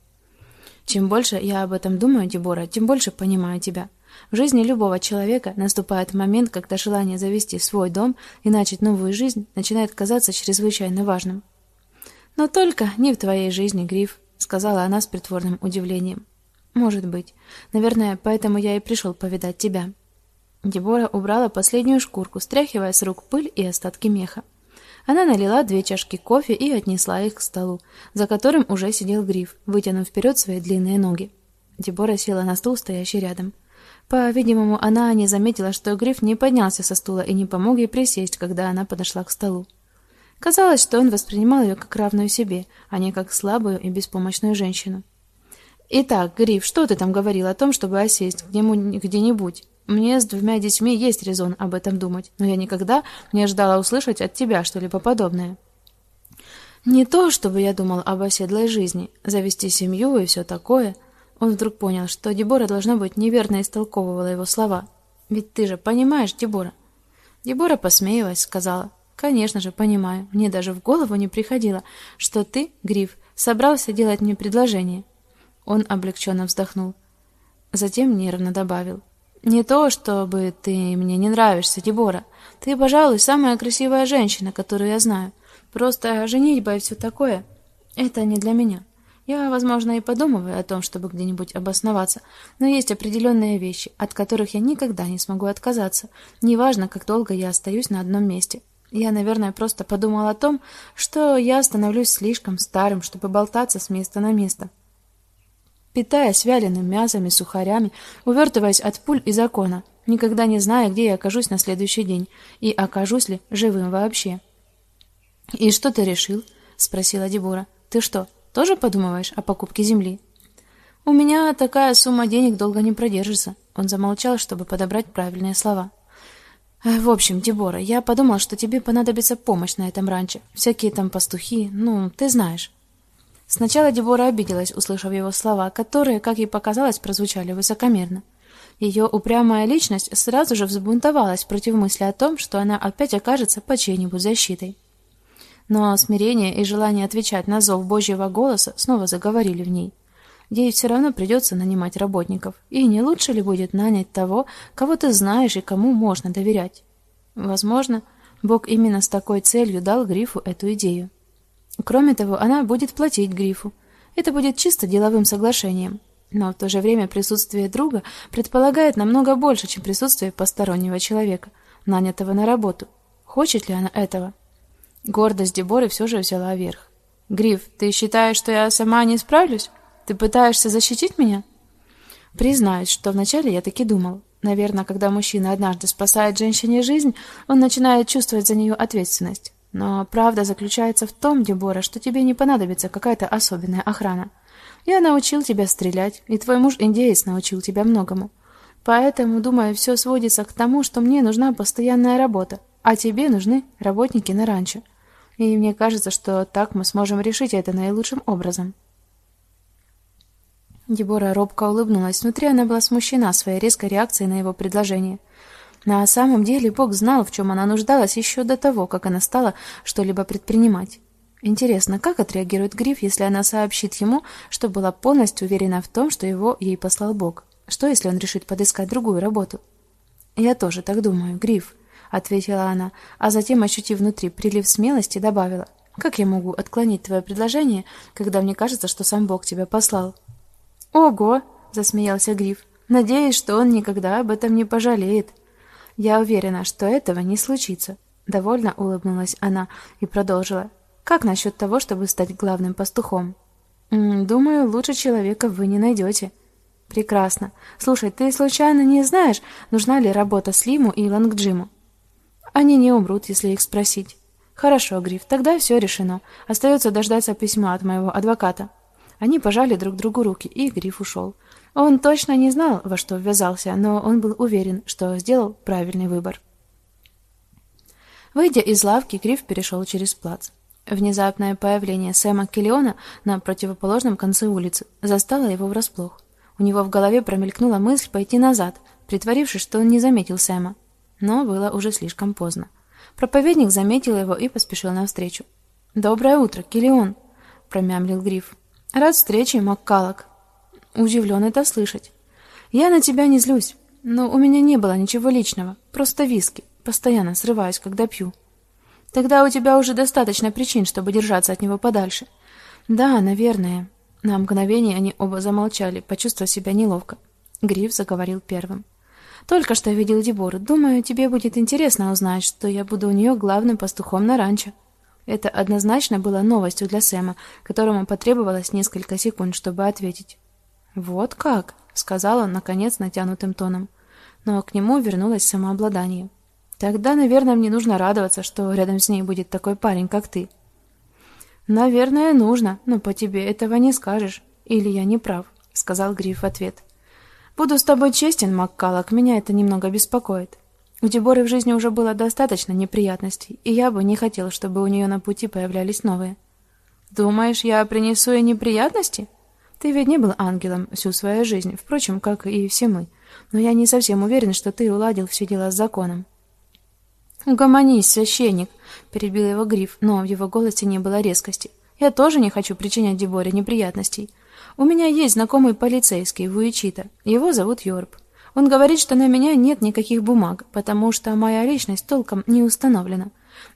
Чем больше я об этом думаю, Дебора, тем больше понимаю тебя. В жизни любого человека наступает момент, когда желание завести свой дом и начать новую жизнь начинает казаться чрезвычайно важным. Но только не в твоей жизни, Гриф, сказала она с притворным удивлением. Может быть. Наверное, поэтому я и пришел повидать тебя. Дебора убрала последнюю шкурку, стряхивая с рук пыль и остатки меха. Она налила две чашки кофе и отнесла их к столу, за которым уже сидел Гриф, вытянув вперед свои длинные ноги. Дебора села на стул, стоящий рядом. По-видимому, она не заметила, что Гриф не поднялся со стула и не помог ей присесть, когда она подошла к столу. Казалось, что он воспринимал ее как равную себе, а не как слабую и беспомощную женщину. Итак, Гриф, что ты там говорил о том, чтобы осесть где-нибудь? Мне с двумя детьми есть резон об этом думать, но я никогда не ожидала услышать от тебя что-либо подобное. Не то, чтобы я думал об оседлой жизни, завести семью и все такое. Он вдруг понял, что Дебора должно быть неверно истолковывала его слова. Ведь ты же понимаешь, Дебора. Дебора посмеялась, сказала: "Конечно же, понимаю. Мне даже в голову не приходило, что ты, Гриф, собрался делать мне предложение". Он облегченно вздохнул, затем нервно добавил: не то, чтобы ты мне не нравишься, Дебора. Ты, пожалуй, самая красивая женщина, которую я знаю. Просто женитьба и все такое это не для меня. Я, возможно, и подумываю о том, чтобы где-нибудь обосноваться, но есть определенные вещи, от которых я никогда не смогу отказаться, неважно, как долго я остаюсь на одном месте. Я, наверное, просто подумал о том, что я становлюсь слишком старым, чтобы болтаться с места на место питаясь вяленым мясом и сухарями, увертываясь от пуль и закона, никогда не зная, где я окажусь на следующий день и окажусь ли живым вообще. И что ты решил? спросила Дебора. Ты что, тоже подумываешь о покупке земли? У меня такая сумма денег долго не продержится. Он замолчал, чтобы подобрать правильные слова. «Э, в общем, Дебора, я подумал, что тебе понадобится помощь на этом ранчо. Всякие там пастухи, ну, ты знаешь. Сначала Дебора обиделась, услышав его слова, которые, как ей показалось, прозвучали высокомерно. Ее упрямая личность сразу же взбунтовалась против мысли о том, что она опять окажется под чьей-нибудь защитой. Но смирение и желание отвечать на зов Божьего голоса снова заговорили в ней. Ей все равно придется нанимать работников, и не лучше ли будет нанять того, кого ты знаешь и кому можно доверять? Возможно, Бог именно с такой целью дал Грифу эту идею. Кроме того, она будет платить Грифу. Это будет чисто деловым соглашением. Но в то же время присутствие друга предполагает намного больше, чем присутствие постороннего человека, нанятого на работу. Хочет ли она этого? Гордость Деборы все же взяла верх. Гриф, ты считаешь, что я сама не справлюсь? Ты пытаешься защитить меня? Признаюсь, что вначале я таки думал. Наверное, когда мужчина однажды спасает женщине жизнь, он начинает чувствовать за нее ответственность. Но правда заключается в том, Дебора, что тебе не понадобится какая-то особенная охрана. Я научил тебя стрелять, и твой муж-индеец научил тебя многому. Поэтому, думаю, все сводится к тому, что мне нужна постоянная работа, а тебе нужны работники на ранчо. И мне кажется, что так мы сможем решить это наилучшим образом. Дебора робко улыбнулась. Внутри она была смущена своей резкой реакцией на его предложение. На самом деле Бог знал, в чем она нуждалась еще до того, как она стала что-либо предпринимать. Интересно, как отреагирует Гриф, если она сообщит ему, что была полностью уверена в том, что его ей послал Бог? Что, если он решит подыскать другую работу? Я тоже так думаю, Гриф, ответила она, а затем, ощутив внутри прилив смелости, добавила: Как я могу отклонить твое предложение, когда мне кажется, что сам Бог тебя послал? Ого, засмеялся Гриф. Надеюсь, что он никогда об этом не пожалеет. Я уверена, что этого не случится. Довольно улыбнулась она и продолжила: Как насчет того, чтобы стать главным пастухом? думаю, лучше человека вы не найдете». Прекрасно. Слушай, ты случайно не знаешь, нужна ли работа Слиму и Лангджиму? Они не умрут, если их спросить. Хорошо, Гриф, тогда все решено. Остается дождаться письма от моего адвоката. Они пожали друг другу руки, и Гриф ушел. Он точно не знал, во что ввязался, но он был уверен, что сделал правильный выбор. Выйдя из лавки, Гриф перешел через плац. Внезапное появление Сэма Киллиона на противоположном конце улицы застало его врасплох. У него в голове промелькнула мысль пойти назад, притворившись, что он не заметил Сэма. Но было уже слишком поздно. Проповедник заметил его и поспешил навстречу. "Доброе утро, Киллион", промямлил Гриф. "Рад встрече, Маккалок", удивлен это слышать. Я на тебя не злюсь, но у меня не было ничего личного, просто виски. Постоянно срываюсь, когда пью. Тогда у тебя уже достаточно причин, чтобы держаться от него подальше. Да, наверное. На мгновение они оба замолчали, почувствовав себя неловко. Гриф заговорил первым. Только что видел Дебору. Думаю, тебе будет интересно узнать, что я буду у нее главным пастухом на ранчо. Это однозначно было новостью для Сэма, которому потребовалось несколько секунд, чтобы ответить. "Вот как", сказал он наконец натянутым тоном. Но к нему вернулось самообладание. Тогда, наверное, мне нужно радоваться, что рядом с ней будет такой парень, как ты. Наверное, нужно, но по тебе этого не скажешь. Или я не прав, сказал Гриф в ответ. Буду с тобой честен, Маккалок, меня это немного беспокоит. У Деборы в жизни уже было достаточно неприятностей, и я бы не хотел, чтобы у нее на пути появлялись новые. Думаешь, я принесу ей неприятности? Ты ведь не был ангелом всю свою жизнь, впрочем, как и все мы. Но я не совсем уверен, что ты уладил все дела с законом. Угомонись, священник, перебил его Гриф, но в его голосе не было резкости. Я тоже не хочу причинять Деборе неприятностей. У меня есть знакомый полицейский в Уичита. Его зовут Йорб. Он говорит, что на меня нет никаких бумаг, потому что моя личность толком не установлена.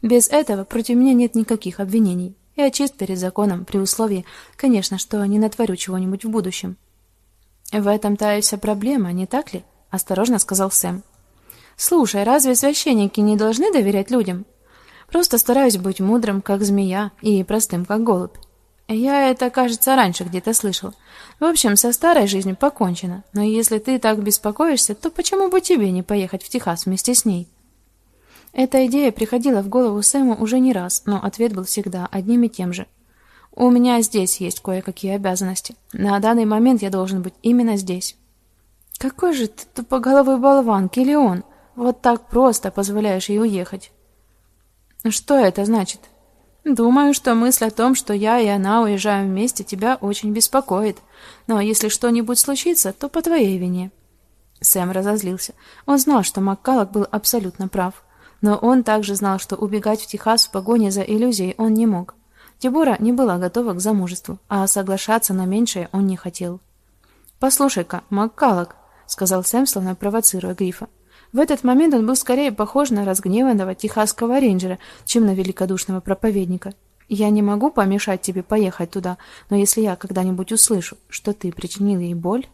Без этого против меня нет никаких обвинений. Я чист перед законом, при условии, конечно, что не натворю чего-нибудь в будущем. В этом-то и вся проблема, не так ли? осторожно сказал Сэм. Слушай, разве священники не должны доверять людям? Просто стараюсь быть мудрым, как змея, и простым, как голубь. Я это, кажется, раньше где-то слышал. В общем, со старой жизнью покончено. Но если ты так беспокоишься, то почему бы тебе не поехать в Техас вместе с ней? Эта идея приходила в голову Сэму уже не раз, но ответ был всегда одним и тем же. У меня здесь есть кое-какие обязанности. На данный момент я должен быть именно здесь. Какой же ты тупоголовый болван, Килион. Вот так просто позволяешь ей уехать. Что это значит? Думаю, что мысль о том, что я и она уезжаем вместе, тебя очень беспокоит. Но если что-нибудь случится, то по твоей вине. Сэм разозлился. Он знал, что Маккалок был абсолютно прав, но он также знал, что убегать в Техас в погоне за иллюзией он не мог. Дебора не была готова к замужеству, а соглашаться на меньшее он не хотел. "Послушай-ка, Маккалок", сказал Сэм, словно провоцируя Грифа. В этот момент он был скорее похож на разгневанного техасского рейнджера, чем на великодушного проповедника. Я не могу помешать тебе поехать туда, но если я когда-нибудь услышу, что ты причинил ей боль,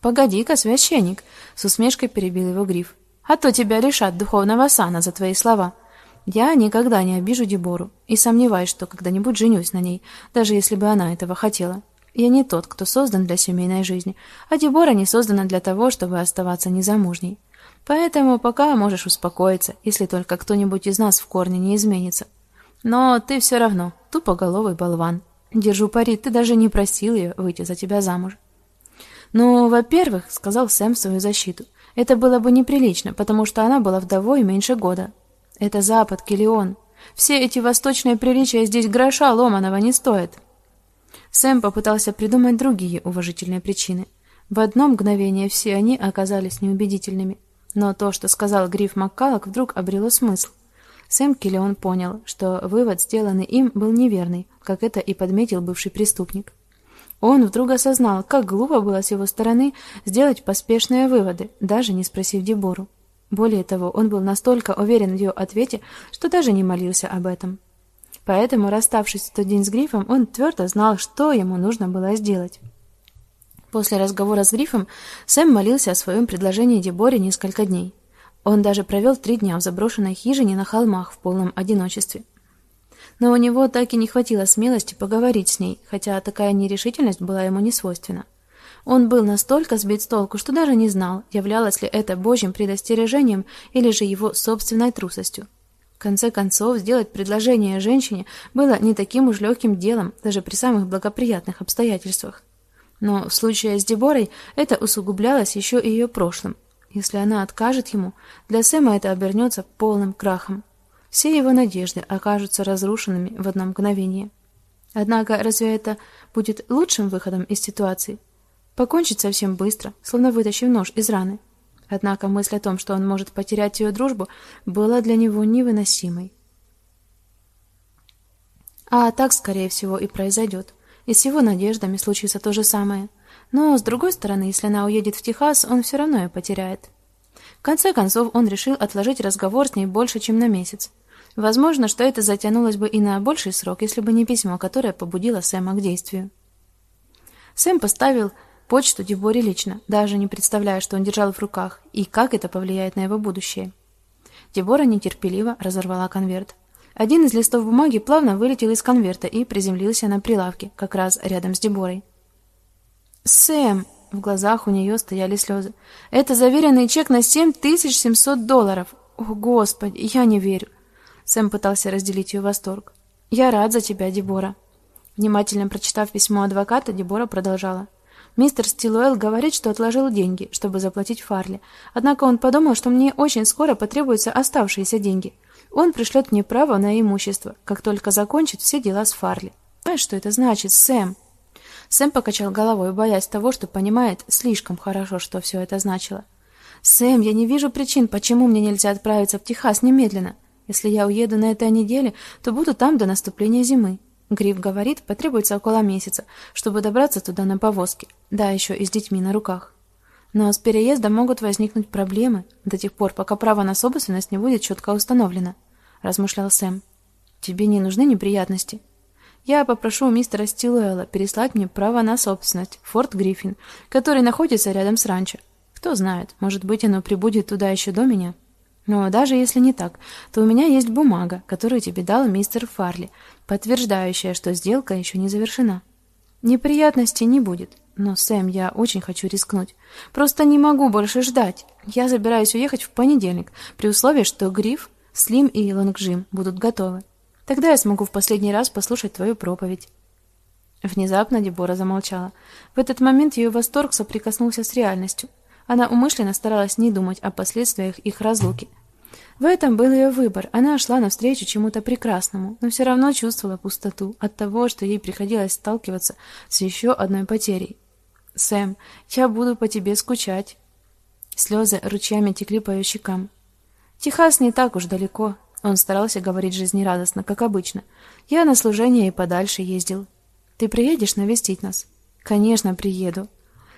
Погоди-ка, священник, с усмешкой перебил его Гриф. А то тебя лишат духовного сана за твои слова. Я никогда не обижу Дебору и сомневаюсь, что когда-нибудь женюсь на ней, даже если бы она этого хотела. Я не тот, кто создан для семейной жизни, а Дебора не создана для того, чтобы оставаться незамужней. Поэтому пока можешь успокоиться, если только кто-нибудь из нас в корне не изменится. Но ты все равно тупоголовый болван. Держу пари, ты даже не просил ее выйти за тебя замуж. Ну, во-первых, сказал Сэм в свою защиту. Это было бы неприлично, потому что она была вдовой меньше года. Это Запад, Килион. Все эти восточные приличия здесь гроша ломаного не стоят. Сэм попытался придумать другие уважительные причины. В одно мгновение все они оказались неубедительными. Но то, что сказал Гриф Маккалок, вдруг обрело смысл. Сэм Киллион понял, что вывод, сделанный им, был неверный, как это и подметил бывший преступник. Он вдруг осознал, как глупо было с его стороны сделать поспешные выводы, даже не спросив Дебору. Более того, он был настолько уверен в ее ответе, что даже не молился об этом. Поэтому, расставшись в тот день с Грифом, он твердо знал, что ему нужно было сделать. После разговора с Грифом Сэм молился о своем предложении Деборе несколько дней. Он даже провел три дня в заброшенной хижине на холмах в полном одиночестве. Но у него так и не хватило смелости поговорить с ней, хотя такая нерешительность была ему не свойственна. Он был настолько сбит с толку, что даже не знал, являлось ли это божьим предостережением или же его собственной трусостью. В конце концов, сделать предложение женщине было не таким уж легким делом, даже при самых благоприятных обстоятельствах. Но в случае с Деборой это усугублялось еще и ее прошлым. Если она откажет ему, для Сэма это обернется полным крахом. Все его надежды окажутся разрушенными в одно мгновение. Однако разве это будет лучшим выходом из ситуации? Покончить совсем быстро, словно вытащив нож из раны. Однако мысль о том, что он может потерять ее дружбу, была для него невыносимой. А так, скорее всего, и произойдет. И с его надеждами случится то же самое. Но с другой стороны, если она уедет в Техас, он все равно ее потеряет. В конце концов, он решил отложить разговор с ней больше, чем на месяц. Возможно, что это затянулось бы и на больший срок, если бы не письмо, которое побудило Сэма к действию. Сэм поставил почту Деборе лично, даже не представляя, что он держал в руках и как это повлияет на его будущее. Дебора нетерпеливо разорвала конверт. Один из листов бумаги плавно вылетел из конверта и приземлился на прилавке, как раз рядом с Деборой. «Сэм!» — в глазах у нее стояли слезы. «Это заверенный чек на семь тысяч семьсот долларов! О, Господи, я не верю!» Сэм пытался разделить ее восторг. «Я рад за тебя, Дебора!» Внимательно прочитав письмо адвоката, Дебора продолжала. Мистер Стилуэлл говорит, что отложил деньги, чтобы заплатить Фарли. Однако он подумал, что мне очень скоро потребуются оставшиеся деньги. Он пришлет мне право на имущество, как только закончит все дела с Фарли. Знаешь, что это значит, Сэм? Сэм покачал головой, боясь того, что понимает слишком хорошо, что все это значило. Сэм, я не вижу причин, почему мне нельзя отправиться в Техас немедленно. Если я уеду на этой неделе, то буду там до наступления зимы. Гриф говорит, потребуется около месяца, чтобы добраться туда на повозке. Да, еще и с детьми на руках. Но с переездом могут возникнуть проблемы до тех пор, пока право на собственность не будет четко установлено, размышлял Сэм. Тебе не нужны неприятности. Я попрошу мистера Стилуэлла переслать мне право на собственность Форт Гриффин, который находится рядом с ранчо. Кто знает, может быть, оно прибудет туда еще до меня. Но даже если не так, то у меня есть бумага, которую тебе дал мистер Фарли, подтверждающая, что сделка еще не завершена. Неприятностей не будет. Но, Сэм, я очень хочу рискнуть. Просто не могу больше ждать. Я собираюсь уехать в понедельник, при условии, что Гриф, Слим и Лонгджим будут готовы. Тогда я смогу в последний раз послушать твою проповедь. Внезапно Дебора замолчала. В этот момент ее восторг соприкоснулся с реальностью. Она умышленно старалась не думать о последствиях их разлуки. В этом был ее выбор. Она шла навстречу чему-то прекрасному, но все равно чувствовала пустоту от того, что ей приходилось сталкиваться с еще одной потерей. Сэм, я буду по тебе скучать. Слезы ручьями текли по ее щекам. Техас не так уж далеко. Он старался говорить жизнерадостно, как обычно. Я на служение и подальше ездил. Ты приедешь навестить нас? Конечно, приеду.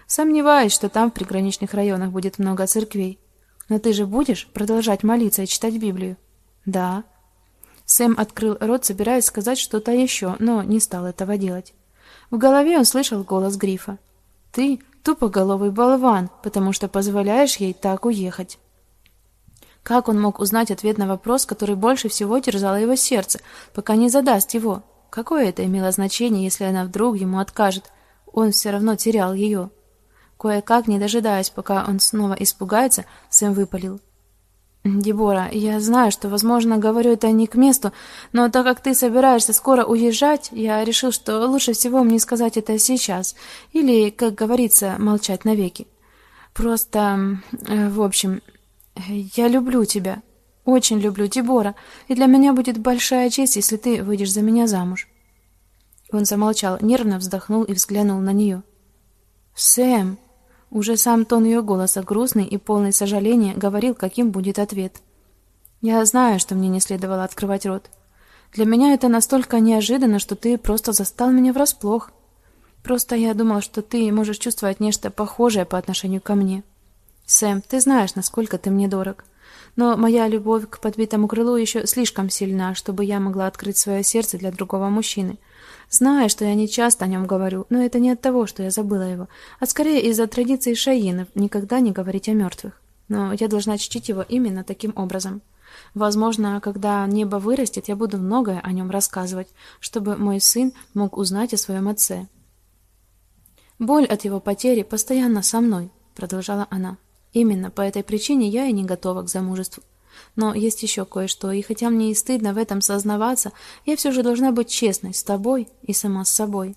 Сомневаюсь, что там в приграничных районах будет много церквей. Но ты же будешь продолжать молиться и читать Библию? Да. Сэм открыл рот, собираясь сказать что-то еще, но не стал этого делать. В голове он слышал голос Грифа. Ты тупоголовый болван, потому что позволяешь ей так уехать. Как он мог узнать ответ на вопрос, который больше всего терзал его сердце, пока не задаст его? Какое это имело значение, если она вдруг ему откажет? Он все равно терял ее. Кое-как, не дожидаясь, пока он снова испугается, Сэм выпалил: "Дебора, я знаю, что, возможно, говорю это не к месту, но так как ты собираешься скоро уезжать, я решил, что лучше всего мне сказать это сейчас, или, как говорится, молчать навеки. Просто, э, в общем, я люблю тебя, очень люблю, Дебора, и для меня будет большая честь, если ты выйдешь за меня замуж". Он замолчал, нервно вздохнул и взглянул на нее. "Сэм", уже сам тон ее голоса, грустный и полный сожаления, говорил, каким будет ответ. Я знаю, что мне не следовало открывать рот. Для меня это настолько неожиданно, что ты просто застал меня врасплох. Просто я думал, что ты можешь чувствовать нечто похожее по отношению ко мне. Сэм, ты знаешь, насколько ты мне дорог. Но моя любовь к подбитому крылу еще слишком сильна, чтобы я могла открыть свое сердце для другого мужчины. Зная, что я не часто о нем говорю, но это не от того, что я забыла его, а скорее из-за традиции шаинов никогда не говорить о мертвых. Но я должна чтить его именно таким образом. Возможно, когда небо вырастет, я буду многое о нем рассказывать, чтобы мой сын мог узнать о своем отце. Боль от его потери постоянно со мной, продолжала она. Именно по этой причине я и не готова к замужеству. Но есть еще кое-что, и хотя мне и стыдно в этом сознаваться, я все же должна быть честной с тобой и сама с собой.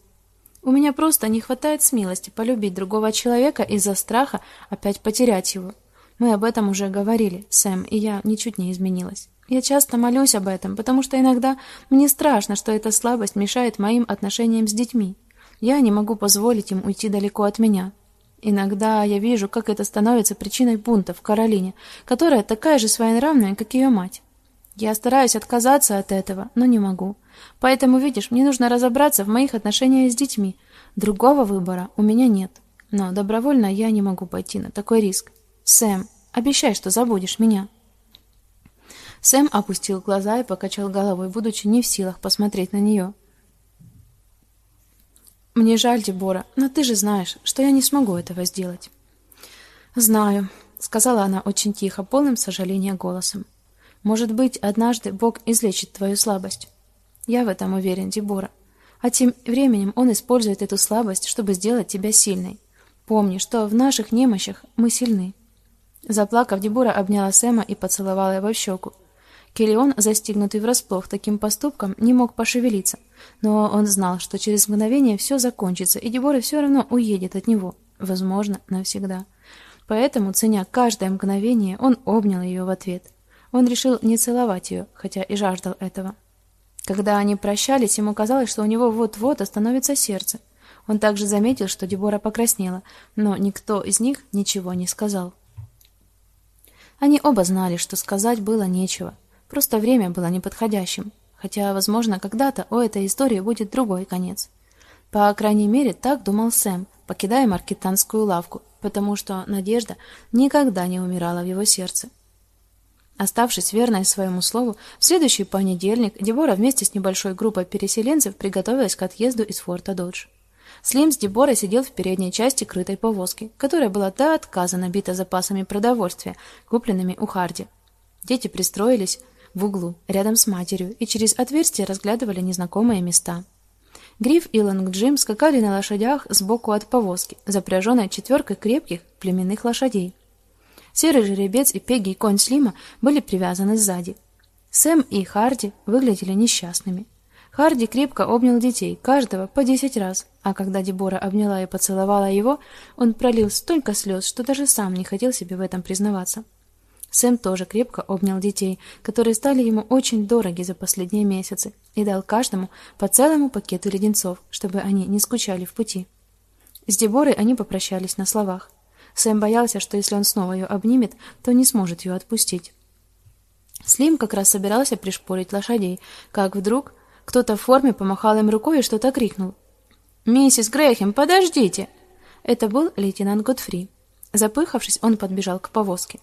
У меня просто не хватает смелости полюбить другого человека из-за страха опять потерять его. Мы об этом уже говорили, Сэм, и я ничуть не изменилась. Я часто молюсь об этом, потому что иногда мне страшно, что эта слабость мешает моим отношениям с детьми. Я не могу позволить им уйти далеко от меня. Иногда я вижу, как это становится причиной бунта в Каролине, которая такая же своенравная, как ее мать. Я стараюсь отказаться от этого, но не могу. Поэтому, видишь, мне нужно разобраться в моих отношениях с детьми. Другого выбора у меня нет. Но добровольно я не могу пойти на такой риск. Сэм, обещай, что забудешь меня. Сэм опустил глаза и покачал головой, будучи не в силах посмотреть на нее. Мне жаль, Дебора, но ты же знаешь, что я не смогу этого сделать. Знаю, сказала она очень тихо, полным сожаления голосом. Может быть, однажды Бог излечит твою слабость. Я в этом уверен, Дебора. А тем временем он использует эту слабость, чтобы сделать тебя сильной. Помни, что в наших немощах мы сильны. Заплакав, Дебора обняла Сэма и поцеловала его в щеку. Келлион, застигнутый врасплох таким поступком, не мог пошевелиться, но он знал, что через мгновение все закончится, и Дебора все равно уедет от него, возможно, навсегда. Поэтому, ценя каждое мгновение, он обнял ее в ответ. Он решил не целовать ее, хотя и жаждал этого. Когда они прощались, ему казалось, что у него вот-вот остановится сердце. Он также заметил, что Дебора покраснела, но никто из них ничего не сказал. Они оба знали, что сказать было нечего. Просто время было неподходящим, хотя, возможно, когда-то у этой истории будет другой конец. По крайней мере, так думал Сэм, покидая маркетанскую лавку, потому что надежда никогда не умирала в его сердце. Оставшись верной своему слову, в следующий понедельник Дебора вместе с небольшой группой переселенцев приготовилась к отъезду из форта Додж. Слим с Деборой сидел в передней части крытой повозки, которая была до отказа набита запасами продовольствия, купленными у Харди. Дети пристроились в углу, рядом с матерью, и через отверстие разглядывали незнакомые места. Гриф и Лонг Джим скакали на лошадях сбоку от повозки, запряженной четверкой крепких племенных лошадей. Серый жеребец и Пегги и конь Слима были привязаны сзади. Сэм и Харди выглядели несчастными. Харди крепко обнял детей, каждого по десять раз, а когда Дебора обняла и поцеловала его, он пролил столько слез, что даже сам не хотел себе в этом признаваться. Сэм тоже крепко обнял детей, которые стали ему очень дороги за последние месяцы, и дал каждому по целому пакету леденцов, чтобы они не скучали в пути. С Деборой они попрощались на словах. Сэм боялся, что если он снова ее обнимет, то не сможет ее отпустить. Слим как раз собирался пришпорить лошадей, как вдруг кто-то в форме помахал им рукой и что-то крикнул. «Миссис Грэхэм, подождите!» Это был лейтенант Годфри. Запыхавшись, он подбежал к повозке.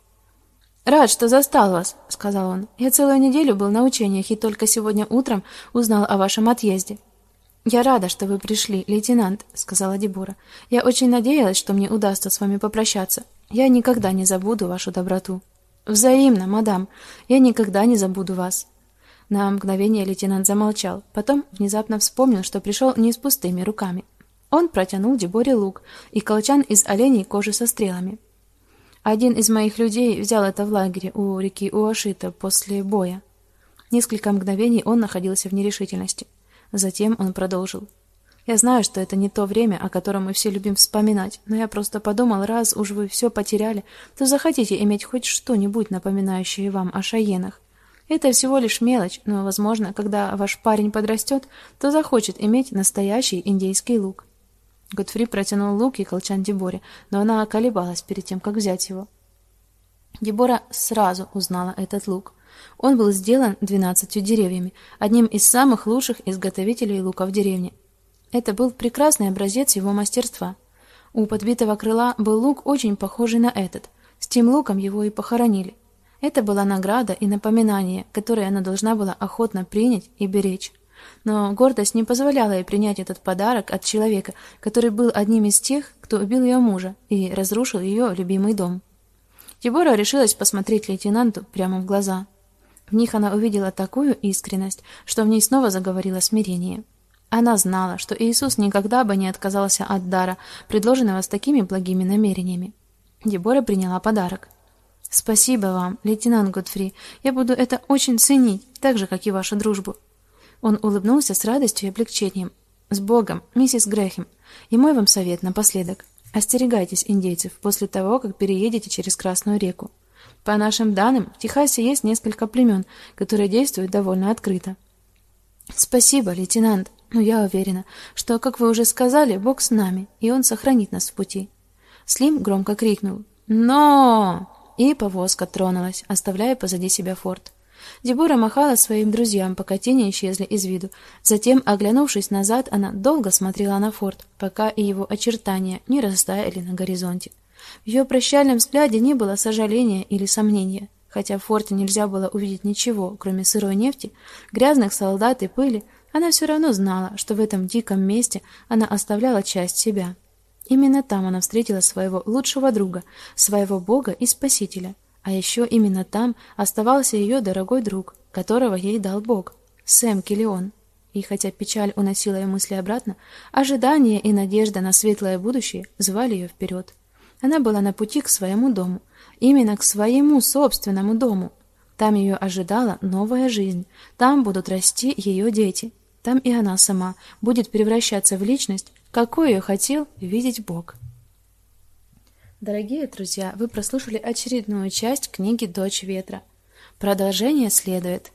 Рад, что застал вас, сказал он. Я целую неделю был на учениях и только сегодня утром узнал о вашем отъезде. Я рада, что вы пришли, лейтенант, сказала Дебора. Я очень надеялась, что мне удастся с вами попрощаться. Я никогда не забуду вашу доброту. Взаимно, мадам. Я никогда не забуду вас. На мгновение лейтенант замолчал, потом внезапно вспомнил, что пришел не с пустыми руками. Он протянул Деборе лук и колчан из оленей кожи со стрелами. Один из моих людей взял это в лагере у реки Уашита после боя. Несколько мгновений он находился в нерешительности. Затем он продолжил: "Я знаю, что это не то время, о котором мы все любим вспоминать, но я просто подумал, раз уж вы все потеряли, то захотите иметь хоть что-нибудь напоминающее вам о шаенах. Это всего лишь мелочь, но, возможно, когда ваш парень подрастет, то захочет иметь настоящий индейский лук. Готфри протянул лук и колчан Деборе, но она колебалась перед тем, как взять его. Дебора сразу узнала этот лук. Он был сделан двенадцатью деревьями, одним из самых лучших изготовителей лука в деревне. Это был прекрасный образец его мастерства. У подбитого крыла был лук очень похожий на этот. С тем луком его и похоронили. Это была награда и напоминание, которое она должна была охотно принять и беречь. Но гордость не позволяла ей принять этот подарок от человека, который был одним из тех, кто убил ее мужа и разрушил ее любимый дом. Дебора решилась посмотреть лейтенанту прямо в глаза. В них она увидела такую искренность, что в ней снова заговорило смирение. Она знала, что Иисус никогда бы не отказался от дара, предложенного с такими благими намерениями. Дебора приняла подарок. Спасибо вам, лейтенант Годфри. Я буду это очень ценить, так же как и вашу дружбу. Он улыбнулся с радостью и облегчением. С Богом, миссис Грэхэм. И мой вам совет напоследок: остерегайтесь индейцев после того, как переедете через Красную реку. По нашим данным, в Техасе есть несколько племен, которые действуют довольно открыто. Спасибо, лейтенант. Но я уверена, что, как вы уже сказали, Бог с нами, и он сохранит нас в пути. Слим громко крикнул: "Но!" И повозка тронулась, оставляя позади себя форт. Дебора махала своим друзьям, пока тени исчезли из виду. Затем, оглянувшись назад, она долго смотрела на форт, пока и его очертания не растаяли на горизонте. В ее прощальном взгляде не было сожаления или сомнения. Хотя в форте нельзя было увидеть ничего, кроме сырой нефти, грязных солдат и пыли, она все равно знала, что в этом диком месте она оставляла часть себя. Именно там она встретила своего лучшего друга, своего бога и спасителя – А еще именно там оставался ее дорогой друг, которого ей дал Бог, Сэм Киллион. И хотя печаль уносила ее мысли обратно, ожидание и надежда на светлое будущее звали ее вперед. Она была на пути к своему дому, именно к своему собственному дому. Там ее ожидала новая жизнь, там будут расти ее дети, там и она сама будет превращаться в личность, какой ее хотел видеть Бог. Дорогие друзья, вы прослушали очередную часть книги «Дочь ветра». Продолжение следует.